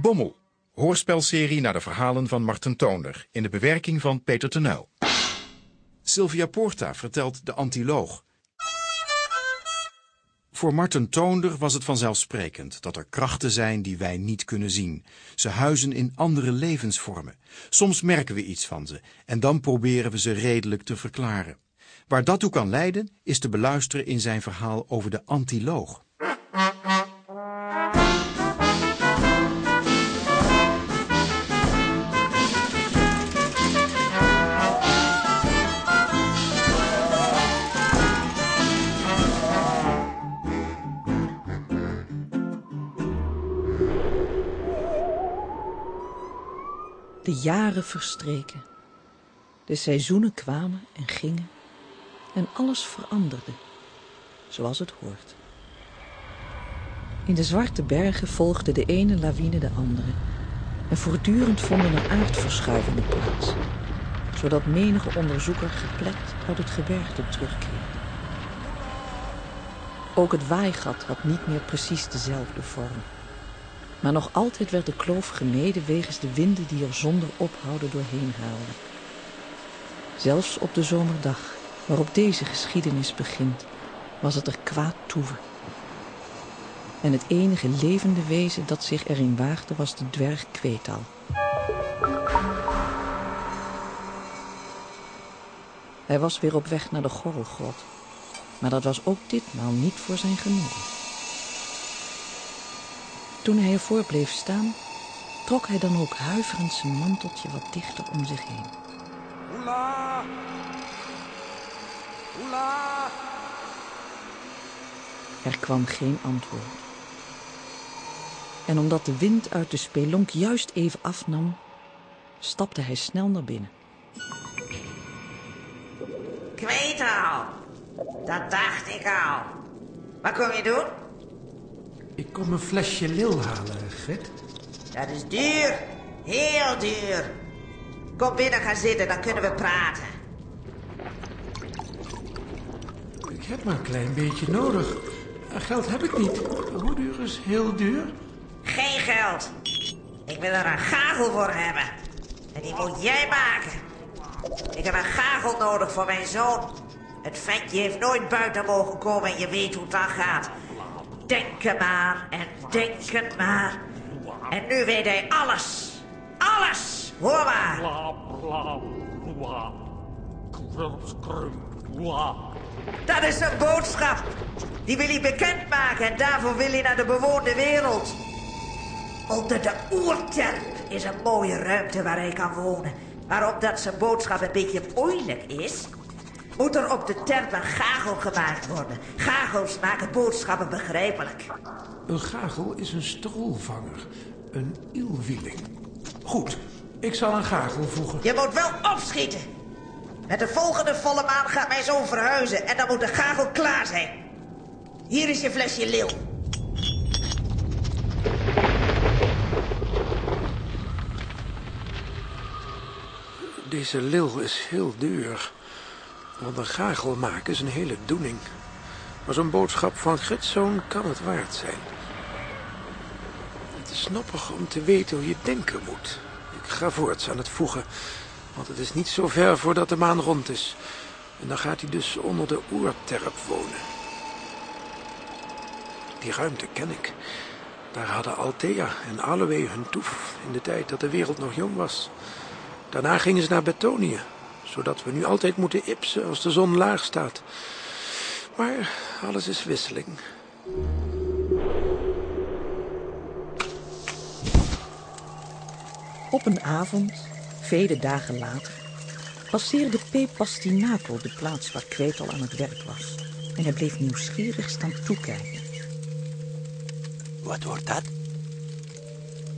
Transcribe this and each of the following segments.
Bommel, hoorspelserie naar de verhalen van Marten Toonder in de bewerking van Peter Tenuil. Sylvia Porta vertelt de antiloog. Voor Marten Toonder was het vanzelfsprekend dat er krachten zijn die wij niet kunnen zien. Ze huizen in andere levensvormen. Soms merken we iets van ze en dan proberen we ze redelijk te verklaren. Waar dat toe kan leiden is te beluisteren in zijn verhaal over de antiloog. De jaren verstreken. De seizoenen kwamen en gingen en alles veranderde, zoals het hoort. In de zwarte bergen volgde de ene lawine de andere en voortdurend vonden er aardverschuivingen plaats, zodat menige onderzoeker geplet uit het gebergte terugkeerde. Ook het waaigat had niet meer precies dezelfde vorm. Maar nog altijd werd de kloof gemeden wegens de winden die er zonder ophouden doorheen haalden. Zelfs op de zomerdag waarop deze geschiedenis begint, was het er kwaad toeven. En het enige levende wezen dat zich erin waagde was de dwerg Kweetal. Hij was weer op weg naar de gorrelgrot, maar dat was ook ditmaal niet voor zijn genoegen. Toen hij ervoor bleef staan, trok hij dan ook huiverend zijn manteltje wat dichter om zich heen. Hoela! Hoela! Er kwam geen antwoord. En omdat de wind uit de spelonk juist even afnam, stapte hij snel naar binnen. Ik weet al. Dat dacht ik al. Wat kom je doen? Ik kom een flesje lil halen, Gert. Dat is duur. Heel duur. Kom binnen gaan zitten, dan kunnen we praten. Ik heb maar een klein beetje nodig. Geld heb ik niet. Hoe duur is heel duur? Geen geld. Ik wil er een gagel voor hebben. En die moet jij maken. Ik heb een gagel nodig voor mijn zoon. Het ventje heeft nooit buiten mogen komen en je weet hoe het dan gaat. Denken maar en denken maar. En nu weet hij alles. Alles. Hoor maar. Dat is een boodschap. Die wil hij bekendmaken en daarvoor wil hij naar de bewoonde wereld. Onder de oerterp is een mooie ruimte waar hij kan wonen. Maar omdat zijn boodschap een beetje moeilijk is... moet er op de terp een gagel gemaakt worden. Gagels maken boodschappen begrijpelijk. Een gagel is een strolvanger. Een ilwieling. Goed, ik zal een gagel voegen. Je moet wel opschieten. Met de volgende volle maan gaat mijn zoon verhuizen... en dan moet de gagel klaar zijn. Hier is je flesje leeuw. Deze lil is heel duur. Want een gagel maken is een hele doening. Maar zo'n boodschap van Gritzoon kan het waard zijn. Het is snoppig om te weten hoe je denken moet. Ik ga voorts aan het voegen. Want het is niet zo ver voordat de maan rond is. En dan gaat hij dus onder de oerterp wonen. Die ruimte ken ik. Daar hadden Althea en Aloe hun toef in de tijd dat de wereld nog jong was. Daarna gingen ze naar Betonië, zodat we nu altijd moeten ipsen als de zon laag staat. Maar alles is wisseling. Op een avond, vele dagen later, passeerde P. Pastinakel de plaats waar Kweetal aan het werk was. En hij bleef nieuwsgierig staan toekijken. Wat wordt dat?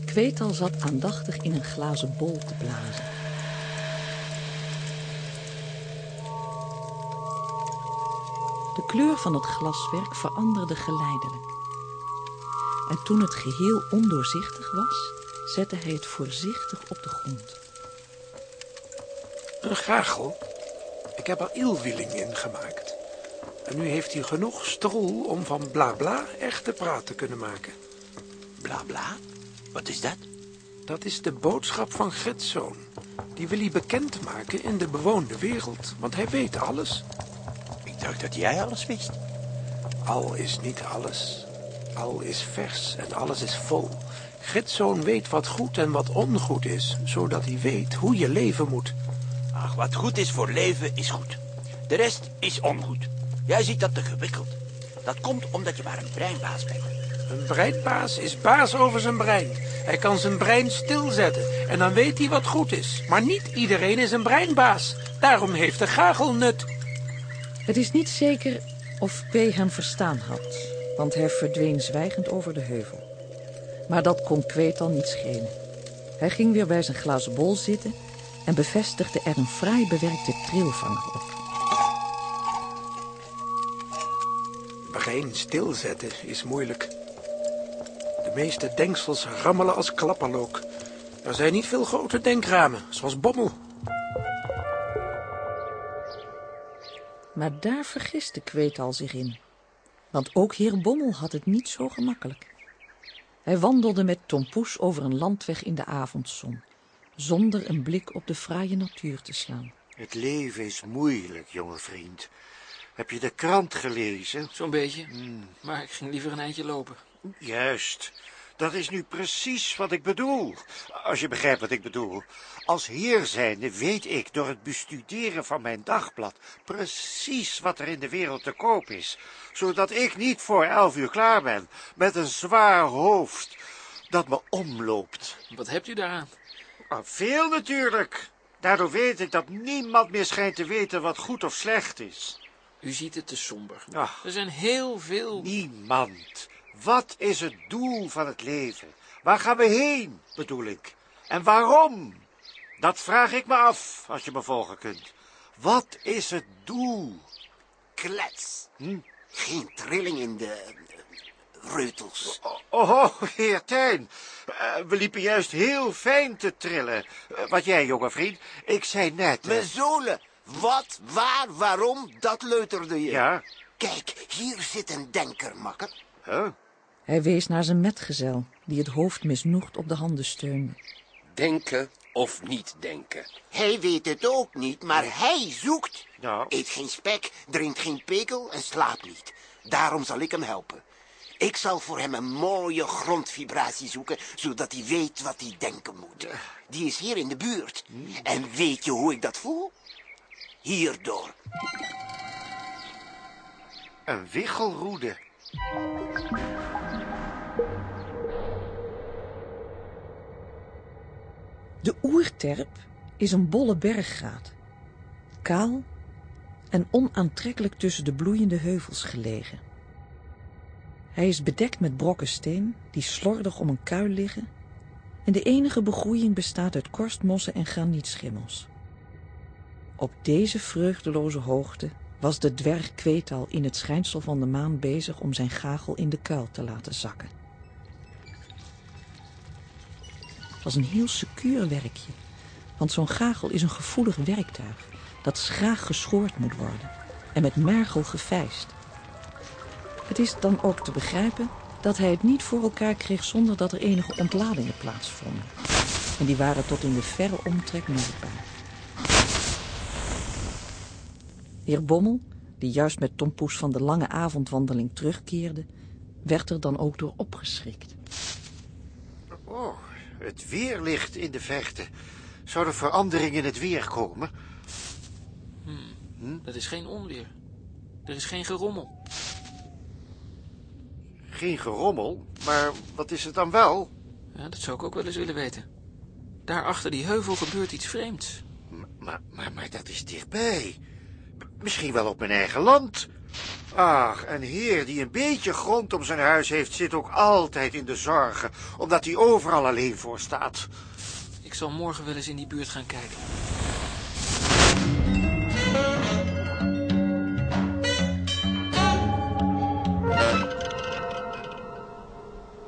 Kweetal zat aandachtig in een glazen bol te blazen. De kleur van het glaswerk veranderde geleidelijk. En toen het geheel ondoorzichtig was, zette hij het voorzichtig op de grond. Een gagel? Ik heb er ilwieling in gemaakt. En nu heeft hij genoeg strol om van bla bla echte praat te kunnen maken. Bla bla? Wat is dat? Dat is de boodschap van Gritzoon. Die wil hij bekendmaken in de bewoonde wereld, want hij weet alles. Ik dacht dat jij alles wist. Al is niet alles. Al is vers en alles is vol. Gritzoon weet wat goed en wat ongoed is, zodat hij weet hoe je leven moet. Ach, wat goed is voor leven is goed. De rest is ongoed. Jij ziet dat te gewikkeld. Dat komt omdat je maar een breinbaas bent. Een breinbaas is baas over zijn brein. Hij kan zijn brein stilzetten en dan weet hij wat goed is. Maar niet iedereen is een breinbaas. Daarom heeft de gagel nut. Het is niet zeker of P. hem verstaan had, want hij verdween zwijgend over de heuvel. Maar dat kon Kweet al niet schelen. Hij ging weer bij zijn glazen bol zitten en bevestigde er een fraai bewerkte trilvanger op. Brein stilzetten is moeilijk. De meeste denksels rammelen als klapperlook. Er zijn niet veel grote denkramen, zoals Bommel. Maar daar vergiste Kweetal zich in. Want ook heer Bommel had het niet zo gemakkelijk. Hij wandelde met Tom Poes over een landweg in de avondzon, zonder een blik op de fraaie natuur te slaan. Het leven is moeilijk, jonge vriend. Heb je de krant gelezen? Zo'n beetje. Maar ik ging liever een eindje lopen. Juist. Dat is nu precies wat ik bedoel. Als je begrijpt wat ik bedoel. Als heer zijnde weet ik door het bestuderen van mijn dagblad precies wat er in de wereld te koop is, zodat ik niet voor elf uur klaar ben met een zwaar hoofd dat me omloopt. Wat hebt u daaraan? Ah, Veel natuurlijk. Daardoor weet ik dat niemand meer schijnt te weten wat goed of slecht is. U ziet het te somber. Ach. Er zijn heel veel... Niemand. Wat is het doel van het leven? Waar gaan we heen, bedoel ik? En waarom? Dat vraag ik me af, als je me volgen kunt. Wat is het doel? Klets. Geen trilling in de eh, reutels. Oh, heer Tijn, eh, we liepen juist heel fijn te trillen. Eh, wat jij, jonge vriend, ik zei net... Mijn zolen. Wat, waar, waarom, dat leuterde je. Ja, Kijk, hier zit een denker, makker. huh? Hij wees naar zijn metgezel, die het hoofd misnoegd op de handen steunde. Denken of niet denken. Hij weet het ook niet, maar hij zoekt. Nou. Eet geen spek, drinkt geen pekel en slaapt niet. Daarom zal ik hem helpen. Ik zal voor hem een mooie grondvibratie zoeken, zodat hij weet wat hij denken moet. Die is hier in de buurt. En weet je hoe ik dat voel? Hierdoor. Een wichelroede. De oerterp is een bolle berggraat. Kaal en onaantrekkelijk tussen de bloeiende heuvels gelegen. Hij is bedekt met brokken steen die slordig om een kuil liggen en de enige begroeiing bestaat uit korstmossen en granietschimmels. Op deze vreugdeloze hoogte was de dwerg Kweetal in het schijnsel van de maan bezig om zijn gagel in de kuil te laten zakken. Het was een heel secuur werkje, want zo'n gagel is een gevoelig werktuig dat schraag geschoord moet worden en met mergel gevijst. Het is dan ook te begrijpen dat hij het niet voor elkaar kreeg zonder dat er enige ontladingen plaatsvonden. En die waren tot in de verre omtrek merkbaar. Heer Bommel, die juist met Tom Poes van de lange avondwandeling terugkeerde, werd er dan ook door opgeschrikt. Oh, het weer ligt in de verte. Zou er verandering in het weer komen? Dat is geen onweer. Er is geen gerommel. Geen gerommel, maar wat is het dan wel? Ja, dat zou ik ook wel eens willen weten. Daar achter die heuvel gebeurt iets vreemds. Maar, maar, maar dat is dichtbij. Misschien wel op mijn eigen land. Ach, een heer die een beetje grond om zijn huis heeft, zit ook altijd in de zorgen, omdat hij overal alleen voor staat. Ik zal morgen wel eens in die buurt gaan kijken.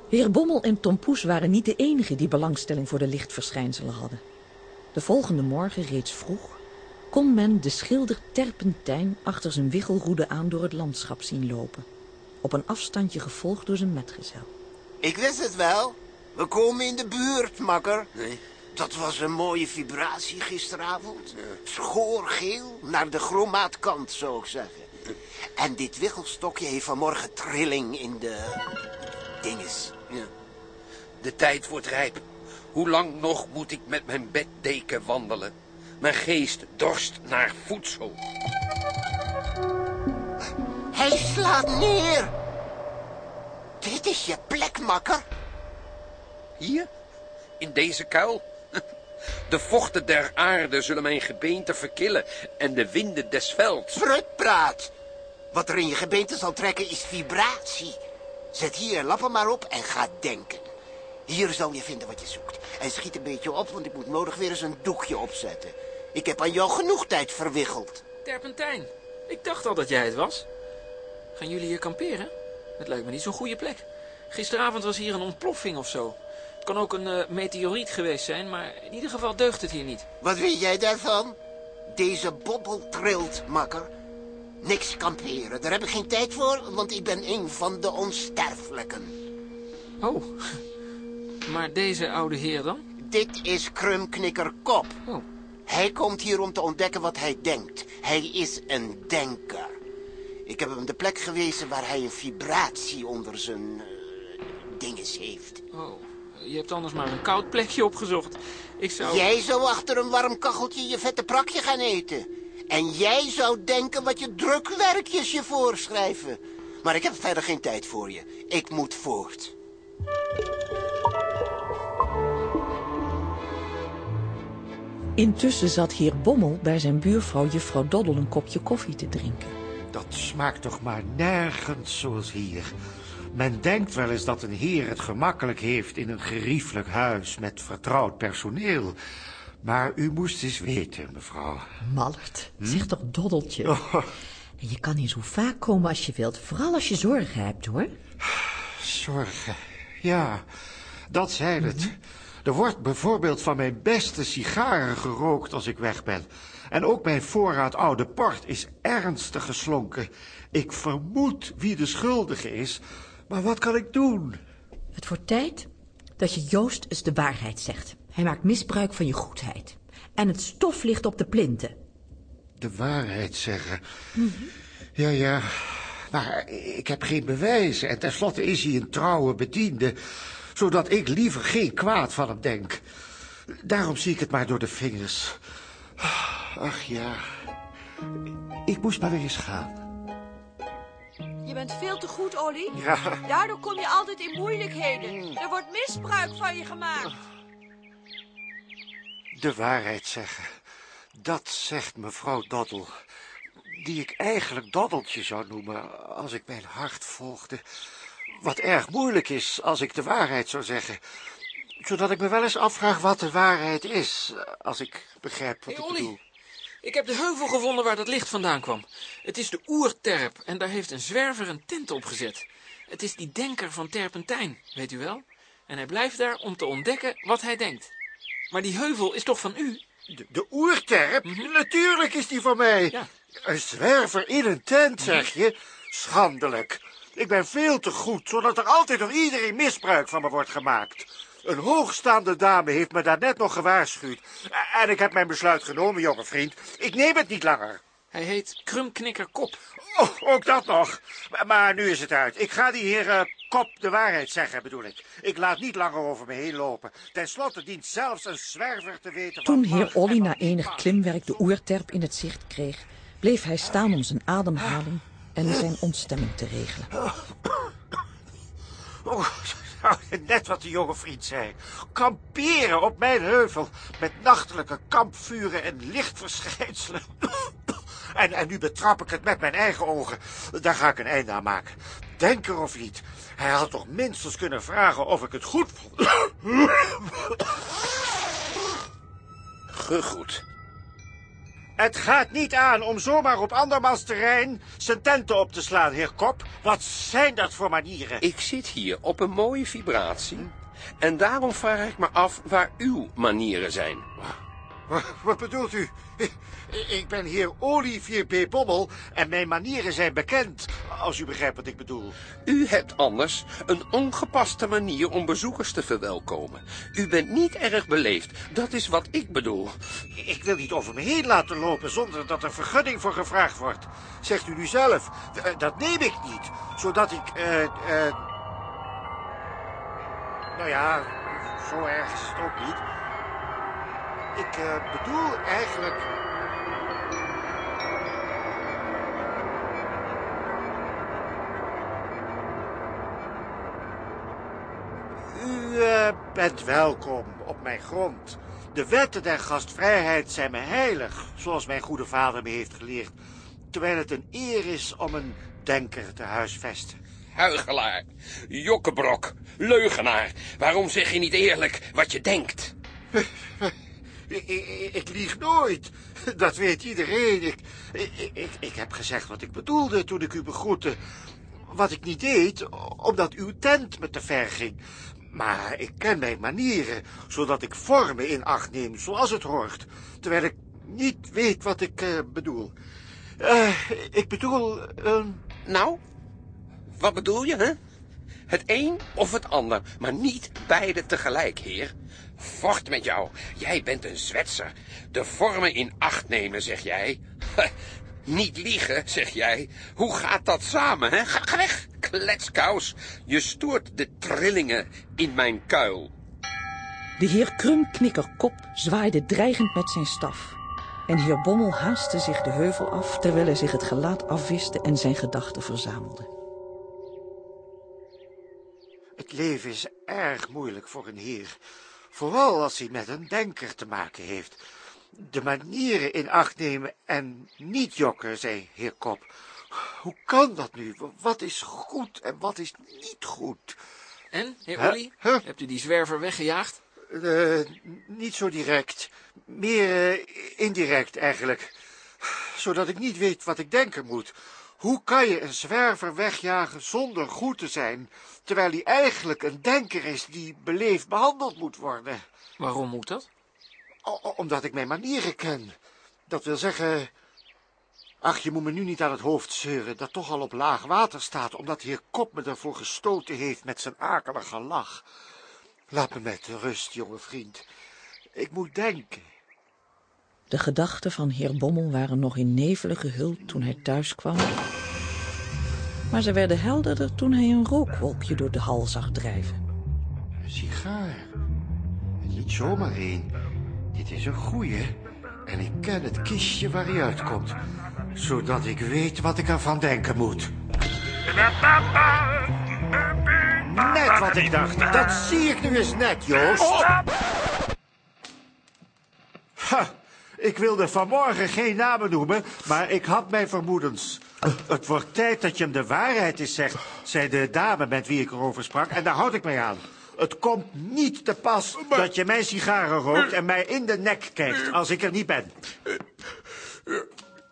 Heer Bommel en Tom Poes waren niet de enigen die belangstelling voor de lichtverschijnselen hadden. De volgende morgen reeds vroeg kon men de schilder Terpentijn achter zijn wichelroede aan door het landschap zien lopen. Op een afstandje gevolgd door zijn metgezel. Ik wist het wel. We komen in de buurt, makker. Nee. Dat was een mooie vibratie gisteravond. Schoorgeel, naar de chromaatkant, zou ik zeggen. En dit wichelstokje heeft vanmorgen trilling in de... dinges. Ja. De tijd wordt rijp. Hoe lang nog moet ik met mijn beddeken wandelen? Mijn geest dorst naar voedsel. Hij slaat neer. Dit is je plek, makker. Hier? In deze kuil? De vochten der aarde zullen mijn gebeente verkillen en de winden des velds. Prutpraat. Wat er in je gebeente zal trekken is vibratie. Zet hier je lappen maar op en ga denken. Hier zal je vinden wat je zoekt. En schiet een beetje op, want ik moet nodig weer eens een doekje opzetten. Ik heb aan jou genoeg tijd verwiggeld. Terpentijn, ik dacht al dat jij het was. Gaan jullie hier kamperen? Het lijkt me niet zo'n goede plek. Gisteravond was hier een ontploffing of zo. Het kan ook een eh, meteoriet geweest zijn, maar in ieder geval deugt het hier niet. Wat weet jij daarvan? Deze bobbel trilt, makker. Niks kamperen, daar heb ik geen tijd voor, want ik ben een van de onsterfelijken. Oh, maar deze oude heer dan? Dit is Krumknikker Kop. Oh, Hij komt hier om te ontdekken wat hij denkt. Hij is een denker. Ik heb hem de plek gewezen waar hij een vibratie onder zijn eh, dinges heeft. oh. Je hebt anders maar een koud plekje opgezocht. Ik zou... Jij zou achter een warm kacheltje je vette prakje gaan eten. En jij zou denken wat je drukwerkjes je voorschrijven. Maar ik heb verder geen tijd voor je. Ik moet voort. Intussen zat heer Bommel bij zijn buurvrouw juffrouw Doddel een kopje koffie te drinken. Dat smaakt toch maar nergens zoals hier. Men denkt wel eens dat een heer het gemakkelijk heeft in een geriefelijk huis met vertrouwd personeel. Maar u moest eens weten, mevrouw. Mallert, zeg toch doddeltje. En je kan hier zo vaak komen als je wilt, vooral als je zorgen hebt, hoor. Zorgen. Ja, dat zijn het. Er wordt bijvoorbeeld van mijn beste sigaren gerookt als ik weg ben. En ook mijn voorraad oude port is ernstig geslonken. Ik vermoed wie de schuldige is, maar wat kan ik doen? Het wordt tijd dat je Joost eens de waarheid zegt. Hij maakt misbruik van je goedheid. En het stof ligt op de plinten. De waarheid zeggen. Ja, ja. Maar ik heb geen bewijzen en tenslotte is hij een trouwe bediende, zodat ik liever geen kwaad van hem denk. Daarom zie ik het maar door de vingers. Ach ja, ik moest maar weer eens gaan. Je bent veel te goed, Olly. Ja, Daardoor kom je altijd in moeilijkheden. Er wordt misbruik van je gemaakt. de waarheid zeggen. Dat zegt mevrouw Doddel, die ik eigenlijk Doddeltje zou noemen als ik mijn hart volgde. Wat erg moeilijk is als ik de waarheid zou zeggen. Zodat ik me wel eens afvraag wat de waarheid is, als ik begrijp wat Hey, ik Olly. bedoel. Ik heb de heuvel gevonden waar dat licht vandaan kwam. Het is de oerterp en daar heeft een zwerver een tent op gezet. Het is die denker van Terpentijn, weet u wel? En hij blijft daar om te ontdekken wat hij denkt. Maar die heuvel is toch van u? De, de oerterp? Natuurlijk is die van mij. Ja. Een zwerver in een tent, zeg je? Schandelijk. Ik ben veel te goed, zodat er altijd door iedereen misbruik van me wordt gemaakt. Een hoogstaande dame heeft me daarnet nog gewaarschuwd. En ik heb mijn besluit genomen, jonge vriend. Ik neem het niet langer. Hij heet Krumknikker Kop. Oh, ook dat nog. Maar, maar nu is het uit. Ik ga die heer eh, Kop de waarheid zeggen, bedoel ik. Ik laat niet langer over me heen lopen. Ten slotte dient zelfs een zwerver te weten... Toen heer Olly na enig klimwerk de oerterp in het zicht kreeg, bleef hij staan om zijn ademhaling en zijn ontstemming te regelen. Oh, net wat de jonge vriend zei. Kamperen op mijn heuvel met nachtelijke kampvuren en lichtverschijnselen. En, en nu betrap ik het met mijn eigen ogen. Daar ga ik een einde aan maken. Denk er of niet. Hij had toch minstens kunnen vragen of ik het goed vond. Gegroet. Het gaat niet aan om zomaar op andermans terrein zijn tenten op te slaan, heer Kop. Wat zijn dat voor manieren? Ik zit hier op een mooie vibratie. En daarom vraag ik me af waar uw manieren zijn. Wat bedoelt u? Ik ben hier Olivier P. Bommel en mijn manieren zijn bekend, als u begrijpt wat ik bedoel. U hebt anders een ongepaste manier om bezoekers te verwelkomen. U bent niet erg beleefd, dat is wat ik bedoel. Ik wil niet over me heen laten lopen zonder dat er vergunning voor gevraagd wordt. Zegt u nu zelf. Eh, Dat neem ik niet, zodat ik... eh, nou ja, zo erg is het ook niet. Ik eh, bedoel eigenlijk... U eh, bent welkom op mijn grond. De wetten der gastvrijheid zijn me heilig, zoals mijn goede vader me heeft geleerd. Terwijl het een eer is om een denker te huisvesten. Huigelaar, jokkebrok, leugenaar. Waarom zeg je niet eerlijk wat je denkt? Ik, lieg nooit. Dat weet iedereen. Ik, ik, ik, heb gezegd wat ik bedoelde toen ik u begroette. Wat ik niet deed, omdat uw tent me te ver ging. Maar ik ken mijn manieren, zodat ik vormen in acht neem, zoals het hoort. Terwijl ik niet weet wat ik eh, bedoel. Eh, ik bedoel... eh, Nou, wat bedoel je, hè? Het een of het ander, maar niet beide tegelijk, heer. Voort met jou. Jij bent een Zwetser. De vormen in acht nemen, zeg jij. Niet liegen, zeg jij. Hoe gaat dat samen, hè? Ga, ga weg, kletskous. Je stoort de trillingen in mijn kuil. De heer Krumknikkerkop zwaaide dreigend met zijn staf. En heer Bommel haastte zich de heuvel af, terwijl hij zich het gelaat afwiste en zijn gedachten verzamelde. Het leven is erg moeilijk voor een heer. Vooral als hij met een denker te maken heeft. De manieren in acht nemen en niet jokken, zei heer Kop. Hoe kan dat nu? Wat is goed en wat is niet goed? En, heer Huh? Olly, Huh? hebt u die zwerver weggejaagd? Eh, niet zo direct. Meer eh, indirect eigenlijk. Zodat ik niet weet wat ik denken moet. Hoe kan je een zwerver wegjagen zonder goed te zijn, terwijl hij eigenlijk een denker is die beleefd behandeld moet worden? Waarom moet dat? O- omdat ik mijn manieren ken. Dat wil zeggen... Ach, je moet me nu niet aan het hoofd zeuren, dat toch al op laag water staat, omdat heer Kop me ervoor gestoten heeft met zijn akelige lach. Laat me met rust, jonge vriend. Ik moet denken. De gedachten van heer Bommel waren nog in nevelige gehuld toen hij thuis kwam. Maar ze werden helderder toen hij een rookwolkje door de hal zag drijven. Een sigaar. En niet zomaar één. Dit is een goeie. En ik ken het kistje waar hij uitkomt. Zodat ik weet wat ik ervan denken moet. Net wat ik dacht. Dat zie ik nu eens net, Joost. Ha, ik wilde vanmorgen geen namen noemen, maar ik had mijn vermoedens. Het wordt tijd dat je hem de waarheid eens zegt, zei de dame met wie ik erover sprak, en daar houd ik mij aan. Het komt niet te pas dat je mijn sigaren rookt en mij in de nek kijkt als ik er niet ben.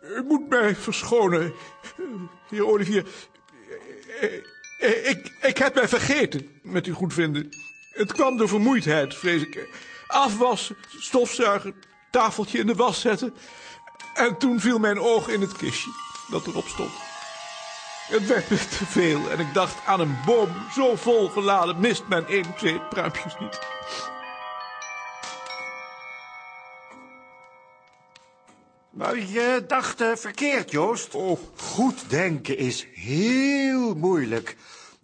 U moet mij verschonen, heer Olivier. Ik, ik heb mij vergeten, met uw goedvinden. Het kwam door vermoeidheid, vrees ik. Afwassen, stofzuigen, tafeltje in de was zetten. En toen viel mijn oog in het kistje dat erop stond. Het werd me te veel en ik dacht aan een boom zo vol geladen mist men één, twee pruimpjes niet. Maar je dacht eh, verkeerd, Joost. Oh. Goed denken is heel moeilijk.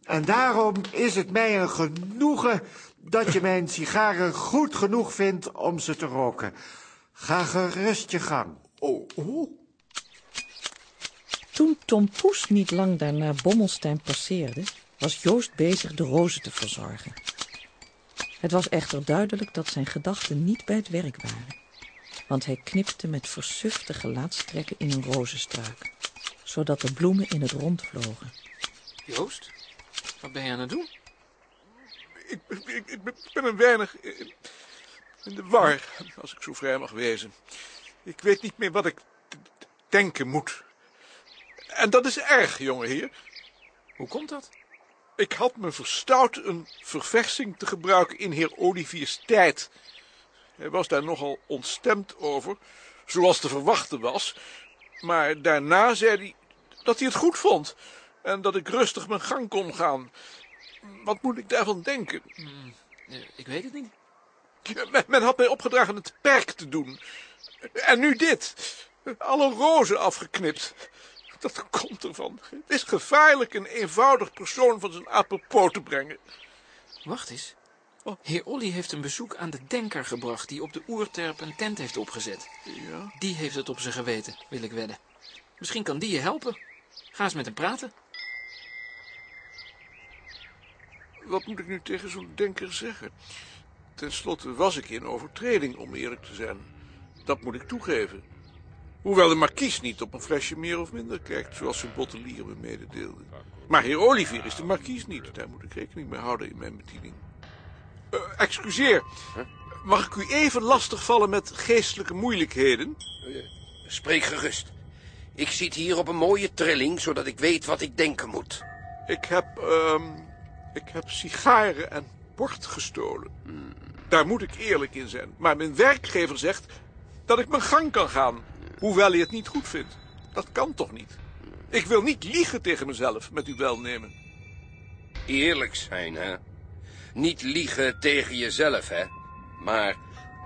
En daarom is het mij een genoegen dat je mijn sigaren goed genoeg vindt om ze te roken. Ga gerust je gang. Oh, oh. Toen Tom Poes niet lang daarna Bommelstein passeerde, was Joost bezig de rozen te verzorgen. Het was echter duidelijk dat zijn gedachten niet bij het werk waren. Want hij knipte met versufte gelaatstrekken in een rozenstruik, zodat de bloemen in het rond vlogen. Joost, wat ben je aan het doen? Ik, ik, ik ben een weinig in de war, als ik zo vrij mag wezen. Ik weet niet meer wat ik denken moet. En dat is erg, jongeheer. Hoe komt dat? Ik had me verstout een verversing te gebruiken in heer Olivier's tijd. Hij was daar nogal ontstemd over, zoals te verwachten was. Maar daarna zei hij dat hij het goed vond en dat ik rustig mijn gang kon gaan. Wat moet ik daarvan denken? Eh, Ik weet het niet. Men, had mij opgedragen het perk te doen. En nu dit. Alle rozen afgeknipt. Dat komt ervan. Het is gevaarlijk een eenvoudig persoon van zijn apropos te brengen. Wacht eens. Heer Olly heeft een bezoek aan de denker gebracht die op de oerterp een tent heeft opgezet. Ja? Die heeft het op zijn geweten, wil ik wedden. Misschien kan die je helpen. Ga eens met hem praten. Wat moet ik nu tegen zo'n denker zeggen? Ten slotte was ik in overtreding, om eerlijk te zijn. Dat moet ik toegeven. Hoewel de markies niet op een flesje meer of minder kijkt, zoals zijn bottelier me mededeelde. Maar heer Olivier is de markies niet. Daar moet ik rekening mee houden in mijn bediening. Eh, excuseer, mag ik u even lastigvallen met geestelijke moeilijkheden? Spreek gerust. Ik zit hier op een mooie trilling, zodat ik weet wat ik denken moet. Ik heb, ehm, ik heb sigaren en port gestolen. Daar moet ik eerlijk in zijn. Maar mijn werkgever zegt dat ik mijn gang kan gaan, hoewel hij het niet goed vindt. Dat kan toch niet? Ik wil niet liegen tegen mezelf, met uw welnemen. Eerlijk zijn, hè? Niet liegen tegen jezelf, hè? Maar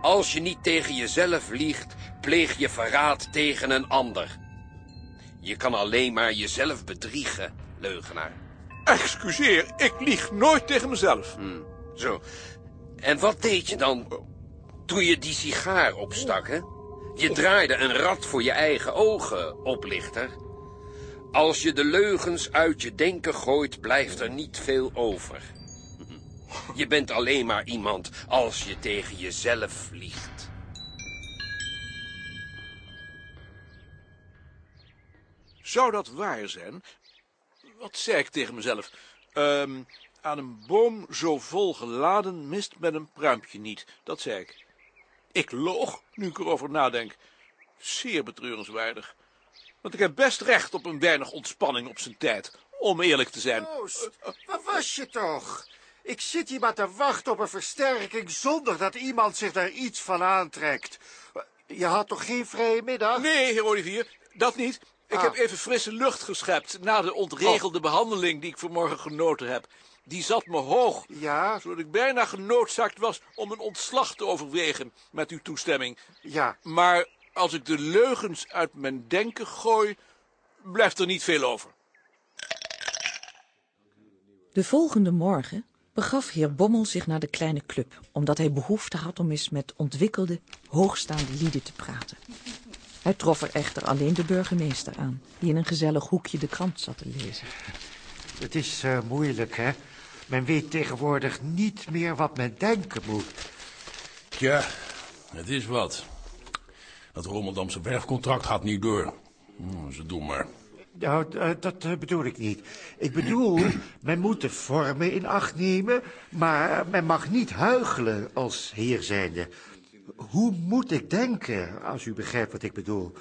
als je niet tegen jezelf liegt, pleeg je verraad tegen een ander. Je kan alleen maar jezelf bedriegen, leugenaar. Excuseer, ik lieg nooit tegen mezelf. Zo. En wat deed je dan toen je die sigaar opstak? Je draaide een rad voor je eigen ogen, oplichter. Als je de leugens uit je denken gooit, blijft er niet veel over. Je bent alleen maar iemand als je tegen jezelf liegt. Zou dat waar zijn? Wat zei ik tegen mezelf? Ehm, aan een boom zo vol geladen mist met een pruimpje niet. Dat zei ik. Ik loog, nu ik erover nadenk. Zeer betreurenswaardig. Want ik heb best recht op een weinig ontspanning op zijn tijd. Om eerlijk te zijn. Joost, waar was je toch? Ik zit hier maar te wachten op een versterking zonder dat iemand zich daar iets van aantrekt. Je had toch geen vrije middag? Nee, heer Olivier, dat niet. Ik Ah. heb even frisse lucht geschept na de ontregelde behandeling die ik vanmorgen genoten heb. Die zat me hoog, Ja, zodat ik bijna genoodzaakt was om een ontslag te overwegen met uw toestemming. ja. Maar als ik de leugens uit mijn denken gooi, blijft er niet veel over. De volgende morgen begaf heer Bommel zich naar de kleine club, omdat hij behoefte had om eens met ontwikkelde, hoogstaande lieden te praten. Hij trof er echter alleen de burgemeester aan, die in een gezellig hoekje de krant zat te lezen. Het is eh, moeilijk, hè? Men weet tegenwoordig niet meer wat men denken moet. Tja, het is wat. Dat Rommeldamse werfcontract gaat niet door. Hm, ze doen maar. Nou, eh, dat eh, bedoel ik niet. Ik bedoel, men moet de vormen in acht nemen, maar men mag niet huichelen als heer zijnde. Hoe moet ik denken, als u begrijpt wat ik bedoel?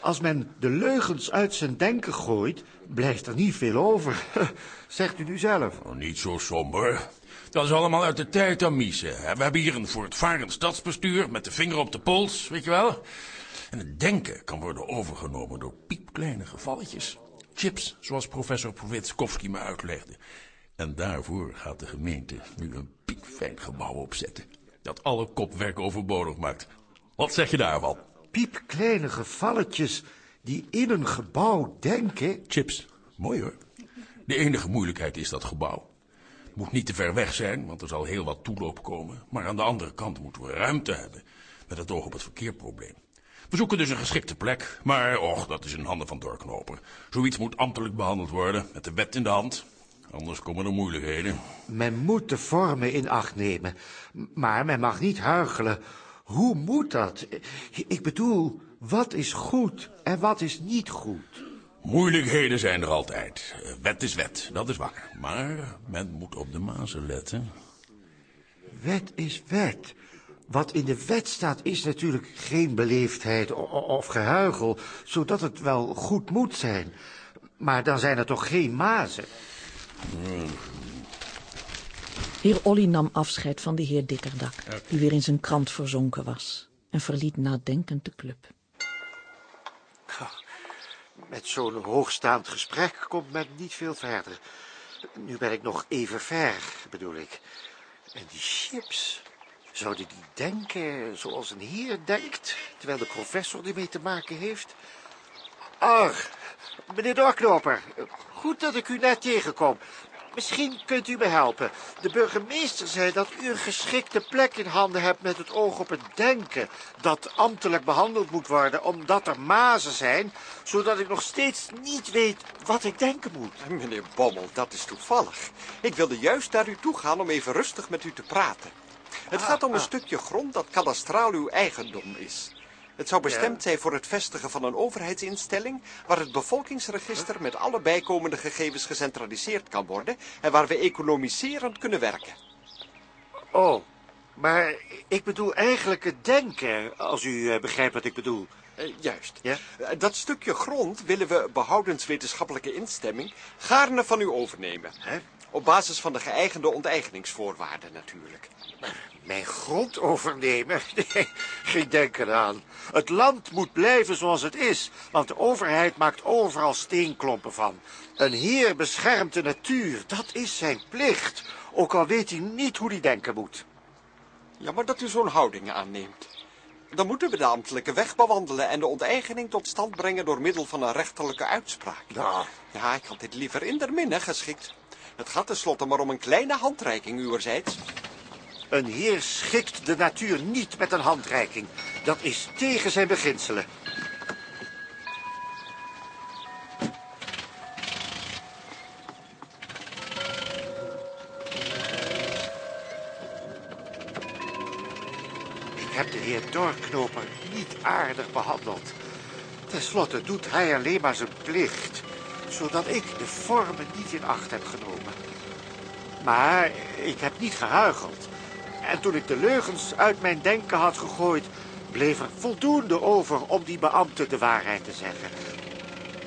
Als men de leugens uit zijn denken gooit, blijft er niet veel over. Zegt u nu zelf. Oh, niet zo somber. Dat is allemaal uit de tijd, Amice. We hebben hier een voortvarend stadsbestuur met de vinger op de pols, weet je wel? En het denken kan worden overgenomen door piepkleine gevalletjes. Chips, zoals professor Powitskowski me uitlegde. En daarvoor gaat de gemeente nu een piepfijn gebouw opzetten. Dat alle kopwerk overbodig maakt. Wat zeg je daarvan? Piepkleine gevalletjes die in een gebouw denken. Chips, mooi hoor. De enige moeilijkheid is dat gebouw. Het moet niet te ver weg zijn, want er zal heel wat toeloop komen. Maar aan de andere kant moeten we ruimte hebben, met het oog op het verkeerprobleem. We zoeken dus een geschikte plek, maar och, dat is in handen van doorknoper. Zoiets moet ambtelijk behandeld worden, met de wet in de hand. Anders komen er moeilijkheden. Men moet de vormen in acht nemen, maar men mag niet huichelen. Hoe moet dat? Ik bedoel, wat is goed en wat is niet goed? Moeilijkheden zijn er altijd. Wet is wet, dat is waar. Maar men moet op de mazen letten. Wet is wet. Wat in de wet staat is natuurlijk geen beleefdheid of gehuichel, zodat het wel goed moet zijn. Maar dan zijn er toch geen mazen? Heer Olly nam afscheid van de heer Dikkerdak, die weer in zijn krant verzonken was, en verliet nadenkend de club. Met zo'n hoogstaand gesprek komt men niet veel verder. Nu ben ik nog even ver, bedoel ik. En die chips, zouden die denken zoals een heer denkt, terwijl de professor ermee te maken heeft? Ach, meneer Doorknoper, goed dat ik u net tegenkom. Misschien kunt u me helpen. De burgemeester zei dat u een geschikte plek in handen hebt met het oog op het denken, dat ambtelijk behandeld moet worden omdat er mazen zijn, zodat ik nog steeds niet weet wat ik denken moet. Meneer Bommel, dat is toevallig. Ik wilde juist naar u toe gaan om even rustig met u te praten. Het gaat om een stukje grond dat kadastraal uw eigendom is. Het zou bestemd zijn voor het vestigen van een overheidsinstelling... waar het bevolkingsregister met alle bijkomende gegevens gecentraliseerd kan worden... en waar we economiserend kunnen werken. Oh, maar ik bedoel eigenlijk het denken, als u eh, begrijpt wat ik bedoel. Eh, juist. Eh, dat stukje grond willen we, behoudens wetenschappelijke instemming... gaarne van u overnemen. Op basis van de geëigende onteigeningsvoorwaarden natuurlijk. Mijn grond overnemen? Nee, geen denken aan. Het land moet blijven zoals het is, want de overheid maakt overal steenklompen van. Een heer beschermt de natuur, dat is zijn plicht, ook al weet hij niet hoe hij denken moet. Jammer dat u zo'n houding aanneemt. Dan moeten we de ambtelijke weg bewandelen en de onteigening tot stand brengen door middel van een rechterlijke uitspraak. Ja, ja ik had dit liever in der minne geschikt. Het gaat tenslotte maar om een kleine handreiking uwerzijds. Een heer schikt de natuur niet met een handreiking. Dat is tegen zijn beginselen. Ik heb de heer Doorknoper niet aardig behandeld. Ten slotte doet hij alleen maar zijn plicht, zodat ik de vormen niet in acht heb genomen. Maar ik heb niet gehuicheld. En toen ik de leugens uit mijn denken had gegooid, bleef er voldoende over om die beambte de waarheid te zeggen.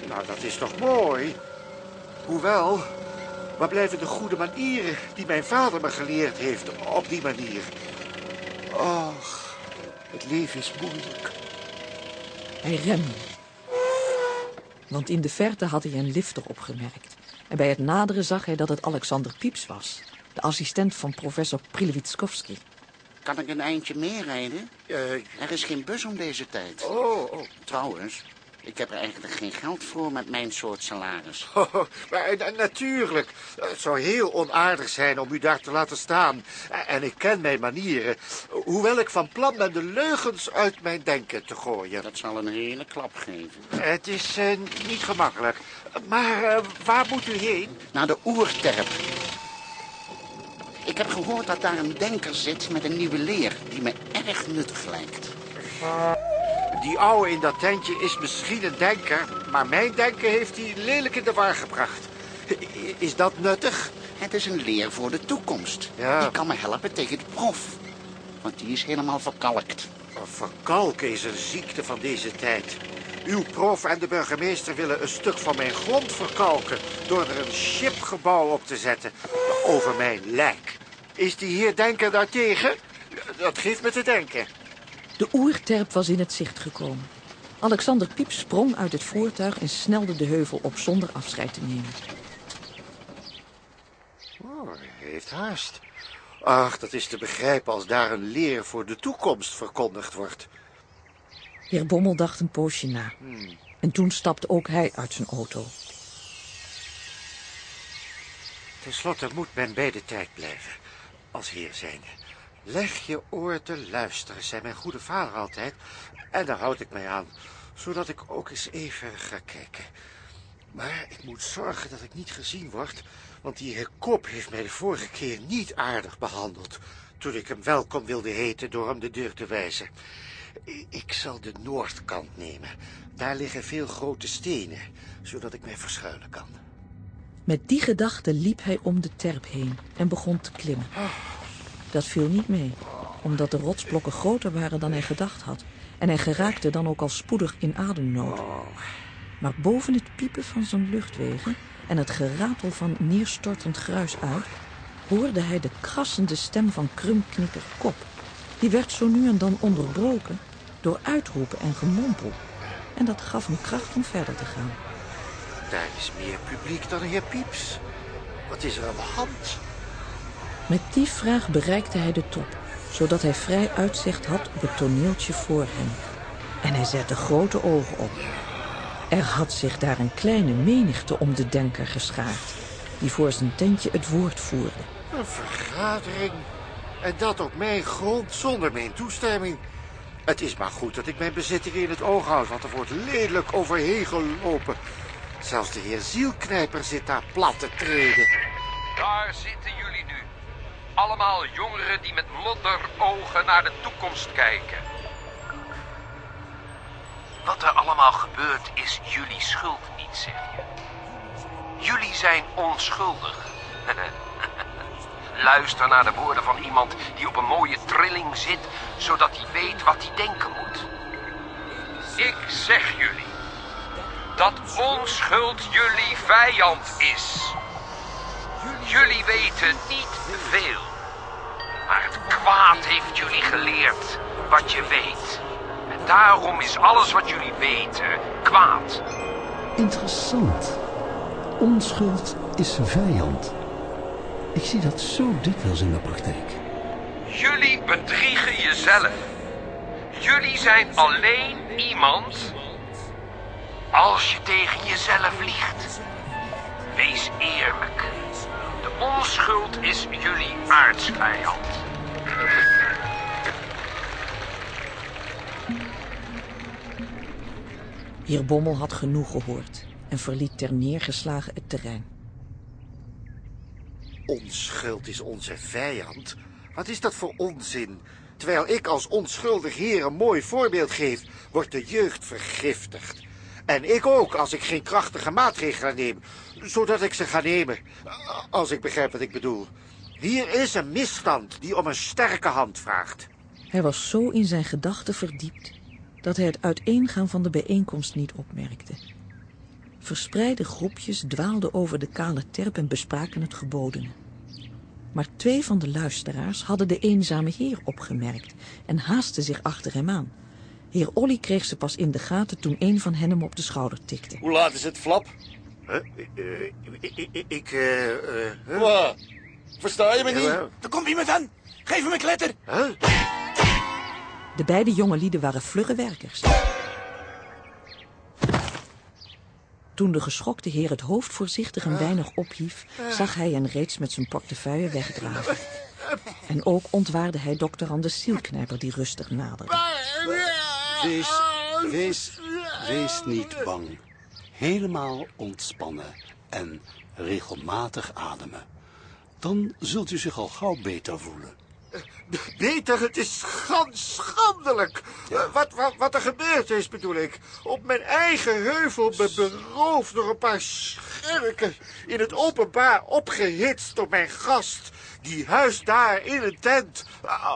Nou, dat is toch mooi? Hoewel, waar blijven de goede manieren die mijn vader me geleerd heeft op die manier? Och, het leven is moeilijk. Hij remde. Want in de verte had hij een lifter opgemerkt. En bij het naderen zag hij dat het Alexander Pieps was. De assistent van professor Prilewitskovski. Kan ik een eindje meer rijden? er is geen bus om deze tijd. Oh, oh. Trouwens, ik heb er eigenlijk geen geld voor met mijn soort salaris. Oh, maar, eh, natuurlijk, het zou heel onaardig zijn om u daar te laten staan. En ik ken mijn manieren. Hoewel ik van plan ben de leugens uit mijn denken te gooien. Dat zal een hele klap geven. Het is eh, niet gemakkelijk. Maar eh, waar moet u heen? Naar de oerterp. Ik heb gehoord dat daar een denker zit met een nieuwe leer die me erg nuttig lijkt. Die oude in dat tentje is misschien een denker, maar mijn denken heeft hij lelijk in de war gebracht. Is dat nuttig? Het is een leer voor de toekomst. Ja. Die kan me helpen tegen de prof. Want die is helemaal verkalkt. Verkalken is een ziekte van deze tijd. Uw prof en de burgemeester willen een stuk van mijn grond verkalken... door er een chipgebouw op te zetten over mijn lijk. Is die heer Denker daartegen? Dat geeft me te denken. De oerterp was in het zicht gekomen. Alexander Pieps sprong uit het voertuig en snelde de heuvel op zonder afscheid te nemen. Oh, hij heeft haast. Ach, dat is te begrijpen als daar een leer voor de toekomst verkondigd wordt. Heer Bommel dacht een poosje na. En toen stapte ook hij uit zijn auto. Ten slotte moet men bij de tijd blijven, als heer zijnde. Leg je oor te luisteren, zei mijn goede vader altijd. En daar houd ik mij aan, zodat ik ook eens even ga kijken. Maar ik moet zorgen dat ik niet gezien word, want die heer Kop heeft mij de vorige keer niet aardig behandeld, toen ik hem welkom wilde heten door hem de deur te wijzen. Ik zal de noordkant nemen. Daar liggen veel grote stenen, zodat ik mij verschuilen kan. Met die gedachte liep hij om de terp heen en begon te klimmen. Dat viel niet mee, omdat de rotsblokken groter waren dan hij gedacht had. En hij geraakte dan ook al spoedig in ademnood. Maar boven het piepen van zijn luchtwegen en het geratel van neerstortend gruis uit... hoorde hij de krassende stem van Krumknikker Kop. Die werd zo nu en dan onderbroken door uitroepen en gemompel. En dat gaf hem kracht om verder te gaan. Daar is meer publiek dan heer Pieps. Wat is er aan de hand? Met die vraag bereikte hij de top, zodat hij vrij uitzicht had op het toneeltje voor hem. En hij zette grote ogen op. Er had zich daar een kleine menigte om de denker geschaard, die voor zijn tentje het woord voerde. Een vergadering. En dat op mijn grond zonder mijn toestemming. Het is maar goed dat ik mijn bezittingen in het oog houd, want er wordt lelijk overheen gelopen. Zelfs de heer Zielknijper zit daar plat te treden. Daar zitten jullie nu. Allemaal jongeren die met lodderogen naar de toekomst kijken. Wat er allemaal gebeurt is jullie schuld niet, zeg je. Jullie zijn onschuldig. Luister naar de woorden van iemand die op een mooie trilling zit, zodat hij weet wat hij denken moet. Ik zeg jullie dat onschuld jullie vijand is. Jullie weten niet veel, maar het kwaad heeft jullie geleerd wat je weet. En daarom is alles wat jullie weten kwaad. Interessant. Onschuld is vijand. Ik zie dat zo dikwijls in de praktijk. Jullie bedriegen jezelf. Jullie zijn alleen iemand als je tegen jezelf liegt. Wees eerlijk. De onschuld is jullie aardsvijand. Heer Bommel had genoeg gehoord en verliet ter neergeslagen het terrein. Onschuld is onze vijand. Wat is dat voor onzin? Terwijl ik als onschuldig heer een mooi voorbeeld geef, wordt de jeugd vergiftigd. En ik ook, als ik geen krachtige maatregelen neem. Zodat ik ze ga nemen. Als ik begrijp wat ik bedoel. Hier is een misstand die om een sterke hand vraagt. Hij was zo in zijn gedachten verdiept dat hij het uiteengaan van de bijeenkomst niet opmerkte. Verspreide groepjes dwaalden over de kale terp en bespraken het gebodene. Maar twee van de luisteraars hadden de eenzame heer opgemerkt en haasten zich achter hem aan. Heer Olly kreeg ze pas in de gaten toen een van hen hem op de schouder tikte. Hoe laat is het, Flap? Ik, ik, eh... Wat? Versta je me niet? Er komt iemand aan. Geef hem een kletter. De beide jonge lieden waren vlugge werkers. Toen de geschokte heer het hoofd voorzichtig een weinig ophief... zag hij hen reeds met zijn portefeuille wegdragen. En ook ontwaarde hij dokter Anders Zielknijper die rustig naderde. Wees, wees, wees niet bang. Helemaal ontspannen en regelmatig ademen. Dan zult u zich al gauw beter voelen. Beter, het is gans schandelijk. Uh, wat, wat, wat er gebeurd is, bedoel ik. Op mijn eigen heuvel be beroofd door een paar schurken. In het openbaar opgehitst door mijn gast. Die huist daar in een tent.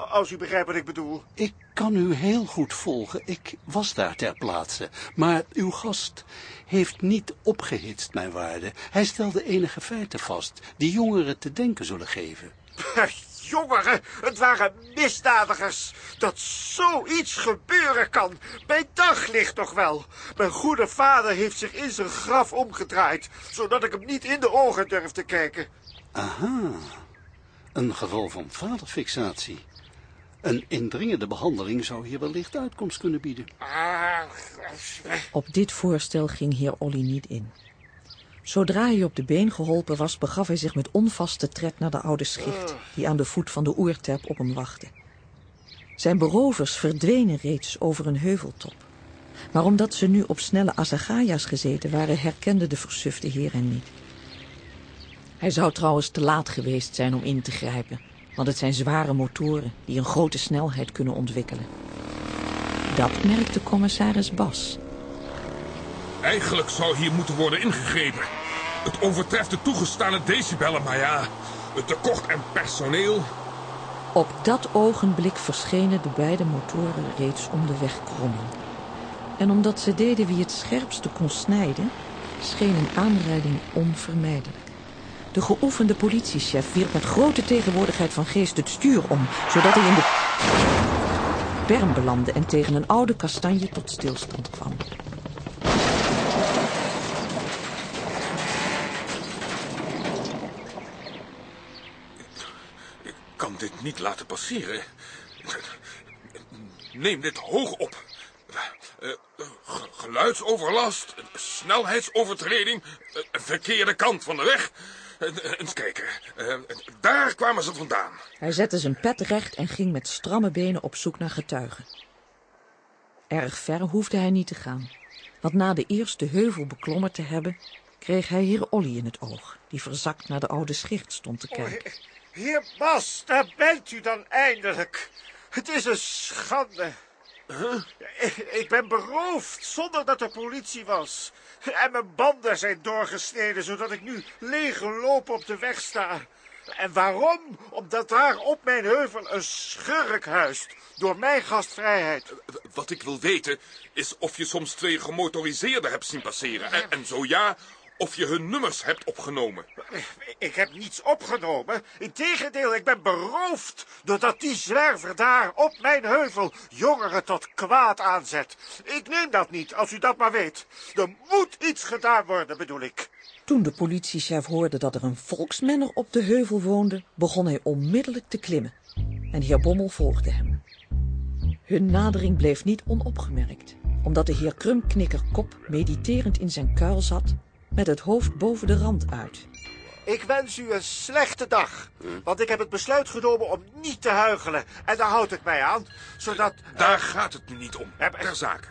Als u begrijpt wat ik bedoel. Ik kan u heel goed volgen. Ik was daar ter plaatse. Maar uw gast heeft niet opgehitst, mijn waarde. Hij stelde enige feiten vast die jongeren te denken zullen geven. Jongeren, het waren misdadigers. Dat zoiets gebeuren kan, bij daglicht toch wel. Mijn goede vader heeft zich in zijn graf omgedraaid, zodat ik hem niet in de ogen durf te kijken. Aha, een geval van vaderfixatie. Een indringende behandeling zou hier wellicht uitkomst kunnen bieden. Op dit voorstel ging heer Olly niet in. Zodra hij op de been geholpen was, begaf hij zich met onvaste tred naar de oude schicht, die aan de voet van de oerterp op hem wachtte. Zijn berovers verdwenen reeds over een heuveltop. Maar omdat ze nu op snelle azagaya's gezeten waren, herkende de versufte heer hen niet. Hij zou trouwens te laat geweest zijn om in te grijpen, want het zijn zware motoren die een grote snelheid kunnen ontwikkelen. Dat merkte commissaris Bas. Eigenlijk zou hier moeten worden ingegrepen. Het overtreft de toegestane decibellen, maar ja, het tekort aan personeel. Op dat ogenblik verschenen de beide motoren reeds om de wegkromming. En omdat ze deden wie het scherpste kon snijden, scheen een aanrijding onvermijdelijk. De geoefende politiechef wierp met grote tegenwoordigheid van geest het stuur om, zodat hij in de berm belandde en tegen een oude kastanje tot stilstand kwam. Kan dit niet laten passeren. Neem dit hoog op. Eh, ge- geluidsoverlast, snelheidsovertreding, eh, verkeerde kant van de weg. Eh, Eens kijken. Eh, Daar kwamen ze vandaan. Hij zette zijn pet recht en ging met stramme benen op zoek naar getuigen. Erg ver hoefde hij niet te gaan, want na de eerste heuvel beklommen te hebben, kreeg hij heer Olly in het oog, die verzakt naar de oude schicht stond te kijken. Heer Bas, daar bent u dan eindelijk. Het is een schande. Ik, ik ben beroofd zonder dat er politie was. En mijn banden zijn doorgesneden, zodat ik nu leeggelopen op de weg sta. En waarom? Omdat daar op mijn heuvel een schurk huist. Door mijn gastvrijheid. Wat ik wil weten is of je soms twee gemotoriseerden hebt zien passeren. En, en zo ja, of je hun nummers hebt opgenomen. Ik heb niets opgenomen. Integendeel, ik ben beroofd doordat die zwerver daar op mijn heuvel jongeren tot kwaad aanzet. Ik neem dat niet, als u dat maar weet. Er moet iets gedaan worden, bedoel ik. Toen de politiechef hoorde dat er een volksmenner op de heuvel woonde, begon hij onmiddellijk te klimmen. En heer Bommel volgde hem. Hun nadering bleef niet onopgemerkt, omdat de heer Krumknikkerkop mediterend in zijn kuil zat, met het hoofd boven de rand uit. Ik wens u een slechte dag, want ik heb het besluit genomen om niet te huigelen. En daar houd ik mij aan, zodat... Daar gaat het nu niet om, ter zake.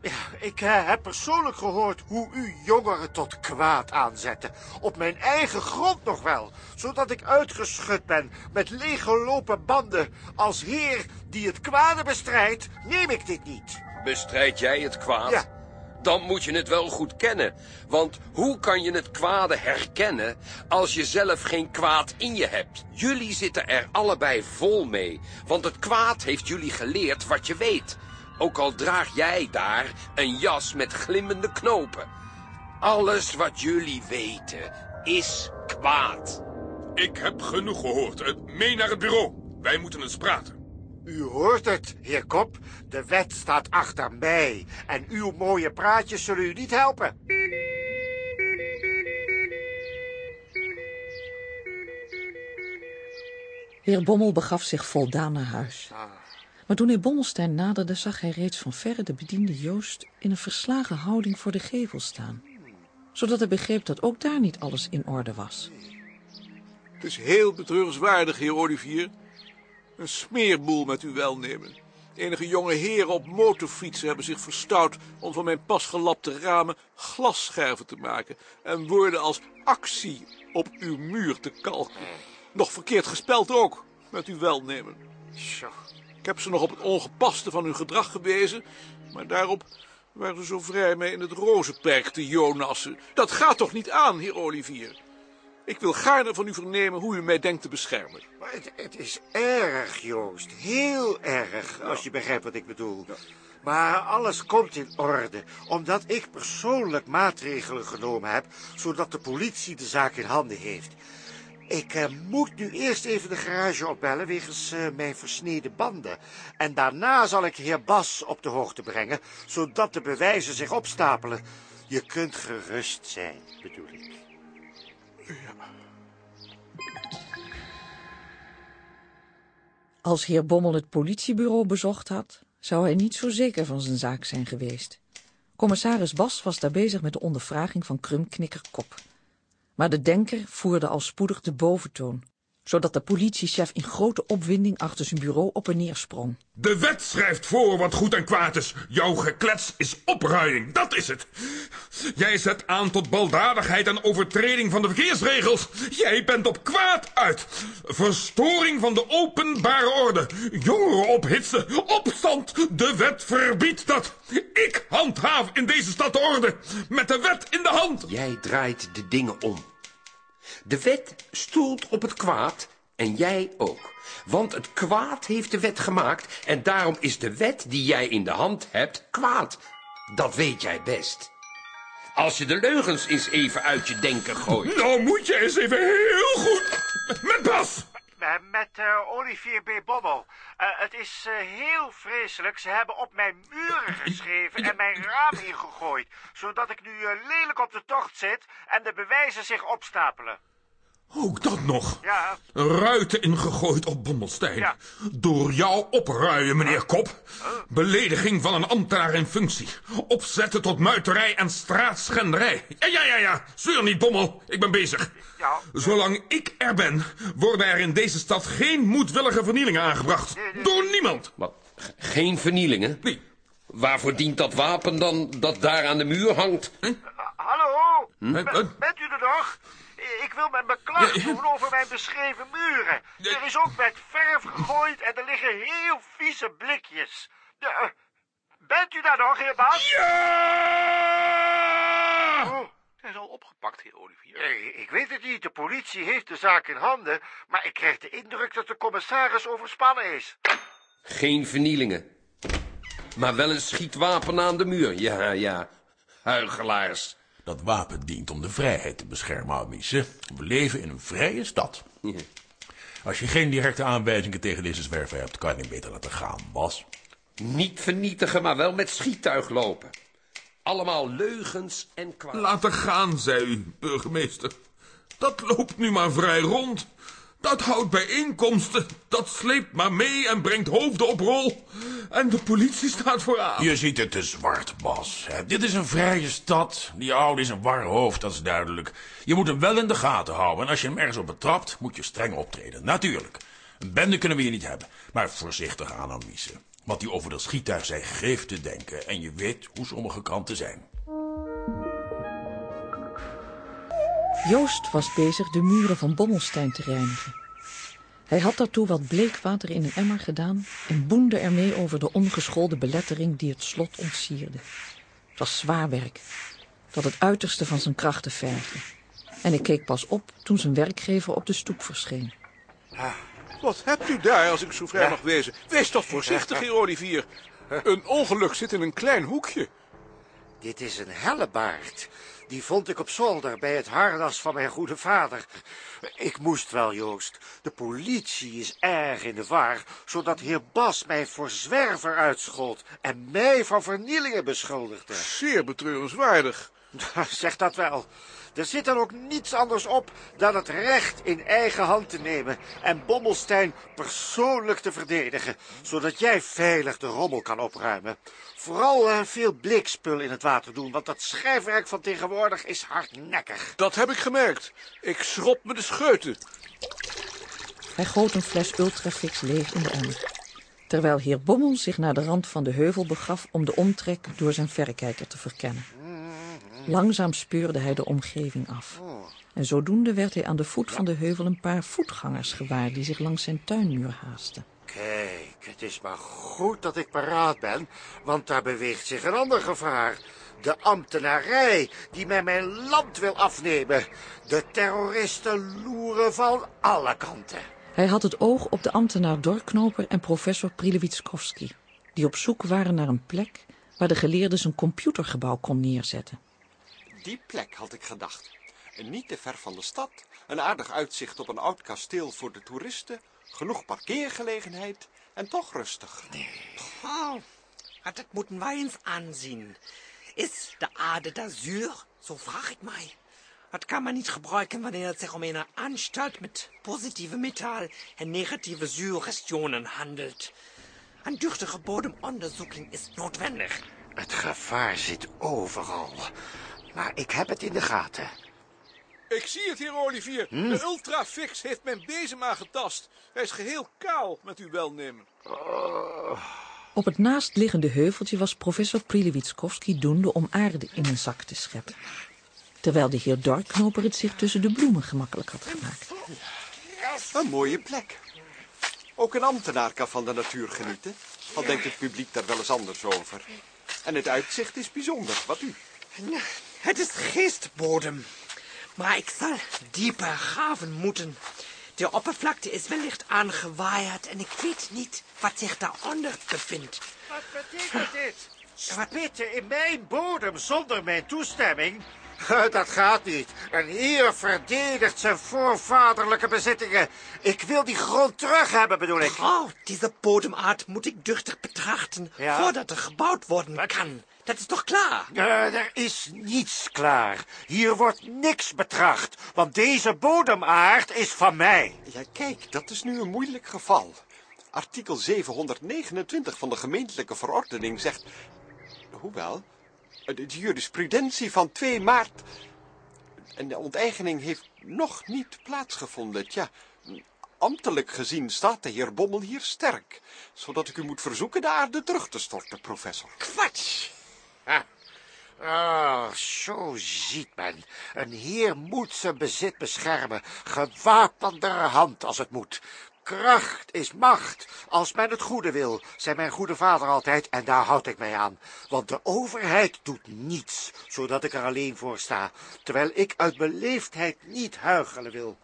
Ja, ik eh, heb persoonlijk gehoord hoe u jongeren tot kwaad aanzette. Op mijn eigen grond nog wel. Zodat ik uitgeschud ben met leeggelopen banden. Als heer die het kwade bestrijdt, neem ik dit niet. Bestrijd jij het kwaad? Ja. Dan moet je het wel goed kennen. Want hoe kan je het kwade herkennen als je zelf geen kwaad in je hebt? Jullie zitten er allebei vol mee. Want het kwaad heeft jullie geleerd wat je weet. Ook al draag jij daar een jas met glimmende knopen. Alles wat jullie weten is kwaad. Ik heb genoeg gehoord. Eh, Mee naar het bureau. Wij moeten eens praten. U hoort het, heer Kop. De wet staat achter mij. En uw mooie praatjes zullen u niet helpen. Heer Bommel begaf zich voldaan naar huis. Maar toen heer Bommelstein naderde, zag hij reeds van verre de bediende Joost in een verslagen houding voor de gevel staan. Zodat hij begreep dat ook daar niet alles in orde was. Het is heel betreurenswaardig, heer Olivier. Een smeerboel met uw welnemen. Enige jonge heren op motorfietsen hebben zich verstout om van mijn pas gelapte ramen glasscherven te maken en woorden als actie op uw muur te kalken. Nog verkeerd gespeld ook, met uw welnemen. Ik heb ze nog op het ongepaste van hun gedrag gewezen, maar daarop waren ze zo vrij mij in het rozenperk te jonassen. Dat gaat toch niet aan, heer Olivier? Ik wil gaarne van u vernemen hoe u mij denkt te beschermen. Maar het, het is erg, Joost. Heel erg, als je begrijpt wat ik bedoel. Maar alles komt in orde, omdat ik persoonlijk maatregelen genomen heb, zodat de politie de zaak in handen heeft. Ik eh, moet nu eerst even de garage opbellen wegens eh, mijn versneden banden. En daarna zal ik heer Bas op de hoogte brengen, zodat de bewijzen zich opstapelen. Je kunt gerust zijn, bedoel ik. Als heer Bommel het politiebureau bezocht had, zou hij niet zo zeker van zijn zaak zijn geweest. Commissaris Bas was daar bezig met de ondervraging van Krumknikkerkop. Maar de denker voerde al spoedig de boventoon, zodat de politiechef in grote opwinding achter zijn bureau op en neer sprong. De wet schrijft voor wat goed en kwaad is. Jouw geklets is opruiing, dat is het. Jij zet aan tot baldadigheid en overtreding van de verkeersregels. Jij bent op kwaad uit. Verstoring van de openbare orde. Jongeren ophitsen. Opstand. De wet verbiedt dat. Ik handhaaf in deze stad de orde. Met de wet in de hand. Jij draait de dingen om. De wet stoelt op het kwaad en jij ook. Want het kwaad heeft de wet gemaakt en daarom is de wet die jij in de hand hebt kwaad. Dat weet jij best. Als je de leugens eens even uit je denken gooit. Nou moet je eens even heel goed met Bas. Eh, Met eh, Olivier B. Bommel. Eh, het is eh, heel vreselijk. Ze hebben op mijn muren geschreven en mijn raam ingegooid. Zodat ik nu eh, lelijk op de tocht zit en de bewijzen zich opstapelen. Ook dat nog. Ja, Ruiten ingegooid op Bommelstein. Ja. Door jou opruien, meneer Kop. Belediging van een ambtenaar in functie. Opzetten tot muiterij en straatschenderij. Ja, ja, ja, ja. Zeur niet, Bommel. Ik ben bezig. Ja. Zolang ik er ben, worden er in deze stad geen moedwillige vernielingen aangebracht. Door niemand. Wat? Geen vernielingen? Nee. Waarvoor dient dat wapen dan dat daar aan de muur hangt? hallo? Hm? Eh, eh. bent u er nog? Ik wil met mijn Ja, ja. doen over mijn beschreven muren. Er is ook met verf gegooid en er liggen heel vieze blikjes. De, eh, bent u daar nog, heer Bas? Ja! Oh, hij is al opgepakt, heer Olivier. Ik weet het niet, de politie heeft de zaak in handen, maar ik krijg de indruk dat de commissaris overspannen is. Geen vernielingen. Maar wel een schietwapen aan de muur. Ja, ja. Huigelaars. Dat wapen dient om de vrijheid te beschermen, Amice. We leven in een vrije stad. Als je geen directe aanwijzingen tegen deze zwerver hebt, kan je hem beter laten gaan, Bas. Niet vernietigen, maar wel met schiettuig lopen. Allemaal leugens en kwaad. Laten gaan, zei u, burgemeester. Dat loopt nu maar vrij rond. Dat houdt bijeenkomsten. Dat sleept maar mee en brengt hoofden op rol. En de politie staat vooraan. Je ziet het te zwart, Bas. Dit is een vrije stad. Die oude is een war hoofd, dat is duidelijk. Je moet hem wel in de gaten houden. En als je hem ergens op betrapt, moet je streng optreden. Natuurlijk. Een bende kunnen we hier niet hebben. Maar voorzichtig aan, Amice. Wat die over dat schiettuig zei, geeft te denken. En je weet hoe sommige kanten zijn. Joost was bezig de muren van Bommelstein te reinigen. Hij had daartoe wat bleekwater in een emmer gedaan en boende ermee over de ongeschoolde belettering die het slot ontsierde. Het was zwaar werk, dat het uiterste van zijn krachten vergde. En ik keek pas op toen zijn werkgever op de stoep verscheen. Wat hebt u daar, als ik zo vrij mag wezen? Wees toch voorzichtig, heer Olivier. Een ongeluk zit in een klein hoekje. Dit is een hellebaard. Die vond ik op zolder bij het harnas van mijn goede vader. Ik moest wel, Joost. De politie is erg in de war, zodat heer Bas mij voor zwerver uitschold en mij van vernielingen beschuldigde. Zeer betreurenswaardig. Zeg dat wel. Er zit dan ook niets anders op dan het recht in eigen hand te nemen en Bommelstein persoonlijk te verdedigen, zodat jij veilig de rommel kan opruimen. Vooral eh, veel blikspul in het water doen, want dat schrijfwerk van tegenwoordig is hardnekkig. Dat heb ik gemerkt. Ik schrop me de scheuten. Hij goot een fles Ultrafix leeg in de emmer. Terwijl heer Bommel zich naar de rand van de heuvel begaf om de omtrek door zijn verrekijker te verkennen. Langzaam speurde hij de omgeving af. En zodoende werd hij aan de voet van de heuvel een paar voetgangers gewaar die zich langs zijn tuinmuur haasten. Kijk, het is maar goed dat ik paraat ben, want daar beweegt zich een ander gevaar. De ambtenarij die mij mijn land wil afnemen. De terroristen loeren van alle kanten. Hij had het oog op de ambtenaar Dorknoper en professor Prilewitskowski, die op zoek waren naar een plek waar de geleerde zijn computergebouw kon neerzetten. Die plek had ik gedacht. En niet te ver van de stad. Een aardig uitzicht op een oud kasteel voor de toeristen. Genoeg parkeergelegenheid. En toch rustig. Oh, das moeten wij eens aanzien. Is de aarde d'Azur? Zo vraag ik mij. Dat kan man niet gebruiken wanneer het zich om een anstalt met positieve metaal en negatieve zuurgestionen handelt. Een duchtige bodemonderzoeking is noodwendig. Het gevaar zit overal. Maar ik heb het in de gaten. Ik zie het, heer Olivier. Hm? De Ultrafix heeft mijn bezem aangetast. Hij is geheel kaal, met uw welnemen. Op het naastliggende heuveltje was professor Prilewitskowski doende om aarde in een zak te scheppen. Terwijl de heer Dorknoper het zich tussen de bloemen gemakkelijk had gemaakt. Een mooie plek. Ook een ambtenaar kan van de natuur genieten. Al denkt het publiek daar wel eens anders over. En het uitzicht is bijzonder, wat u. Het is geestbodem. Maar ik zal dieper graven moeten. De oppervlakte is wellicht aangewaaid en ik weet niet wat zich daaronder bevindt. Wat betekent dit? Spitten in mijn bodem zonder mijn toestemming? Dat gaat niet. Een heer verdedigt zijn voorvaderlijke bezittingen. Ik wil die grond terug hebben, bedoel ik. Oh, diese Bodemart moet ik duchtig betrachten, Ja? voordat er gebouwd worden kan. Dat is toch klaar? Eh, er is niets klaar. Hier wordt niks betracht, want deze bodemaard is van mij. Ja, kijk, dat is nu een moeilijk geval. Artikel 729 van de gemeentelijke verordening zegt... Hoewel, de jurisprudentie van 2 maart... En de onteigening heeft nog niet plaatsgevonden. Tja, ambtelijk gezien staat de heer Bommel hier sterk. Zodat ik u moet verzoeken de aarde terug te storten, professor. Kwats! Ah. Zo ziet men. Een heer moet zijn bezit beschermen, gewapenderhand als het moet. Kracht is macht, als men het goede wil, zei mijn goede vader altijd, en daar houd ik mij aan. Want de overheid doet niets, zodat ik er alleen voor sta, terwijl ik uit beleefdheid niet huichelen wil.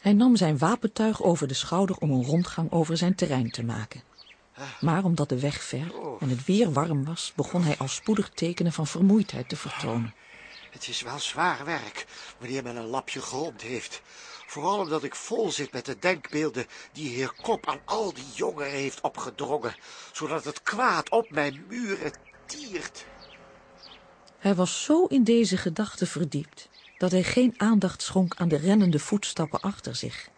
Hij nam zijn wapentuig over de schouder om een rondgang over zijn terrein te maken. Maar omdat de weg ver en het weer warm was, begon hij al spoedig tekenen van vermoeidheid te vertonen. Het is wel zwaar werk, wanneer men een lapje grond heeft. Vooral omdat ik vol zit met de denkbeelden die heer Kop aan al die jongeren heeft opgedrongen, zodat het kwaad op mijn muren tiert. Hij was zo in deze gedachten verdiept dat hij geen aandacht schonk aan de rennende voetstappen achter zich.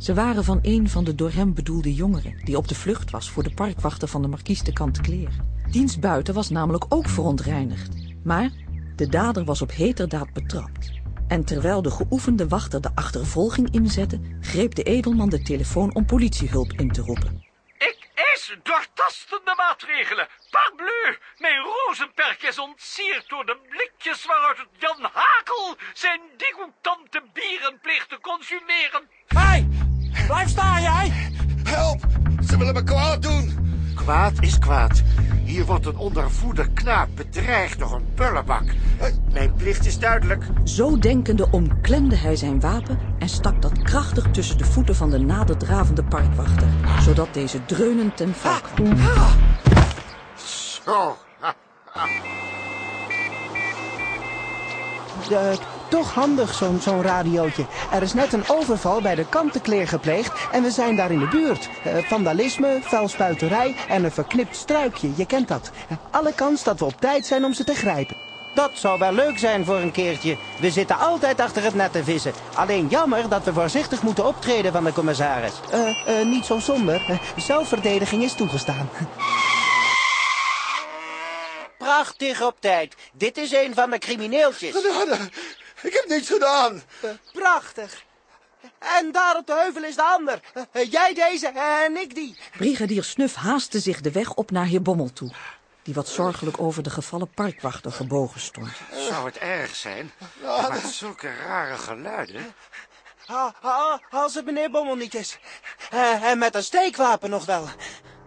Ze waren van een van de door hem bedoelde jongeren die op de vlucht was voor de parkwachter van de markies de Kantkleer. Diens buiten was namelijk ook verontreinigd, maar de dader was op heterdaad betrapt. En terwijl de geoefende wachter de achtervolging inzette, greep de edelman de telefoon om politiehulp in te roepen. Ik eis doortastende maatregelen. Parbleu, mijn rozenperk is ontsierd door de blikjes waaruit het Jan Hakel zijn degoutante bieren pleegt te consumeren. Hé, blijf staan jij! Help, ze willen me kwaad doen. Kwaad is kwaad. Hier wordt een ondervoede knaap bedreigd door een bullebak. Mijn plicht is duidelijk. Zo denkende omklemde hij zijn wapen en stak dat krachtig tussen de voeten van de naderdravende parkwachter, zodat deze dreunend ten val kwam. Zo. Toch handig, zo'n zo'n radiootje. Er is net een overval bij de kantenkleer gepleegd en we zijn daar in de buurt. Eh, vandalisme, vuilspuiterij en een verknipt struikje, je kent dat. Alle kans dat we op tijd zijn om ze te grijpen. Dat zou wel leuk zijn voor een keertje. We zitten altijd achter het net te vissen. Alleen jammer dat we voorzichtig moeten optreden van de commissaris. Eh, eh, niet zo somber. Zelfverdediging is toegestaan. Prachtig op tijd. Dit is een van de crimineeltjes. Ik heb niets gedaan. prachtig. En daar op de heuvel is de ander. Jij deze en ik die. Brigadier Snuf haastte zich de weg op naar heer Bommel toe, die wat zorgelijk over de gevallen parkwachter gebogen stond. Zou het erg zijn? Maar zulke rare geluiden. Als het meneer Bommel niet is. Eh, en met een steekwapen nog wel.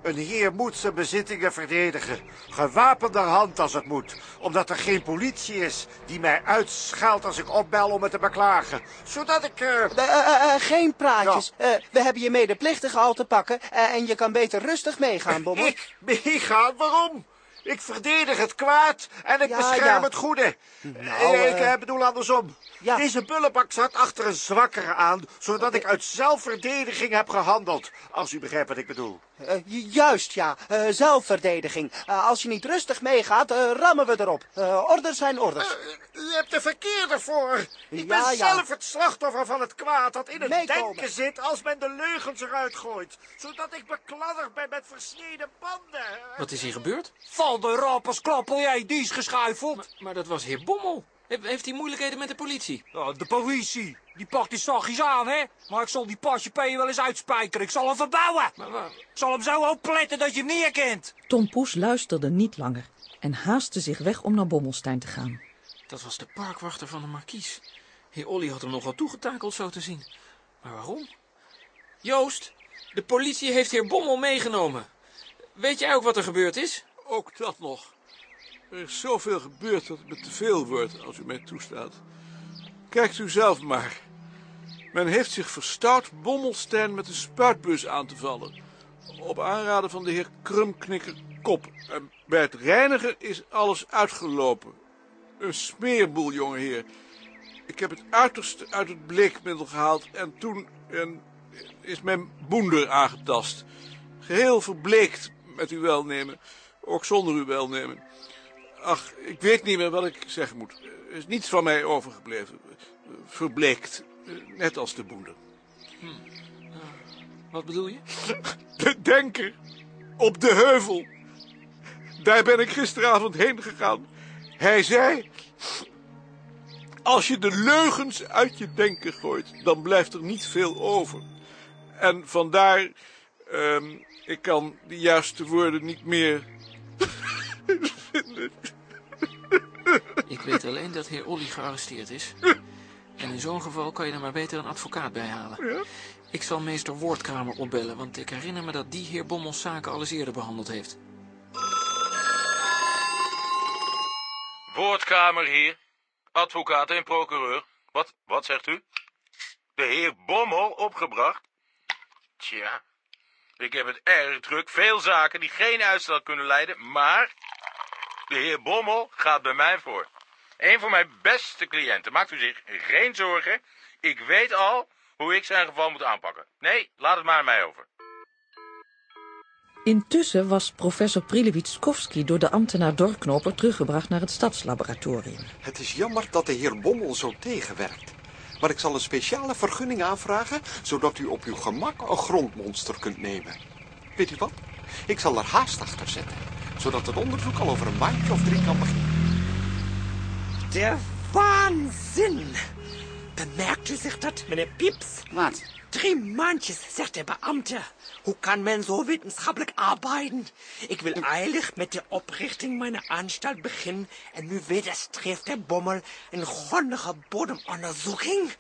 Een heer moet zijn bezittingen verdedigen. Gewapenderhand als het moet. Omdat er geen politie is die mij uitschaalt als ik opbel om me te beklagen. Zodat ik... eh, Eh, eh, geen praatjes. We hebben je medeplichtige al te pakken. en je kan beter rustig meegaan, Bommel. Ik meegaan? Waarom? Ik verdedig het kwaad en ik Ja, bescherm ja. het goede. Nou, ik bedoel andersom. Deze bullebak zat achter een zwakkere aan, zodat ik uit zelfverdediging heb gehandeld. Als u begrijpt wat ik bedoel. Eh, ju- juist, ja. Eh, zelfverdediging. Eh, als je niet rustig meegaat, rammen we erop. Eh, orders zijn orders. U hebt de verkeerde voor. Ik Ja, ben ja. zelf het slachtoffer van het kwaad dat in het Meekomen. denken zit als men de leugens eruit gooit. Zodat ik bekladderd ben met versneden banden. Wat is hier gebeurd? Val de rappers klappel jij, die is geschuifeld. Maar dat was heer Bommel. He- Heeft hij moeilijkheden met de politie? Ja, de politie, die pakt die zachtjes aan, hè? Maar ik zal die pasje P wel eens uitspijkeren. Ik zal hem verbouwen. Ik zal hem zo opletten dat je hem niet herkent. Tom Poes luisterde niet langer en haastte zich weg om naar Bommelstein te gaan. Dat was de parkwachter van de markies. Heer Olly had hem nogal toegetakeld zo te zien. Maar waarom? Joost, de politie heeft heer Bommel meegenomen. Weet jij ook wat er gebeurd is? Ook dat nog. Er is zoveel gebeurd dat het me te veel wordt, als u mij toestaat. Kijkt u zelf maar. Men heeft zich verstout Bommelstein met een spuitbus aan te vallen. Op aanraden van de heer Krumknikker kop. En bij het reinigen is alles uitgelopen. Een smeerboel, jongeheer. Ik heb het uiterste uit het bleekmiddel gehaald en toen en, is mijn boender aangetast. Geheel verbleekt met uw welnemen, ook zonder uw welnemen. Ach, ik weet niet meer wat ik zeggen moet. Er is niets van mij overgebleven. Verbleekt, net als de boender. Wat bedoel je? De denker op de heuvel. Daar ben ik gisteravond heen gegaan. Hij zei... Als je de leugens uit je denken gooit, dan blijft er niet veel over. En vandaar... ehm, ik kan de juiste woorden niet meer vinden. Ik weet alleen dat heer Olly gearresteerd is. En in zo'n geval kan je er maar beter een advocaat bij halen. Ik zal meester Woordkamer opbellen, want ik herinner me dat die heer Bommels zaken al eens eerder behandeld heeft. Woordkamer hier. Advocaat en procureur. Wat, wat zegt u? De heer Bommel opgebracht? Tja, ik heb het erg druk. Veel zaken die geen uitstel kunnen leiden, maar... De heer Bommel gaat bij mij voor. Een van mijn beste cliënten. Maakt u zich geen zorgen. Ik weet al hoe ik zijn geval moet aanpakken. Nee, laat het maar aan mij over. Intussen was professor Prilewitskowski door de ambtenaar Dorknoper teruggebracht naar het stadslaboratorium. Het is jammer dat de heer Bommel zo tegenwerkt. Maar ik zal een speciale vergunning aanvragen, zodat u op uw gemak een grondmonster kunt nemen. Weet u wat? Ik zal er haast achter zetten, zodat het onderzoek al over een maandje of drie kan beginnen. Der Wahnsinn! Bemerkt u zich dat, meneer Pieps? Wat? Drie maandjes, zegt der Beamte. Hoe kan men zo wetenschappelijk arbeiten? Ik wil eilig met de oprichting meiner Anstalt beginnen en nu wederstreeft der Bommel een grondige bodemonderzoeking.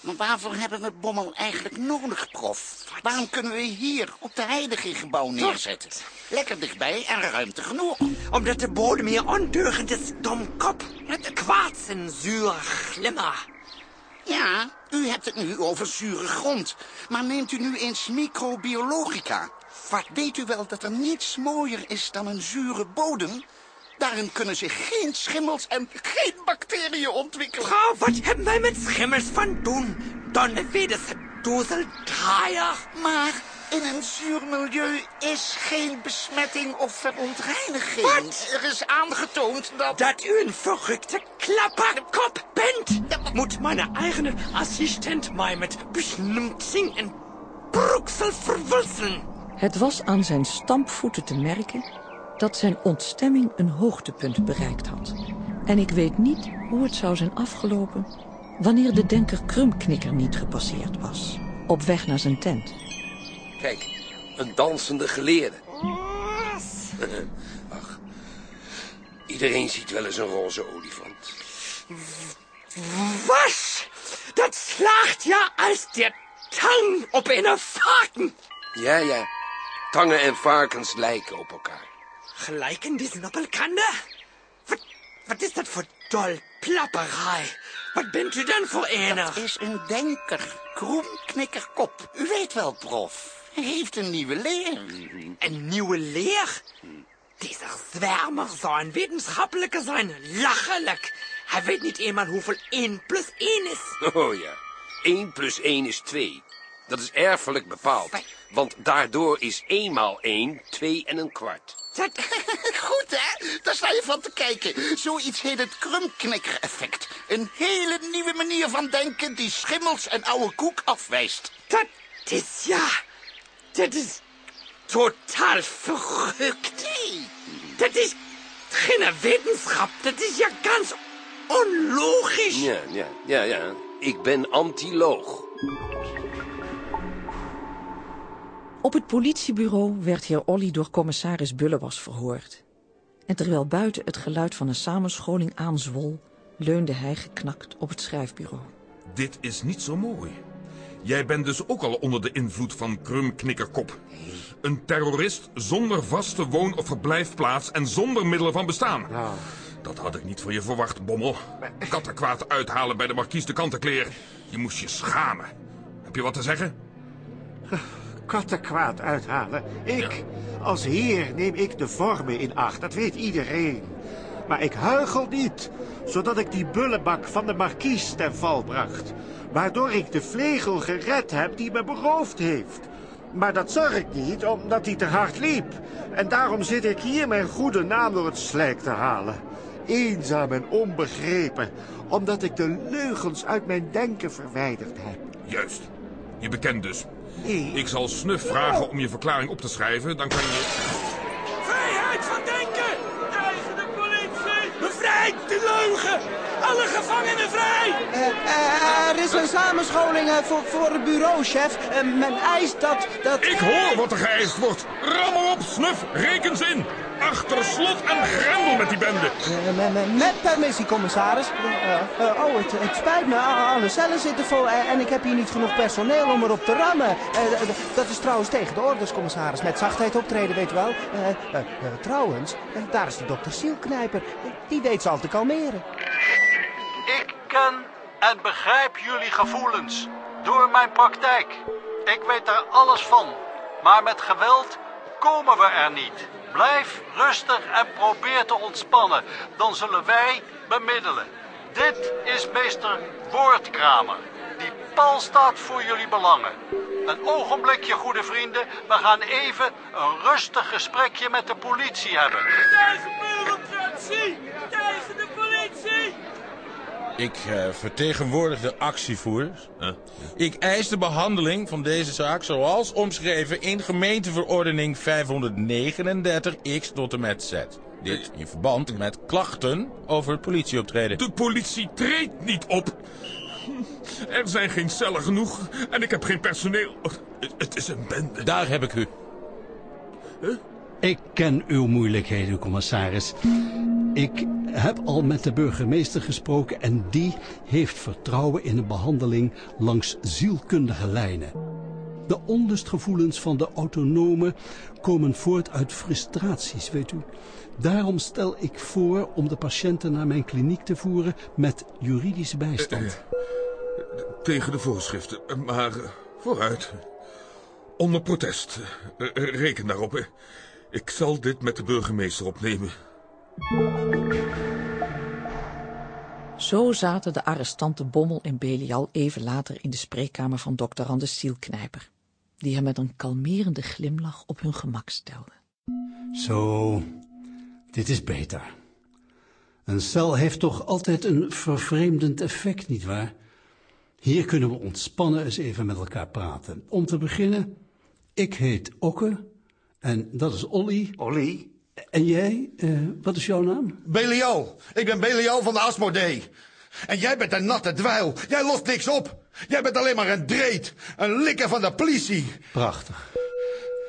Maar waarvoor hebben we Bommel eigenlijk nodig, prof? Waarom kunnen we hier op de Heideggebouw neerzetten? Lekker dichtbij en ruimte genoeg. Omdat de bodem hier ondeugend is, domkop. Met kwaad en zuur glimmer. Ja, u hebt het nu over zure grond. Maar neemt u nu eens microbiologica. Wat weet u wel dat er niets mooier is dan een zure bodem? Daarin kunnen zich geen schimmels en geen bacteriën ontwikkelen. Vrouw, wat hebben wij met schimmels van doen? Donnewedes doezeldraaier. Maar in een zuur milieu is geen besmetting of verontreiniging. Wat? Er is aangetoond dat... Dat u een verrukte klapperkop bent. Moet mijn eigen assistent mij met besnumpzing en broeksel verwulsen. Het was aan zijn stampvoeten te merken dat zijn ontstemming een hoogtepunt bereikt had. En ik weet niet hoe het zou zijn afgelopen wanneer de denker Krumknikker niet gepasseerd was, op weg naar zijn tent. Kijk, een dansende geleerde. Ach, iedereen ziet wel eens een roze olifant. Was? Dat slaagt ja als der tang op een varken. Ja, ja, tangen en varkens lijken op elkaar. Gelijken die zijn op elkaar? Wat, wat is dat voor dol plapperij? Wat bent u dan voor een? Dat is een denker. Kroemknikkerkop. U weet wel, prof. Hij heeft een nieuwe leer. Een nieuwe leer? Deze zwermer zou een wetenschappelijke zijn. Lachelijk. Hij weet niet eenmaal hoeveel 1 plus 1 is. Oh ja, 1 plus 1 is 2. Dat is erfelijk bepaald. Want daardoor is 1 maal 1 2 en een kwart. Goed, hè? Daar sta je van te kijken. Zoiets heet het krumknikker-effect. Een hele nieuwe manier van denken die schimmels en oude koek afwijst. Dat is ja... Dat is totaal verrückt. Dat is geen wetenschap. Dat is ja ganz onlogisch. Ja, ja, ja, ja. Ik ben antiloog. Op het politiebureau werd heer Olly door commissaris Bullewas verhoord. En terwijl buiten het geluid van een samenscholing aanzwol... leunde hij geknakt op het schrijfbureau. Dit is niet zo mooi. Jij bent dus ook al onder de invloed van Krumknikkerkop. Een terrorist zonder vaste woon- of verblijfplaats en zonder middelen van bestaan. Dat had ik niet van je verwacht, Bommel. Kattenkwaad uithalen bij de markies de kantenkleer. Je moest je schamen. Heb je wat te zeggen? Kattenkwaad uithalen. Ik, als heer, neem ik de vormen in acht. Dat weet iedereen. Maar ik huichel niet, zodat ik die bullebak van de markies ten val bracht. Waardoor ik de vlegel gered heb die me beroofd heeft. Maar dat zag ik niet, omdat hij te hard liep. En daarom zit ik hier mijn goede naam door het slijk te halen. Eenzaam en onbegrepen, omdat ik de leugens uit mijn denken verwijderd heb. Juist. Je bekent dus. Ik zal Snuf vragen om je verklaring op te schrijven. Dan kan je... Vrijheid van denken! Tegen de politie! Bevrijd de leugen! Alle gevangenen vrij! Eh, er is een samenscholing eh, voor, voor het bureauchef. Eh, men eist dat, dat... Ik hoor wat er geëist wordt. Rammel op, Snuf. Reken ze in. Achter slot en grendel met die bende. Eh, met- met- met permissie, commissaris. Eh, eh, oh, het, het spijt me. Alle cellen zitten vol eh, en ik heb hier niet genoeg personeel om erop te rammen. Eh, dat is trouwens tegen de orders, commissaris. Met zachtheid optreden, weet u wel. Eh, eh, eh, trouwens, eh, daar is die dokter Sielknijper. Die weet ze al te kalmeren. Ik ken en begrijp jullie gevoelens door mijn praktijk. Ik weet daar alles van. Maar met geweld komen we er niet. Blijf rustig en probeer te ontspannen. Dan zullen wij bemiddelen. Dit is meester Woordkramer. Die pal staat voor jullie belangen. Een ogenblikje, goede vrienden. We gaan even een rustig gesprekje met de politie hebben. Tegen de politie! Ik eh, vertegenwoordig de actievoerders. Ik eis de behandeling van deze zaak zoals omschreven in gemeenteverordening 539x tot en met Z. Dit in verband met klachten over het politieoptreden. De politie treedt niet op. Er zijn geen cellen genoeg en ik heb geen personeel. Het- Het is een bende. Daar heb ik u. Ik ken uw moeilijkheden, commissaris. Ik heb al met de burgemeester gesproken en die heeft vertrouwen in een behandeling langs zielkundige lijnen. De onlustgevoelens van de autonomen komen voort uit frustraties, weet u. Daarom stel ik voor om de patiënten naar mijn kliniek te voeren met juridische bijstand. Tegen de voorschriften, maar eh, vooruit. Onder protest. Eh, eh, Reken daarop. hè. Ik zal dit met de burgemeester opnemen. Zo zaten de arrestanten Bommel en Belial even later in de spreekkamer van dokter Anders Zielknijper, die hem met een kalmerende glimlach op hun gemak stelde. Zo, dit is beter. Een cel heeft toch altijd een vervreemdend effect, nietwaar? Hier kunnen we ontspannen eens even met elkaar praten. Om te beginnen, ik heet Okke en dat is Olly. Olly? En jij, eh, wat is jouw naam? Belial. Ik ben Belial van de Asmodee. En jij bent een natte dweil. Jij lost niks op. Jij bent alleen maar een dreet. Een likker van de politie. Prachtig,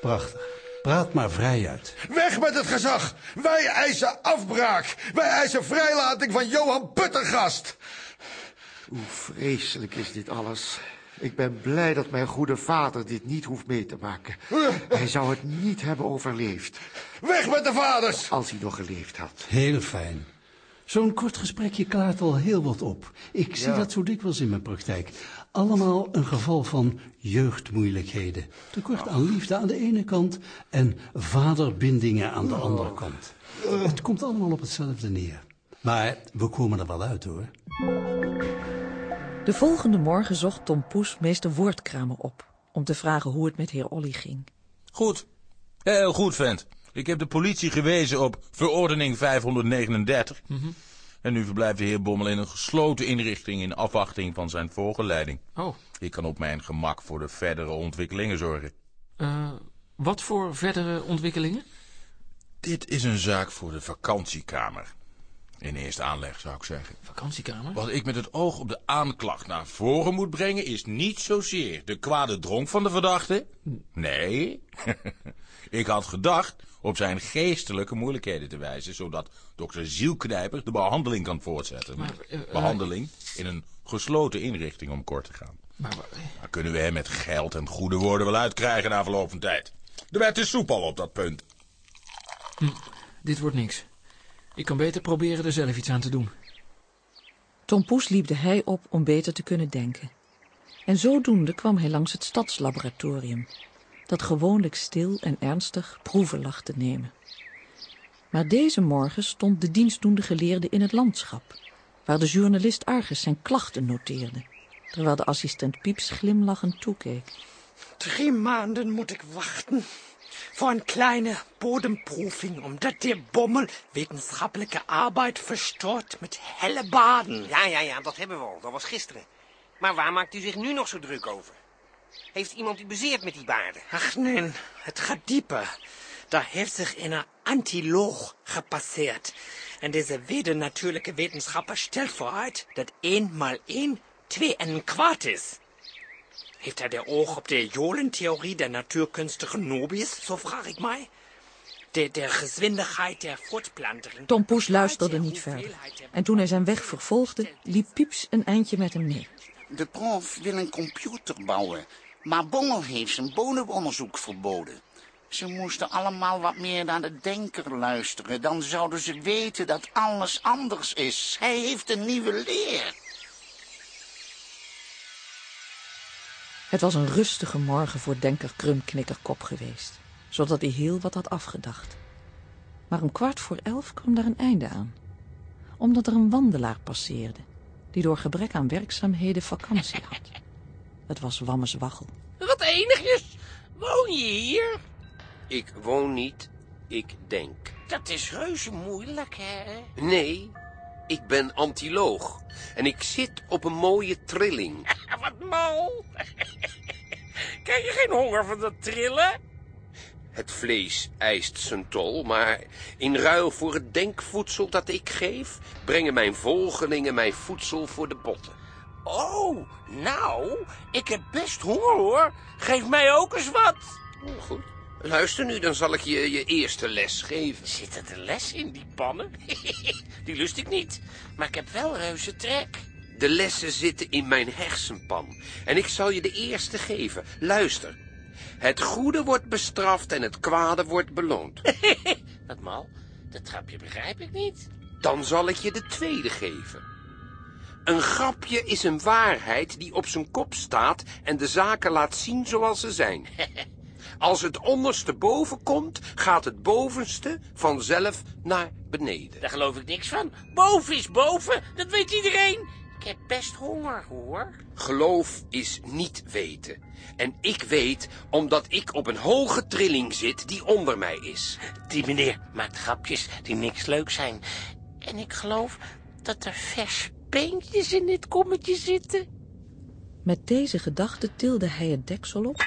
prachtig. Praat maar vrij uit. Weg met het gezag. Wij eisen afbraak. Wij eisen vrijlating van Johan Puttergast. Hoe vreselijk is dit alles. Ik ben blij dat mijn goede vader dit niet hoeft mee te maken. Hij zou het niet hebben overleefd. Weg met de vaders! Als hij nog geleefd had. Heel fijn. Zo'n kort gesprekje klaart al heel wat op. Ik zie Ja. dat zo dikwijls in mijn praktijk. Allemaal een geval van jeugdmoeilijkheden. Tekort aan liefde aan de ene kant en vaderbindingen aan de andere kant. Het komt allemaal op hetzelfde neer. Maar we komen er wel uit hoor. De volgende morgen zocht Tom Poes meester Woordkramer op, om te vragen hoe het met heer Olly ging. Goed. Heel goed, vent. Ik heb de politie gewezen op verordening 539. En nu verblijft de heer Bommel in een gesloten inrichting in afwachting van zijn voorgeleiding. Oh. Ik kan op mijn gemak voor de verdere ontwikkelingen zorgen. Eh, wat voor verdere ontwikkelingen? Dit is een zaak voor de vakantiekamer. In eerste aanleg, zou ik zeggen. Vakantiekamer? Wat ik met het oog op de aanklacht naar voren moet brengen... is niet zozeer de kwade dronk van de verdachte. Nee. ik had gedacht op zijn geestelijke moeilijkheden te wijzen... zodat dokter Zielknijper de behandeling kan voortzetten. Maar, eh, eh, behandeling in een gesloten inrichting om kort te gaan. Maar, Maar kunnen we hem met geld en goede woorden wel uitkrijgen na verloop van tijd? De wet is soepel op dat punt. hm, dit wordt niks. Ik kan beter proberen er zelf iets aan te doen. Tom Poes liep de hei op om beter te kunnen denken. En zodoende kwam hij langs het stadslaboratorium. dat gewoonlijk stil en ernstig proeven lag te nemen. Maar deze morgen stond de dienstdoende geleerde in het landschap, waar de journalist Argus zijn klachten noteerde, terwijl de assistent Pieps glimlachend toekeek. Drie maanden moet ik wachten voor een kleine bodemproefing, omdat de bommel wetenschappelijke arbeid verstoort met helle baden. Ja, ja, ja, dat hebben we al. Dat was gisteren. Maar waar maakt u zich nu nog zo druk over? Heeft iemand u bezeerd met die baarden? Ach nee, het gaat dieper. Daar heeft zich een antiloog gepasseerd. En deze wedernatuurlijke wetenschapper stelt vooruit dat 1 maal 1 2 en een kwart is. Heeft hij de oog op de jolentheorie der natuurkunstige nobis, zo vraag ik mij? De, de gezwindigheid der voortplanting. Tom Poes luisterde niet verder. En toen hij zijn weg vervolgde, liep Pieps een eindje met hem mee. De prof wil een computer bouwen, maar Bongel heeft zijn bodembonderzoek verboden. Ze moesten allemaal wat meer naar de denker luisteren. Dan zouden ze weten dat alles anders is. Hij heeft een nieuwe leer. Het was een rustige morgen voor denker Krumknikkerkop geweest, zodat hij heel wat had afgedacht. Maar om kwart voor elf kwam daar een einde aan, omdat er een wandelaar passeerde, die door gebrek aan werkzaamheden vakantie had. Het was Wammes Waggel. Wat enigjes. Woon je hier? Ik woon niet, ik denk. Dat is reuze moeilijk, hè? Nee, ik ben antiloog. En ik zit op een mooie trilling. Wat mal. Krijg je geen honger van dat trillen? Het vlees eist zijn tol, maar in ruil voor het denkvoedsel dat ik geef... brengen mijn volgelingen mij voedsel voor de botten. Oh, nou, ik heb best honger, hoor. Geef mij ook eens wat. Oh, goed. Luister nu, dan zal ik je je eerste les geven. Zit er een les in, die pannen? die lust ik niet, maar ik heb wel reuze trek. De lessen zitten in mijn hersenpan. En ik zal je de eerste geven. Luister. Het goede wordt bestraft en het kwade wordt beloond. Wat mal, dat grapje begrijp ik niet. Dan zal ik je de tweede geven. Een grapje is een waarheid die op zijn kop staat en de zaken laat zien zoals ze zijn. Als het onderste boven komt, gaat het bovenste vanzelf naar beneden. Daar geloof ik niks van. Boven is boven, dat weet iedereen. Ik heb best honger, hoor. Geloof is niet weten. En ik weet omdat ik op een hoge trilling zit die onder mij is. Die meneer maakt grapjes die niks leuk zijn. En ik geloof dat er vers beentjes in dit kommetje zitten. Met deze gedachte tilde hij het deksel op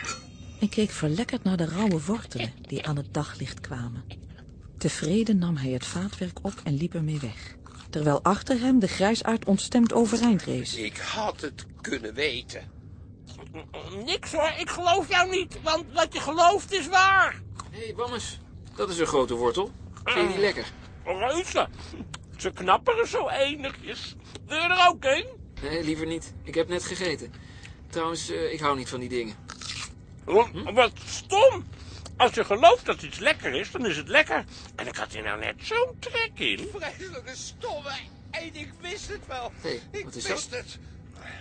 en keek verlekkerd naar de rauwe wortelen die aan het daglicht kwamen. Tevreden nam hij het vaatwerk op en liep ermee weg, terwijl achter hem de grijsaard ontstemd overeind rees. Ik had het kunnen weten. Niks hoor, ik geloof jou niet, want wat je gelooft is waar. Hé, hey, Wammes, dat is een grote wortel. Vind je die lekker? Reuze, ze knapperen zo enigjes. Wil je er ook een? Nee, liever niet. Ik heb net gegeten. Trouwens, uh, ik hou niet van die dingen. Hm? Wat stom. Als je gelooft dat iets lekker is, dan is het lekker. En ik had hier nou net zo'n trek in. Vreselijke stomme. En ik wist het wel. Hey, ik wat is wist dat? het.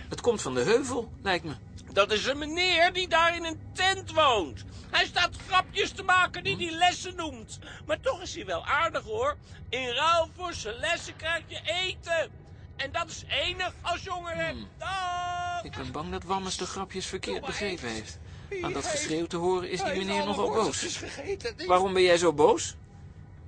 Het komt van de heuvel, lijkt me. Dat is een meneer die daar in een tent woont. Hij staat grapjes te maken die hij lessen noemt. Maar toch is hij wel aardig hoor. In ruil voor zijn lessen krijg je eten. En dat is enig als hebt. Dag! Ik ben bang dat Wammes de grapjes verkeerd begrepen heeft. Aan dat geschreeuw te horen is die meneer nogal boos. Waarom ben jij zo boos?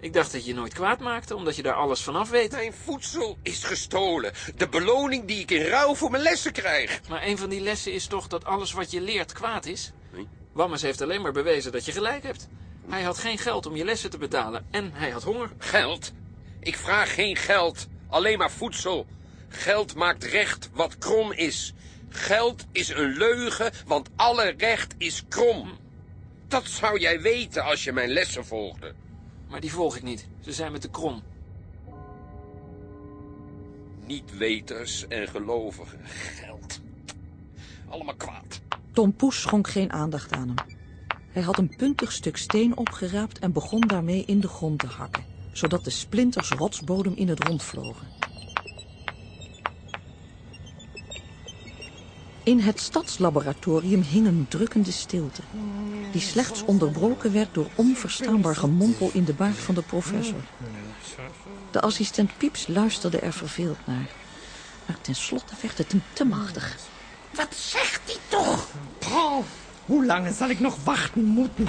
Ik dacht dat je nooit kwaad maakte, omdat je daar alles vanaf weet. Mijn voedsel is gestolen. De beloning die ik in ruil voor mijn lessen krijg. Maar een van die lessen is toch dat alles wat je leert kwaad is? Nee. Wammes heeft alleen maar bewezen dat je gelijk hebt. Hij had geen geld om je lessen te betalen en hij had honger. Geld? Ik vraag geen geld, alleen maar voedsel. Geld maakt recht wat krom is. Geld is een leugen, want alle recht is krom. Dat zou jij weten als je mijn lessen volgde. Maar die volg ik niet. Ze zijn me te krom. Niet-weters en gelovigen. Geld. Allemaal kwaad. Tom Poes schonk geen aandacht aan hem. Hij had een puntig stuk steen opgeraapt en begon daarmee in de grond te hakken, zodat de splinters rotsbodem in het rond vlogen. In het stadslaboratorium hing een drukkende stilte, die slechts onderbroken werd door onverstaanbaar gemompel in de baard van de professor. De assistent Pieps luisterde er verveeld naar, maar tenslotte werd het hem te machtig. Wat zegt hij toch? Oh, hoe lange zal ik nog wachten moeten?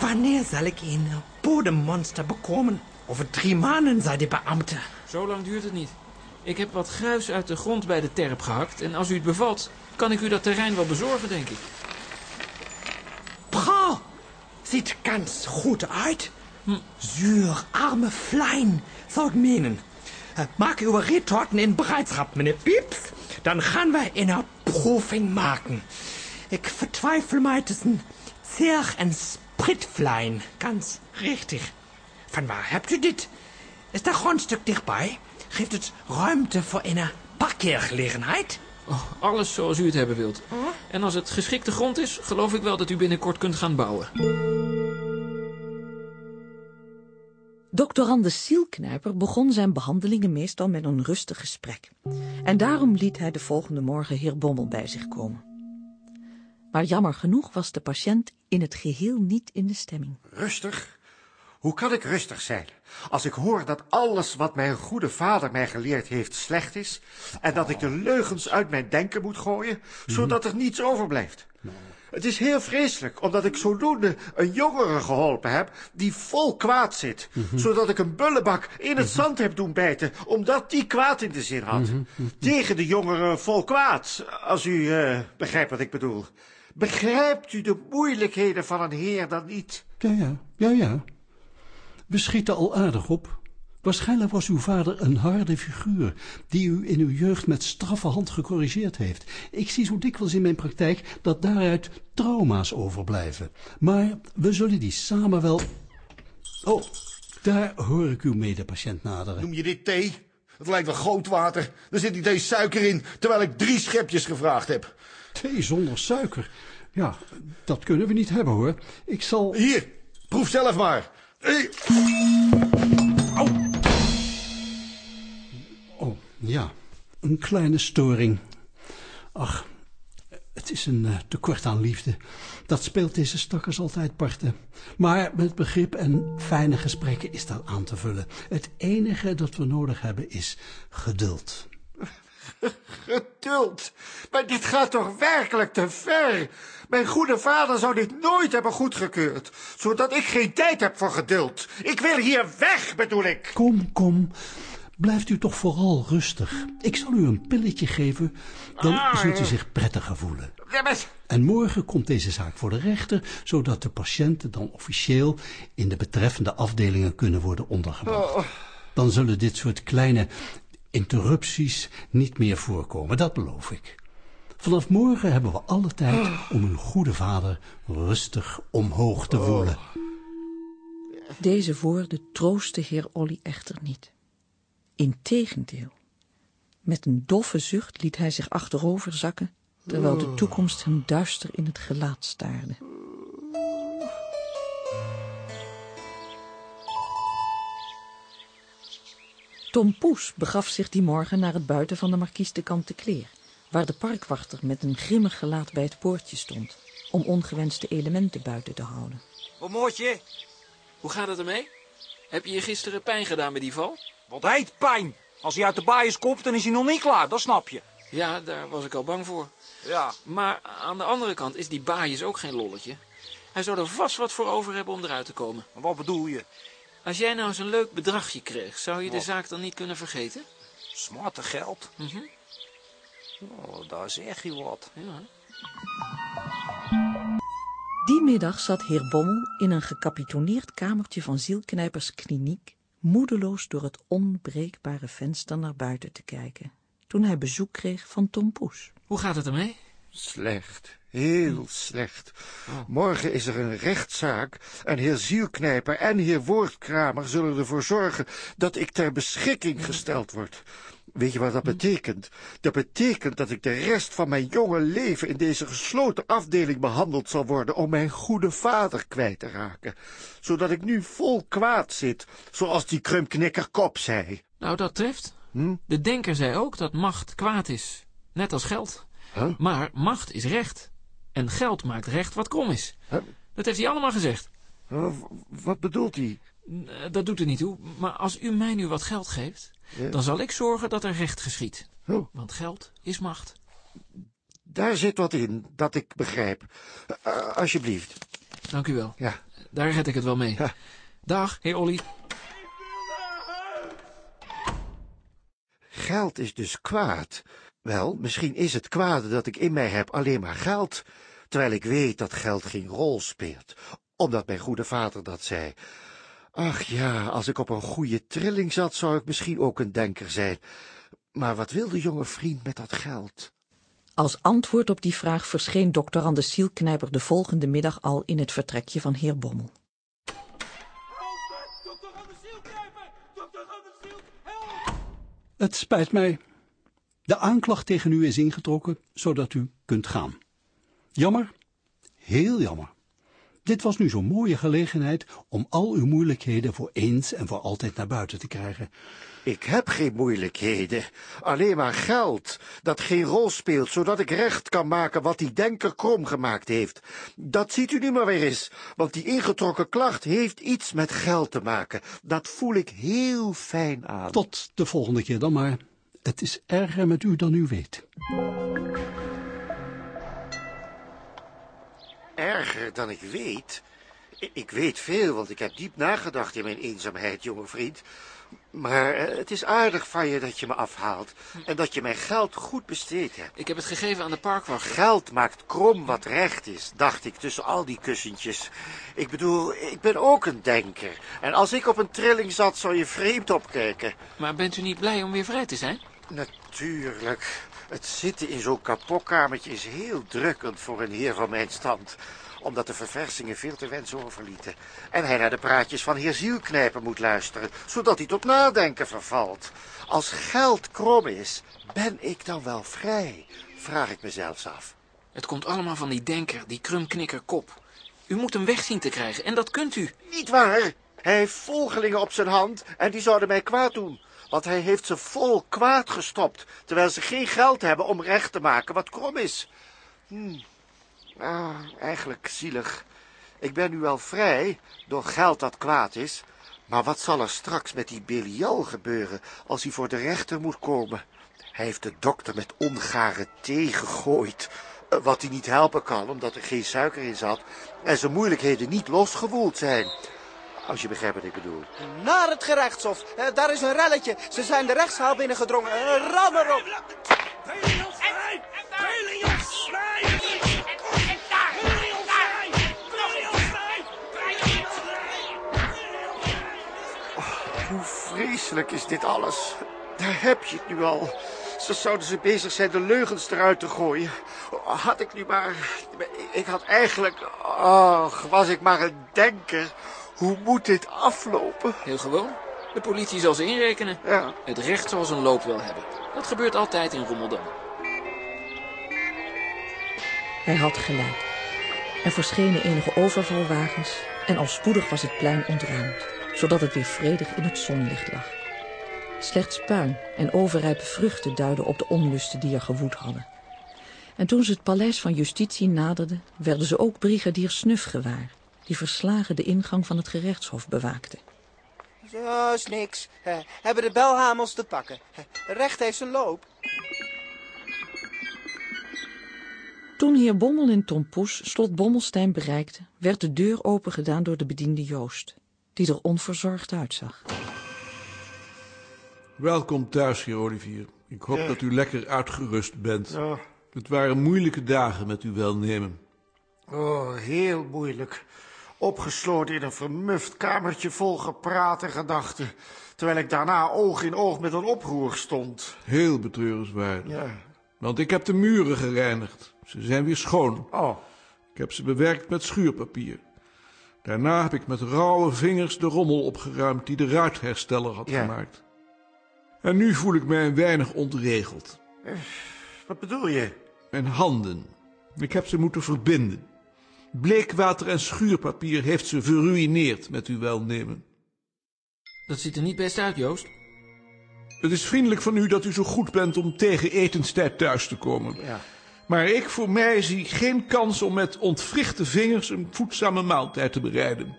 Wanneer zal ik een bodemmonster bekomen? Over drie maanden, zei de beambte. Zo lang duurt het niet. Ik heb wat gruis uit de grond bij de terp gehakt. En als u het bevalt, kan ik u dat terrein wel bezorgen, denk ik. Paul, ziet ganz goed uit. Zuur, arme Flein, zou ik menen. Uh, maak uw retorten in bereidschap, meneer Pieps. Dan gaan wij een proefing maken. Ik vertwijfel mij tussen Zerg en Spritflein. Ganz richtig. Van waar hebt u dit? Is dat grondstuk dichtbij? Geeft het ruimte voor een parkeergelegenheid? Oh, alles zoals u het hebben wilt. En als het geschikte grond is, geloof ik wel dat u binnenkort kunt gaan bouwen. Doctorandus Zielknijper begon zijn behandelingen meestal met een rustig gesprek. En daarom liet hij de volgende morgen heer Bommel bij zich komen. Maar jammer genoeg was de patiënt in het geheel niet in de stemming. Rustig? Hoe kan ik rustig zijn als ik hoor dat alles wat mijn goede vader mij geleerd heeft slecht is en dat ik de leugens uit mijn denken moet gooien, zodat er niets overblijft? Het is heel vreselijk, omdat ik zodoende een jongere geholpen heb die vol kwaad zit, zodat ik een bullebak in het zand heb doen bijten, omdat die kwaad in de zin had. Tegen de jongere vol kwaad, als u uh, begrijpt wat ik bedoel. Begrijpt u de moeilijkheden van een heer dan niet? Ja, ja, ja, ja. We schieten al aardig op. Waarschijnlijk was uw vader een harde figuur, die u in uw jeugd met straffe hand gecorrigeerd heeft. Ik zie zo dikwijls in mijn praktijk dat daaruit trauma's overblijven. Maar we zullen die samen wel... Oh, daar hoor ik uw medepatiënt naderen. Noem je dit thee? Het lijkt wel gootwater. Er zit niet eens suiker in, terwijl ik drie schepjes gevraagd heb. Thee zonder suiker? Ja, dat kunnen we niet hebben hoor. Ik zal... Hier, proef zelf maar. Hey. Oh, ja. Een kleine storing. Ach, het is een uh, tekort aan liefde. Dat speelt deze stakkers altijd parten. Maar met begrip en fijne gesprekken is dat aan te vullen. Het enige dat we nodig hebben is geduld. Geduld? Maar dit gaat toch werkelijk te ver? Mijn goede vader zou dit nooit hebben goedgekeurd, zodat ik geen tijd heb voor geduld. Ik wil hier weg, bedoel ik. Kom, kom. Blijft u toch vooral rustig. Ik zal u een pilletje geven, dan Ah, zult u zich prettiger voelen. Ja, maar... En morgen komt deze zaak voor de rechter, zodat de patiënten dan officieel in de betreffende afdelingen kunnen worden ondergebracht. Oh. Dan zullen dit soort kleine interrupties niet meer voorkomen, dat beloof ik. Vanaf morgen hebben we alle tijd om uw goede vader rustig omhoog te woelen. Deze woorden troostte heer Olly echter niet. Integendeel. Met een doffe zucht liet hij zich achterover zakken, terwijl de toekomst hem duister in het gelaat staarde. Tom Poes begaf zich die morgen naar het buiten van de markies de Kantekleer, waar de parkwachter met een grimmig gelaat bij het poortje stond, om ongewenste elementen buiten te houden. Moortje, Hoe gaat het ermee? Heb je je gisteren pijn gedaan met die val? wat heet pijn? Als hij uit de baaiers komt, dan is hij nog niet klaar, dat snap je. Ja, daar was ik al bang voor. Ja. Maar aan de andere kant is die baaiers ook geen lolletje. Hij zou er vast wat voor over hebben om eruit te komen. Wat bedoel je? Als jij nou eens een leuk bedragje kreeg, zou je de Wat? zaak dan niet kunnen vergeten? Smarte geld. Mhm. Oh, daar zeg je wat. Ja. Die middag zat heer Bommel in een gecapitoneerd kamertje van zielknijpers kliniek, moedeloos door het onbreekbare venster naar buiten te kijken, toen hij bezoek kreeg van Tom Poes. Hoe gaat het ermee? Slecht, heel slecht. Morgen is er een rechtszaak en heer Zielknijper en heer Woordkramer zullen ervoor zorgen dat ik ter beschikking gesteld word. Weet je wat dat betekent? Dat betekent dat ik de rest van mijn jonge leven in deze gesloten afdeling behandeld zal worden om mijn goede vader kwijt te raken. Zodat ik nu vol kwaad zit, zoals die krumknikker kop zei. Nou, dat treft. Hm? De denker zei ook dat macht kwaad is. Net als geld. Maar macht is recht. En geld maakt recht wat krom is. Dat heeft hij allemaal gezegd. Wat bedoelt hij? Dat doet er niet toe. Maar als u mij nu wat geld geeft, Ja. dan zal ik zorgen dat er recht geschiet. Oh. Want geld is macht. Daar zit wat in, dat ik begrijp. Eh, alsjeblieft. Dank u wel. Ja. Daar red ik het wel mee. Dag, heer Olly. Geld is dus kwaad. Wel, misschien is het kwade dat ik in mij heb alleen maar geld, terwijl ik weet dat geld geen rol speelt, omdat mijn goede vader dat zei. Ach ja, als ik op een goede trilling zat, zou ik misschien ook een denker zijn. Maar wat wil de jonge vriend met dat geld? Als antwoord op die vraag verscheen doctorande Sielknijper de volgende middag al in het vertrekje van heer Bommel. Het spijt mij. De aanklacht tegen u is ingetrokken, zodat u kunt gaan. Jammer, heel jammer. Dit was nu zo'n mooie gelegenheid om al uw moeilijkheden voor eens en voor altijd naar buiten te krijgen. Ik heb geen moeilijkheden, alleen maar geld, dat geen rol speelt, zodat ik recht kan maken wat die denker krom gemaakt heeft. Dat ziet u nu maar weer eens, want die ingetrokken klacht heeft iets met geld te maken. Dat voel ik heel fijn aan. Tot de volgende keer dan maar. Het is erger met u dan u weet. Erger dan ik weet? Ik weet veel, want ik heb diep nagedacht in mijn eenzaamheid, jonge vriend. Maar eh, het is aardig van je dat je me afhaalt en dat je mijn geld goed besteed hebt. Ik heb het gegeven aan de parkwachter. Geld maakt krom wat recht is, dacht ik tussen al die kussentjes. Ik bedoel, ik ben ook een denker. En als ik op een trilling zat, zou je vreemd opkijken. Maar bent u niet blij om weer vrij te zijn? Natuurlijk. Het zitten in zo'n kapotkamertje is heel drukkend voor een heer van mijn stand. Omdat de verversingen veel te wensen overlieten. En hij naar de praatjes van heer Zielknijper moet luisteren, zodat hij tot nadenken vervalt. Als geld krom is, ben ik dan wel vrij? Vraag ik mezelf af. Het komt allemaal van die denker, die krumknikker kop. U moet hem weg zien te krijgen, en dat kunt u. Niet waar? Hij heeft volgelingen op zijn hand en die zouden mij kwaad doen. Want hij heeft ze vol kwaad gestopt, terwijl ze geen geld hebben om recht te maken wat krom is. Hm. Ah, eigenlijk zielig. Ik ben nu wel vrij, door geld dat kwaad is. Maar wat zal er straks met die Belial gebeuren, als hij voor de rechter moet komen? Hij heeft de dokter met ongare thee gegooid. eh, Wat hij niet helpen kan, omdat er geen suiker in zat. En zijn moeilijkheden niet losgewoeld zijn. Als je begrijpt wat ik bedoel. Naar het gerechtshof. Eh, daar is een relletje. Ze zijn de rechtszaal binnengedrongen. Eh, ram erop. Hoe vreselijk is dit alles? Daar heb je het nu al. Zo zouden ze bezig zijn de leugens eruit te gooien. Had ik nu maar... Ik had eigenlijk... Och, was ik maar een denker. Hoe moet dit aflopen? Heel gewoon. De politie zal ze inrekenen. Ja. Het recht zal zijn loop wel hebben. Dat gebeurt altijd in Rommeldam. Hij had gelijk. Er verschenen enige overvalwagens en al spoedig was het plein ontruimd, zodat het weer vredig in het zonlicht lag. Slechts puin en overrijpe vruchten duidden op de onlusten die er gewoed hadden. En toen ze het paleis van justitie naderden, werden ze ook brigadier Snuf gewaar, die verslagen de ingang van het gerechtshof bewaakte. Zo is niks. Hebben de belhamels te pakken. Recht heeft zijn loop. Toen heer Bommel en Tom Poes slot Bommelstein bereikten, werd de deur opengedaan door de bediende Joost, die er onverzorgd uitzag. Welkom thuis, heer Olivier. Ik hoop Ja. dat u lekker uitgerust bent. Ja. Het waren moeilijke dagen met uw welnemen. Oh, heel moeilijk. Opgesloten in een vermuft kamertje vol gepraat en gedachten. Terwijl ik daarna oog in oog met een oproer stond. Heel betreurenswaardig. Ja. Want ik heb de muren gereinigd. Ze zijn weer schoon. Oh. Ik heb ze bewerkt met schuurpapier. Daarna heb ik met rauwe vingers de rommel opgeruimd die de ruithersteller had Ja. gemaakt. En nu voel ik mij een weinig ontregeld. Wat bedoel je? Mijn handen. Ik heb ze moeten verbinden. Bleekwater en schuurpapier heeft ze verruïneerd met uw welnemen. Dat ziet er niet best uit, Joost. Het is vriendelijk van u dat u zo goed bent om tegen etenstijd thuis te komen. Ja. Maar ik voor mij zie geen kans om met ontwrichte vingers een voedzame maaltijd te bereiden.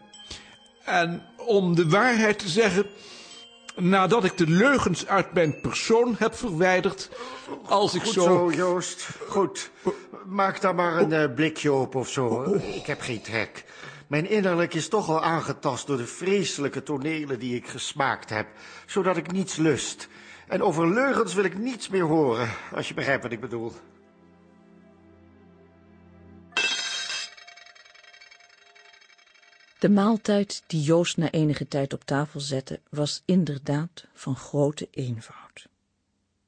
En om de waarheid te zeggen, nadat ik de leugens uit mijn persoon heb verwijderd, als ik Goed zo... zo, Joost. Goed. Maak dan maar een eh, blikje open of zo. Ik heb geen trek. Mijn innerlijk is toch al aangetast door de vreselijke tonelen die ik gesmaakt heb, zodat ik niets lust. En over leugens wil ik niets meer horen, als je begrijpt wat ik bedoel. De maaltijd die Joost na enige tijd op tafel zette, was inderdaad van grote eenvoud.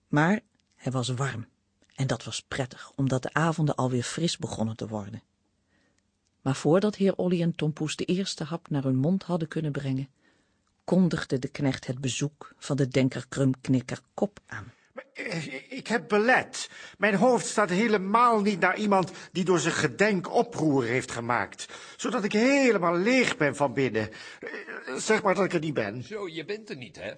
Maar hij was warm, en dat was prettig, omdat de avonden alweer fris begonnen te worden. Maar voordat heer Olly en Tom Poes de eerste hap naar hun mond hadden kunnen brengen, kondigde de knecht het bezoek van de denker Krumknikker Kop aan. Eh, Ik heb belet. Mijn hoofd staat helemaal niet naar iemand die door zijn gedenk oproer heeft gemaakt. Zodat ik helemaal leeg ben van binnen. Eh, Zeg maar dat ik er niet ben. Zo, je bent er niet, hè?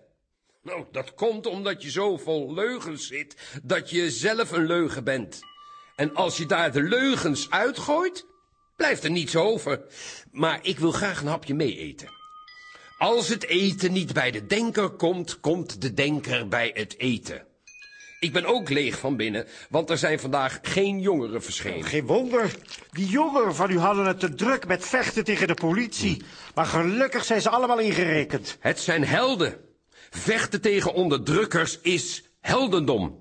Nou, dat komt omdat je zo vol leugens zit, dat je zelf een leugen bent. En als je daar de leugens uitgooit, blijft er niets over. Maar ik wil graag een hapje mee eten. Als het eten niet bij de denker komt, komt de denker bij het eten. Ik ben ook leeg van binnen, want er zijn vandaag geen jongeren verschenen. Geen wonder. Die jongeren van u hadden het te druk met vechten tegen de politie. Maar gelukkig zijn ze allemaal ingerekend. Het zijn helden. Vechten tegen onderdrukkers is heldendom.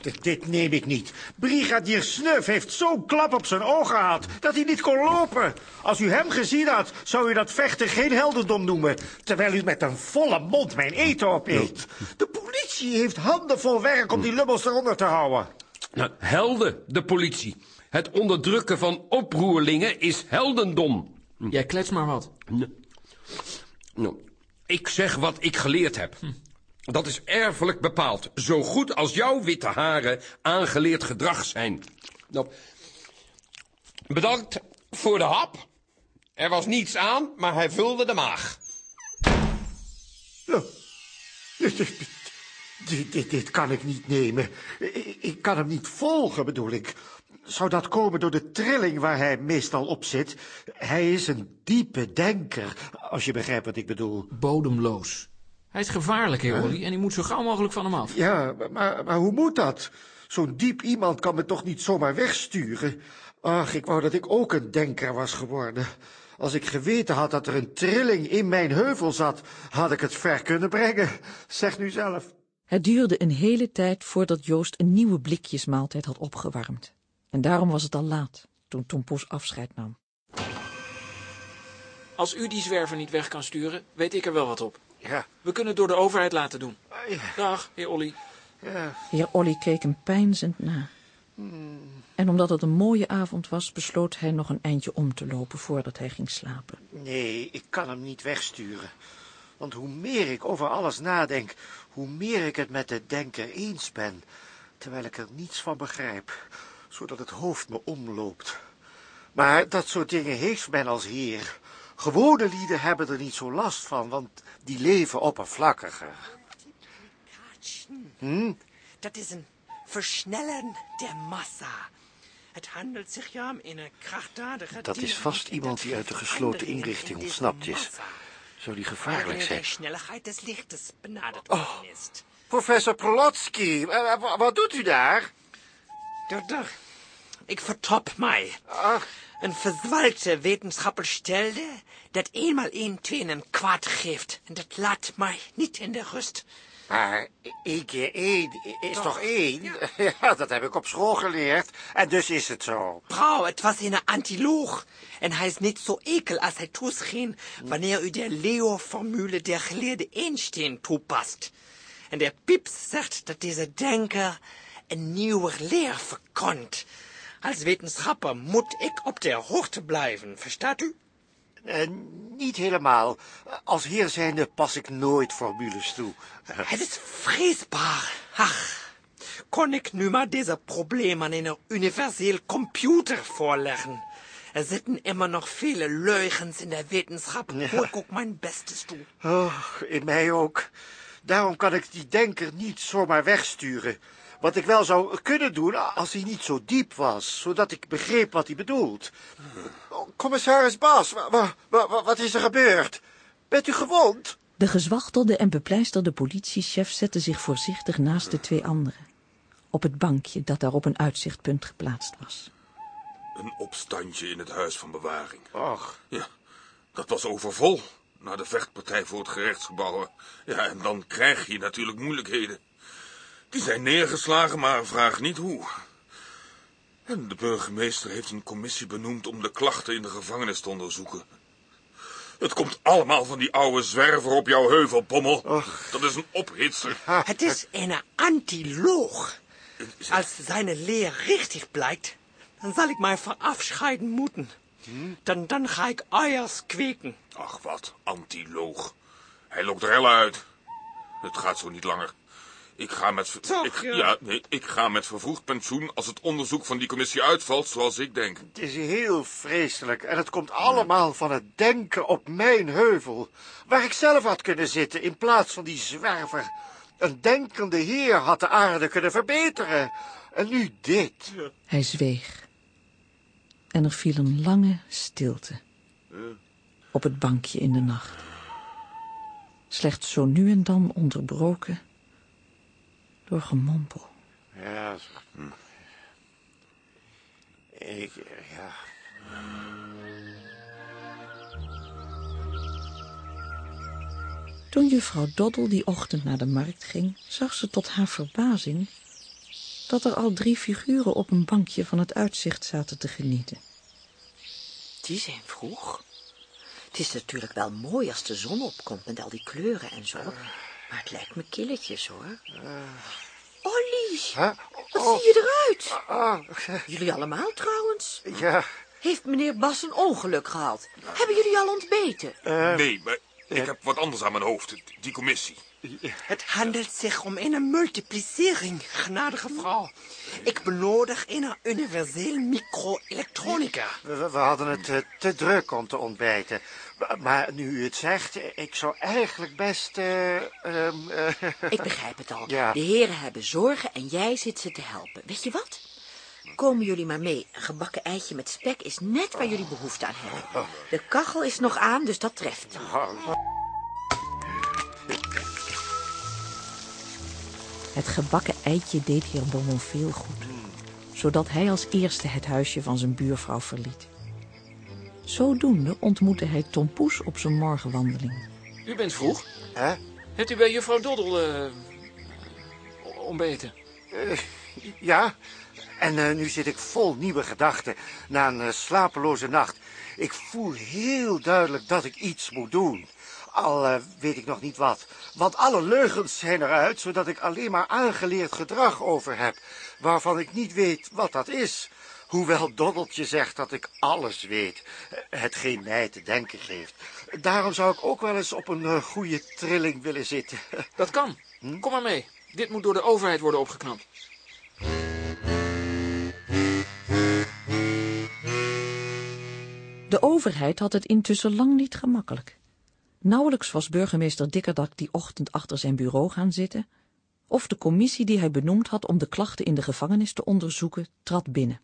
Dit, dit neem ik niet. Brigadier Snuf heeft zo'n klap op zijn ogen gehad dat hij niet kon lopen. Als u hem gezien had, zou u dat vechten geen heldendom noemen. Terwijl u met een volle mond mijn eten opeet. De politie heeft handenvol werk om die lummels eronder te houden. Nou, helden, de politie. Het onderdrukken van oproerlingen is heldendom. Jij klets maar wat. Nou, ik zeg wat ik geleerd heb. Dat is erfelijk bepaald. Zo goed als jouw witte haren aangeleerd gedrag zijn. Nou, bedankt voor de hap. Er was niets aan, maar hij vulde de maag. Dit, dit, dit, dit- dit kan ik niet nemen. Ik, ik kan hem niet volgen, bedoel ik. Zou dat komen door de trilling waar hij meestal op zit? Hij is een diepe denker, als je begrijpt wat ik bedoel. Bodemloos. Hij is gevaarlijk, heer Olly, en u moet zo gauw mogelijk van hem af. Ja, maar, maar hoe moet dat? Zo'n diep iemand kan me toch niet zomaar wegsturen? Ach, ik wou dat ik ook een denker was geworden. Als ik geweten had dat er een trilling in mijn heuvel zat, had ik het ver kunnen brengen. Zeg nu zelf. Het duurde een hele tijd voordat Joost een nieuwe blikjesmaaltijd had opgewarmd. En daarom was het al laat, toen Tom Poes afscheid nam. Als u die zwerver niet weg kan sturen, weet ik er wel wat op. Ja. We kunnen het door de overheid laten doen. Dag, heer Olly. Heer Olly keek hem peinzend na. En omdat het een mooie avond was, besloot hij nog een eindje om te lopen voordat hij ging slapen. Nee, ik kan hem niet wegsturen. Want hoe meer ik over alles nadenk, hoe meer ik het met de denker eens ben, terwijl ik er niets van begrijp, zodat het hoofd me omloopt. Maar dat soort dingen heeft men als heer. Gewone lieden hebben er niet zo last van, want die leven oppervlakkiger. Hm? Dat is een versnellen der massa. Het handelt zich ja om een krachtdadige... Dat is vast iemand die uit de gesloten inrichting ontsnapt is. Zou die gevaarlijk de zijn? snelheid des lichtes benaderd Oh. worden is. Professor Prolotsky, eh, eh, wat doet u daar? Ik vertop mij. Een verzwalte wetenschapper stelde dat eenmaal één twee een kwaad geeft. En dat laat mij niet in de rust. Maar één keer één is toch één? Ja, dat heb ik op school geleerd. En dus is het zo. Brouw, het was een antiloog. En hij is niet zo ekel als hij toescheen wanneer u de Leo-formule der geleerde Einstein toepast. En de Pieps zegt dat deze denker een nieuwe leer verkont. Als wetenschapper moet ik op de hoogte blijven, verstaat u? Eh, niet helemaal. Als heer zijnde pas ik nooit formules toe. Het is vreesbaar. Ach, kon ik nu maar deze probleem aan een universeel computer voorleggen. Er zitten immer nog vele leugens in de wetenschap, hoe ik ook mijn bestes doe. Oh, in mij ook. Daarom kan ik die denker niet zomaar wegsturen. Wat ik wel zou kunnen doen als hij niet zo diep was, zodat ik begreep wat hij bedoelt. Oh, commissaris Bas, wa- wa- wa- wa- wat is er gebeurd? Bent u gewond? De gezwachtelde en bepleisterde politiechef zette zich voorzichtig naast de twee anderen. Op het bankje dat daar op een uitzichtpunt geplaatst was. Een opstandje in het huis van bewaring. Och. Ja, dat was overvol. Na de vechtpartij voor het gerechtsgebouw. Ja, en dan krijg je natuurlijk moeilijkheden. Die zijn neergeslagen, maar vraag niet hoe. En de burgemeester heeft een commissie benoemd om de klachten in de gevangenis te onderzoeken. Het komt allemaal van die oude zwerver op jouw heuvel, Pommel. Dat is een ophitser. Het is een antiloog. Als zijn leer richtig blijkt, dan zal ik mij verafscheiden moeten. Dan, dan ga ik eiers kweken. Ach, wat, antiloog. Hij lokt rellen uit. Het gaat zo niet langer. Ik ga met... ver- Toch, ik, ja. ja, nee, ik ga met vervroegd pensioen als het onderzoek van die commissie uitvalt zoals ik denk. Het is heel vreselijk en het komt allemaal van het denken op mijn heuvel, waar ik zelf had kunnen zitten in plaats van die zwerver. Een denkende heer had de aarde kunnen verbeteren. En nu dit. Hij zweeg. En er viel een lange stilte op het bankje in de nacht. Slechts zo nu en dan onderbroken door gemompel. Ja, zo. ik, ja. Toen juffrouw Doddel die ochtend naar de markt ging, zag ze tot haar verbazing dat er al drie figuren op een bankje van het uitzicht zaten te genieten. Die zijn vroeg. Het is natuurlijk wel mooi als de zon opkomt met al die kleuren en zo. Maar het lijkt me killetjes, hoor. Ollie, wat zie je eruit? Jullie allemaal trouwens? Ja. Heeft meneer Bas een ongeluk gehad? Hebben jullie al ontbeten? nee, maar ik heb wat anders aan mijn hoofd. Die commissie. Het handelt zich om een multiplicering, genadige vrouw. Ik benodig een universeel microelektronica. We, we hadden het eh, te druk om te ontbijten. Maar, nu u het zegt, eh, ik zou eigenlijk best... eh, ehm, eh, Ik begrijp het al. Ja. De heren hebben zorgen en jij zit ze te helpen. Weet je wat? Komen jullie maar mee. Een gebakken eitje met spek is net waar jullie behoefte aan hebben. De kachel is nog aan, dus dat treft. Het gebakken eitje deed heer Beaumont veel goed, zodat hij als eerste het huisje van zijn buurvrouw verliet. Zodoende ontmoette hij Tom Poes op zijn morgenwandeling. U bent vroeg. Hè? Hebt u bij juffrouw Doddel eh, ontbeten? Eh, ja, en eh, nu zit ik vol nieuwe gedachten na een eh, slapeloze nacht. Ik voel heel duidelijk dat ik iets moet doen. Al eh, weet ik nog niet wat. Want alle leugens zijn eruit, zodat ik alleen maar aangeleerd gedrag over heb, waarvan ik niet weet wat dat is. Hoewel Doddeltje zegt dat ik alles weet, hetgeen mij te denken geeft. Daarom zou ik ook wel eens op een goede trilling willen zitten. Dat kan. Hm? Kom maar mee. Dit moet door de overheid worden opgeknapt. De overheid had het intussen lang niet gemakkelijk. Nauwelijks was burgemeester Dikkerdak die ochtend achter zijn bureau gaan zitten, of de commissie die hij benoemd had om de klachten in de gevangenis te onderzoeken, trad binnen.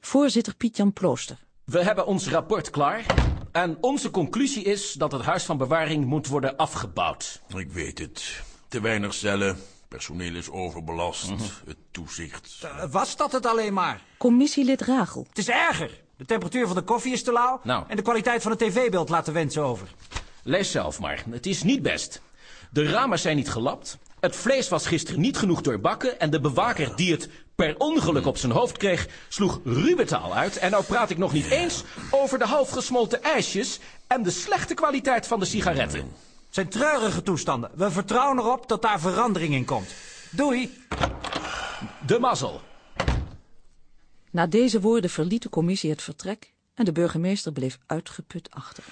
Voorzitter Piet-Jan Plooster. We hebben ons rapport klaar. En onze conclusie is dat het huis van bewaring moet worden afgebouwd. Ik weet het. Te weinig cellen. Personeel is overbelast. Mhm. Het toezicht. Eh, Was dat het alleen maar? Commissielid Ragel. Het is erger. De temperatuur van de koffie is te lauw. Nou. En de kwaliteit van het tv-beeld laat de wensen over. Lees zelf maar. Het is niet best. De ramen zijn niet gelapt. Het vlees was gisteren niet genoeg doorbakken. En de bewaker die het per ongeluk op zijn hoofd kreeg, sloeg ruwe taal uit. En nou praat ik nog niet eens over de half gesmolten ijsjes en de slechte kwaliteit van de sigaretten. Het zijn treurige toestanden. We vertrouwen erop dat daar verandering in komt. Doei. De mazzel. Na deze woorden verliet de commissie het vertrek en de burgemeester bleef uitgeput achter.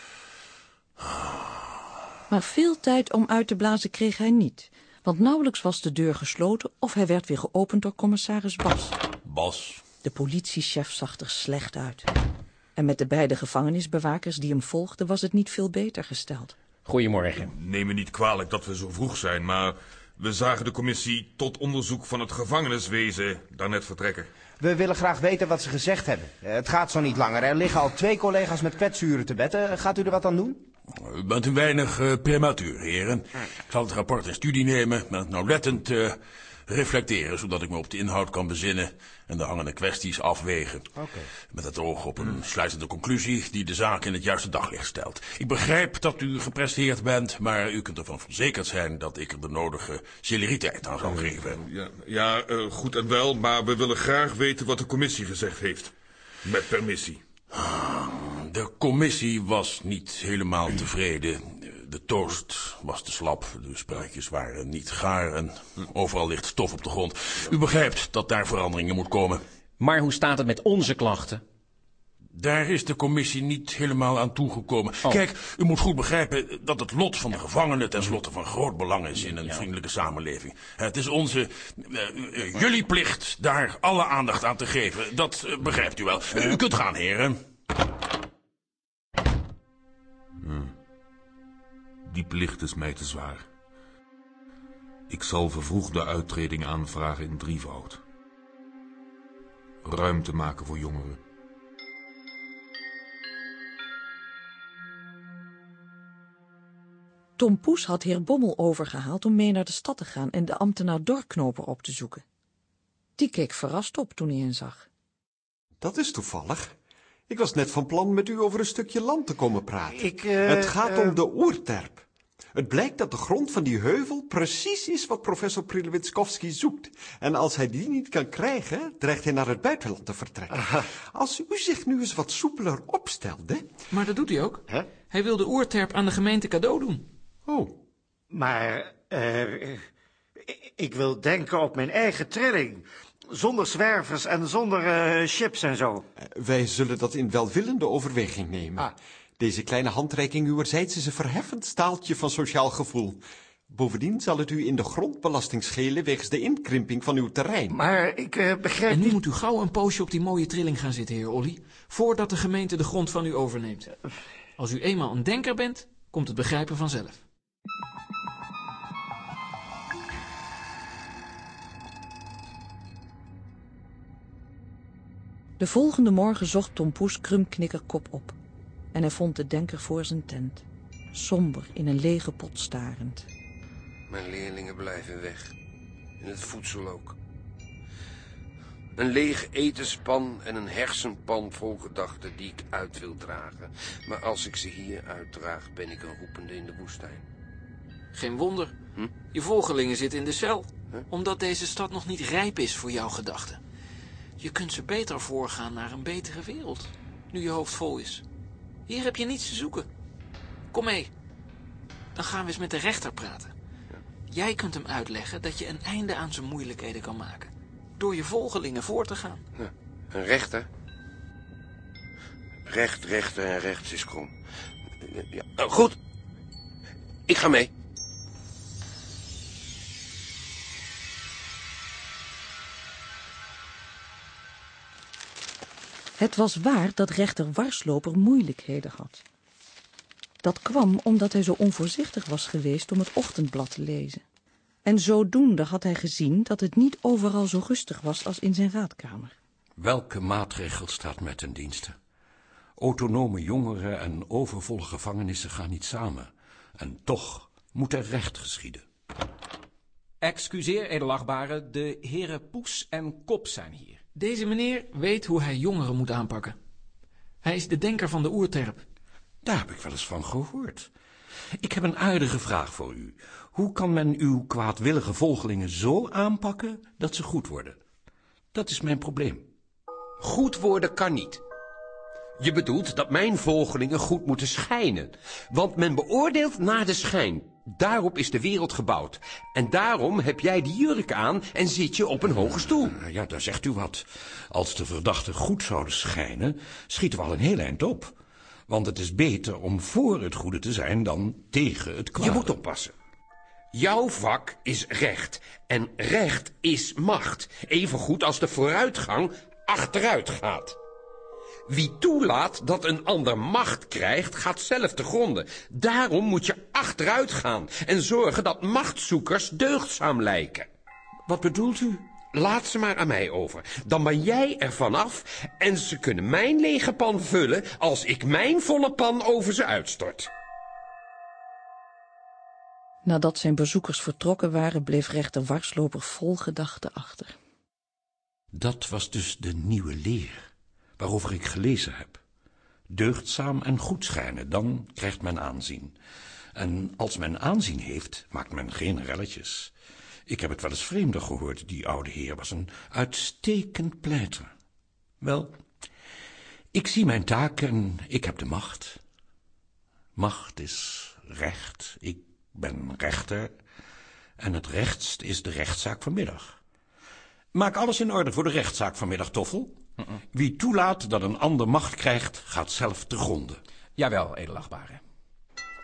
Maar veel tijd om uit te blazen kreeg hij niet, want nauwelijks was de deur gesloten of hij werd weer geopend door commissaris Bas. Bas. De politiechef zag er slecht uit. En met de beide gevangenisbewakers die hem volgden was het niet veel beter gesteld. Goedemorgen. Neem me niet kwalijk dat we zo vroeg zijn, maar We zagen de commissie tot onderzoek van het gevangeniswezen daarnet vertrekken. We willen graag weten wat ze gezegd hebben. Eh, Het gaat zo niet langer. Er liggen al twee collega's met kwetsuren te bed. Eh, Gaat u er wat aan doen? U bent een weinig eh, prematuur, heren. Ik zal het rapport in studie nemen, het nauwlettend eh, reflecteren... zodat ik me op de inhoud kan bezinnen en de hangende kwesties afwegen. Oké. Met het oog op een sluitende conclusie die de zaak in het juiste daglicht stelt. Ik begrijp dat u gepresteerd bent, maar u kunt ervan verzekerd zijn... dat ik er de nodige celeriteit aan zal geven. Ja, ja eh, goed en wel, maar we willen graag weten wat de commissie gezegd heeft. Met permissie. De commissie was niet helemaal tevreden. De toast was te slap, de spelletjes waren niet gaar en overal ligt stof op de grond. U begrijpt dat daar veranderingen moet komen. Maar hoe staat het met onze klachten? Daar is de commissie niet helemaal aan toegekomen. Kijk, u moet goed begrijpen dat het lot van de gevangenen tenslotte van groot belang is in een vriendelijke samenleving. Het is onze, eh, eh, jullie plicht daar alle aandacht aan te geven. Dat eh, begrijpt u wel. U kunt gaan, heren. Die plicht is mij te zwaar. Ik zal vervroegde uittreding aanvragen in drievoud. Ruimte maken voor jongeren. Tom Poes had heer Bommel overgehaald om mee naar de stad te gaan en de ambtenaar Dorknoper op te zoeken. Die keek verrast op toen hij hen zag. Dat is toevallig. Ik was net van plan met u over een stukje land te komen praten. Ik, eh, het gaat eh, om de oerterp. Het blijkt dat de grond van die heuvel precies is wat professor Prilewitskowski zoekt. En als hij die niet kan krijgen, dreigt hij naar het buitenland te vertrekken. Als u zich nu eens wat soepeler opstelde... Maar dat doet hij ook. Hij wil de oerterp aan de gemeente cadeau doen. Oh. Maar eh, ik wil denken op mijn eigen trilling. Zonder zwervers en zonder eh, chips en zo. Wij zullen dat in welwillende overweging nemen. Deze kleine handreiking uwerzijds is een verheffend staaltje van sociaal gevoel. Bovendien zal het u in de grondbelasting schelen wegens de inkrimping van uw terrein. Maar ik eh, begrijp En nu moet u gauw een poosje op die mooie trilling gaan zitten, heer Olly, voordat de gemeente de grond van u overneemt. Als u eenmaal een denker bent, komt het begrijpen vanzelf. De volgende morgen zocht Tom Poes Krumknikkerkop op. En hij vond de denker voor zijn tent. Somber in een lege pot starend. Mijn leerlingen blijven weg. En het voedsel ook. Een lege etenspan en een hersenpan vol gedachten die ik uit wil dragen. Maar als ik ze hier uitdraag, ben ik een roepende in de woestijn. Geen wonder. Je volgelingen zitten in de cel. Omdat deze stad nog niet rijp is voor jouw gedachten. Je kunt ze beter voorgaan naar een betere wereld. Nu je hoofd vol is. Hier heb je niets te zoeken. Kom mee. Dan gaan we eens met de rechter praten. Jij kunt hem uitleggen dat je een einde aan zijn moeilijkheden kan maken. Door je volgelingen voor te gaan. Een rechter? Recht, rechter en rechts is krom. Ja, goed. Ik ga mee. Het was waar dat rechter Warsloper moeilijkheden had. Dat kwam omdat hij zo onvoorzichtig was geweest om het ochtendblad te lezen. En zodoende had hij gezien dat het niet overal zo rustig was als in zijn raadkamer. Welke maatregel staat met ten dienste? Autonome jongeren en overvolle gevangenissen gaan niet samen. En toch moet er recht geschieden. Excuseer, edelachtbare, de heren Poes en Kop zijn hier. Deze meneer weet hoe hij jongeren moet aanpakken. Hij is de denker van de oerterp. Daar heb ik wel eens van gehoord. Ik heb een aardige vraag voor u. Hoe kan men uw kwaadwillige volgelingen zo aanpakken dat ze goed worden? Dat is mijn probleem. Goed worden kan niet. Je bedoelt dat mijn volgelingen goed moeten schijnen. Want men beoordeelt naar de schijn. Daarop is de wereld gebouwd. En daarom heb jij die jurk aan en zit je op een hoge stoel. Ja, daar zegt u wat. Als de verdachten goed zouden schijnen, schieten we al een heel eind op. Want het is beter om voor het goede te zijn dan tegen het kwade. Je moet oppassen. Jouw vak is recht. En recht is macht. Evengoed als de vooruitgang achteruit gaat. Wie toelaat dat een ander macht krijgt, gaat zelf te gronden. Daarom moet je achteruit gaan en zorgen dat machtszoekers deugdzaam lijken. Wat bedoelt u? Laat ze maar aan mij over. Dan ben jij er vanaf en ze kunnen mijn lege pan vullen als ik mijn volle pan over ze uitstort. Nadat zijn bezoekers vertrokken waren, bleef rechter Warsloper vol gedachten achter. Dat was dus de nieuwe leer, waarover ik gelezen heb. Deugdzaam en goed schijnen, dan krijgt men aanzien. En als men aanzien heeft, maakt men geen relletjes. Ik heb het wel eens vreemder gehoord, die oude heer was een uitstekend pleiter. Wel, ik zie mijn taak en ik heb de macht. Macht is recht, ik ben rechter, en het rechtst is de rechtszaak vanmiddag. Maak alles in orde voor de rechtszaak vanmiddag, Toffel. Wie toelaat dat een ander macht krijgt, gaat zelf te gronden. Jawel, edelachtbare.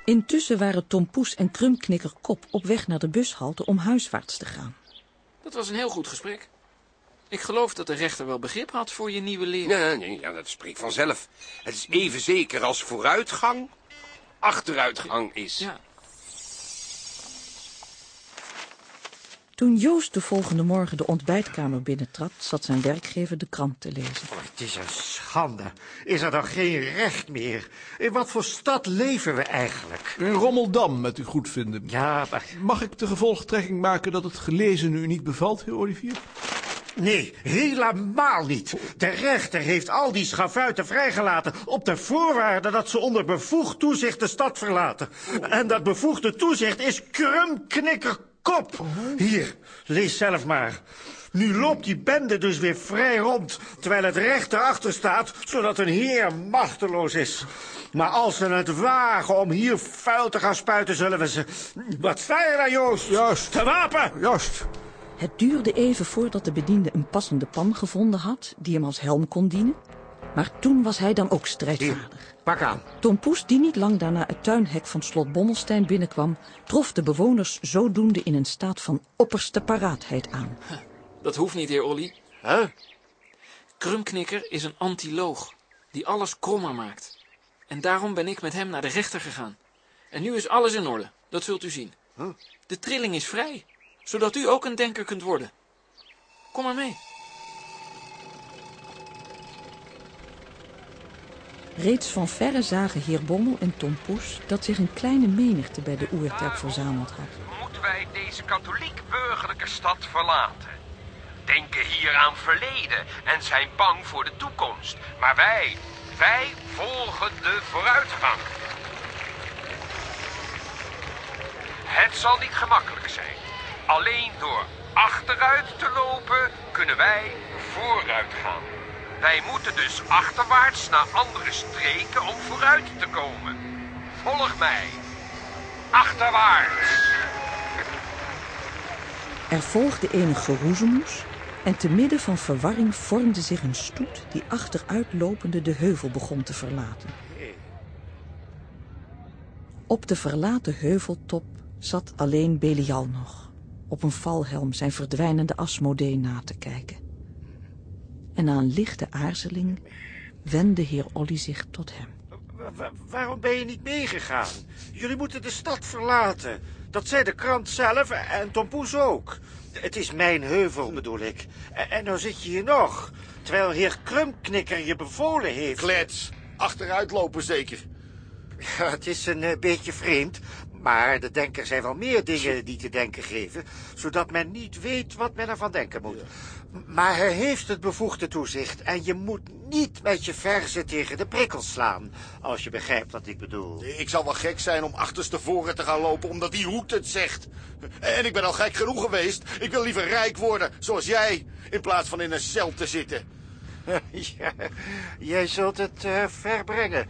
Intussen waren Tom Poes en Krumknikker Kop op weg naar de bushalte om huiswaarts te gaan. Dat was een heel goed gesprek. Ik geloof dat de rechter wel begrip had voor je nieuwe leer. Nee, nee, ja, dat spreekt vanzelf. Het is even zeker als vooruitgang achteruitgang is. Ja. Toen Joost de volgende morgen de ontbijtkamer binnentrad, zat zijn werkgever de krant te lezen. Het is een schande. Is er dan geen recht meer? In wat voor stad leven we eigenlijk? In Rommeldam, met uw goedvinden. Ja, maar... Mag ik de gevolgtrekking maken dat het gelezen u niet bevalt, heer Olivier? Nee, helemaal niet. De rechter heeft al die schavuiten vrijgelaten op de voorwaarde dat ze onder bevoegd toezicht de stad verlaten. En dat bevoegde toezicht is krumknikkerkop. Hier, lees zelf maar. Nu loopt die bende dus weer vrij rond, terwijl het recht erachter staat, zodat een heer machteloos is. Maar als ze het wagen om hier vuil te gaan spuiten, zullen we ze... Wat sta je daar, Joost? Juist. Te wapen! Juist. Het duurde even voordat de bediende een passende pan gevonden had, die hem als helm kon dienen. Maar toen was hij dan ook strijdvaardig. Pak aan. Tom Poes, die niet lang daarna het tuinhek van slot Bommelstein binnenkwam, trof de bewoners zodoende in een staat van opperste paraatheid aan. Dat hoeft niet, heer Olly. Huh? Krumknikker is een antiloog, die alles krommer maakt. En daarom ben ik met hem naar de rechter gegaan. En nu is alles in orde, dat zult u zien. De trilling is vrij, zodat u ook een denker kunt worden. Kom maar mee. Reeds van verre zagen heer Bommel en Tom Poes dat zich een kleine menigte bij de oerterp verzameld had. Moeten wij deze katholiek-burgerlijke stad verlaten? Denken hier aan verleden en zijn bang voor de toekomst. Maar wij, wij volgen de vooruitgang. Het zal niet gemakkelijk zijn. Alleen door achteruit te lopen kunnen wij vooruit gaan. Wij moeten dus achterwaarts naar andere streken om vooruit te komen. Volg mij. Achterwaarts. Er volgde enig geroezemoes en te midden van verwarring vormde zich een stoet die achteruitlopende de heuvel begon te verlaten. Op de verlaten heuveltop zat alleen Belial nog, op een valhelm zijn verdwijnende Asmodee na te kijken. En na een lichte aarzeling wendde heer Olly zich tot hem. Wa- waarom ben je niet meegegaan? Jullie moeten de stad verlaten. Dat zei de krant zelf en Tom Poes ook. Het is mijn heuvel, bedoel ik. En, en nou zit je hier nog. Terwijl heer Krumknikker je bevolen heeft. Klets. Achteruit lopen zeker. Ja, het is een eh, beetje vreemd. Maar de denker zijn wel meer dingen die te denken geven. Zodat men niet weet wat men ervan denken moet. Maar hij heeft het bevoegde toezicht. En je moet niet met je verzen tegen de prikkels slaan. Als je begrijpt wat ik bedoel. Ik zal wel gek zijn om achterstevoren te gaan lopen omdat die hoed het zegt. En ik ben al gek genoeg geweest. Ik wil liever rijk worden, zoals jij, in plaats van in een cel te zitten. Ja, jij zult het eh, ver brengen.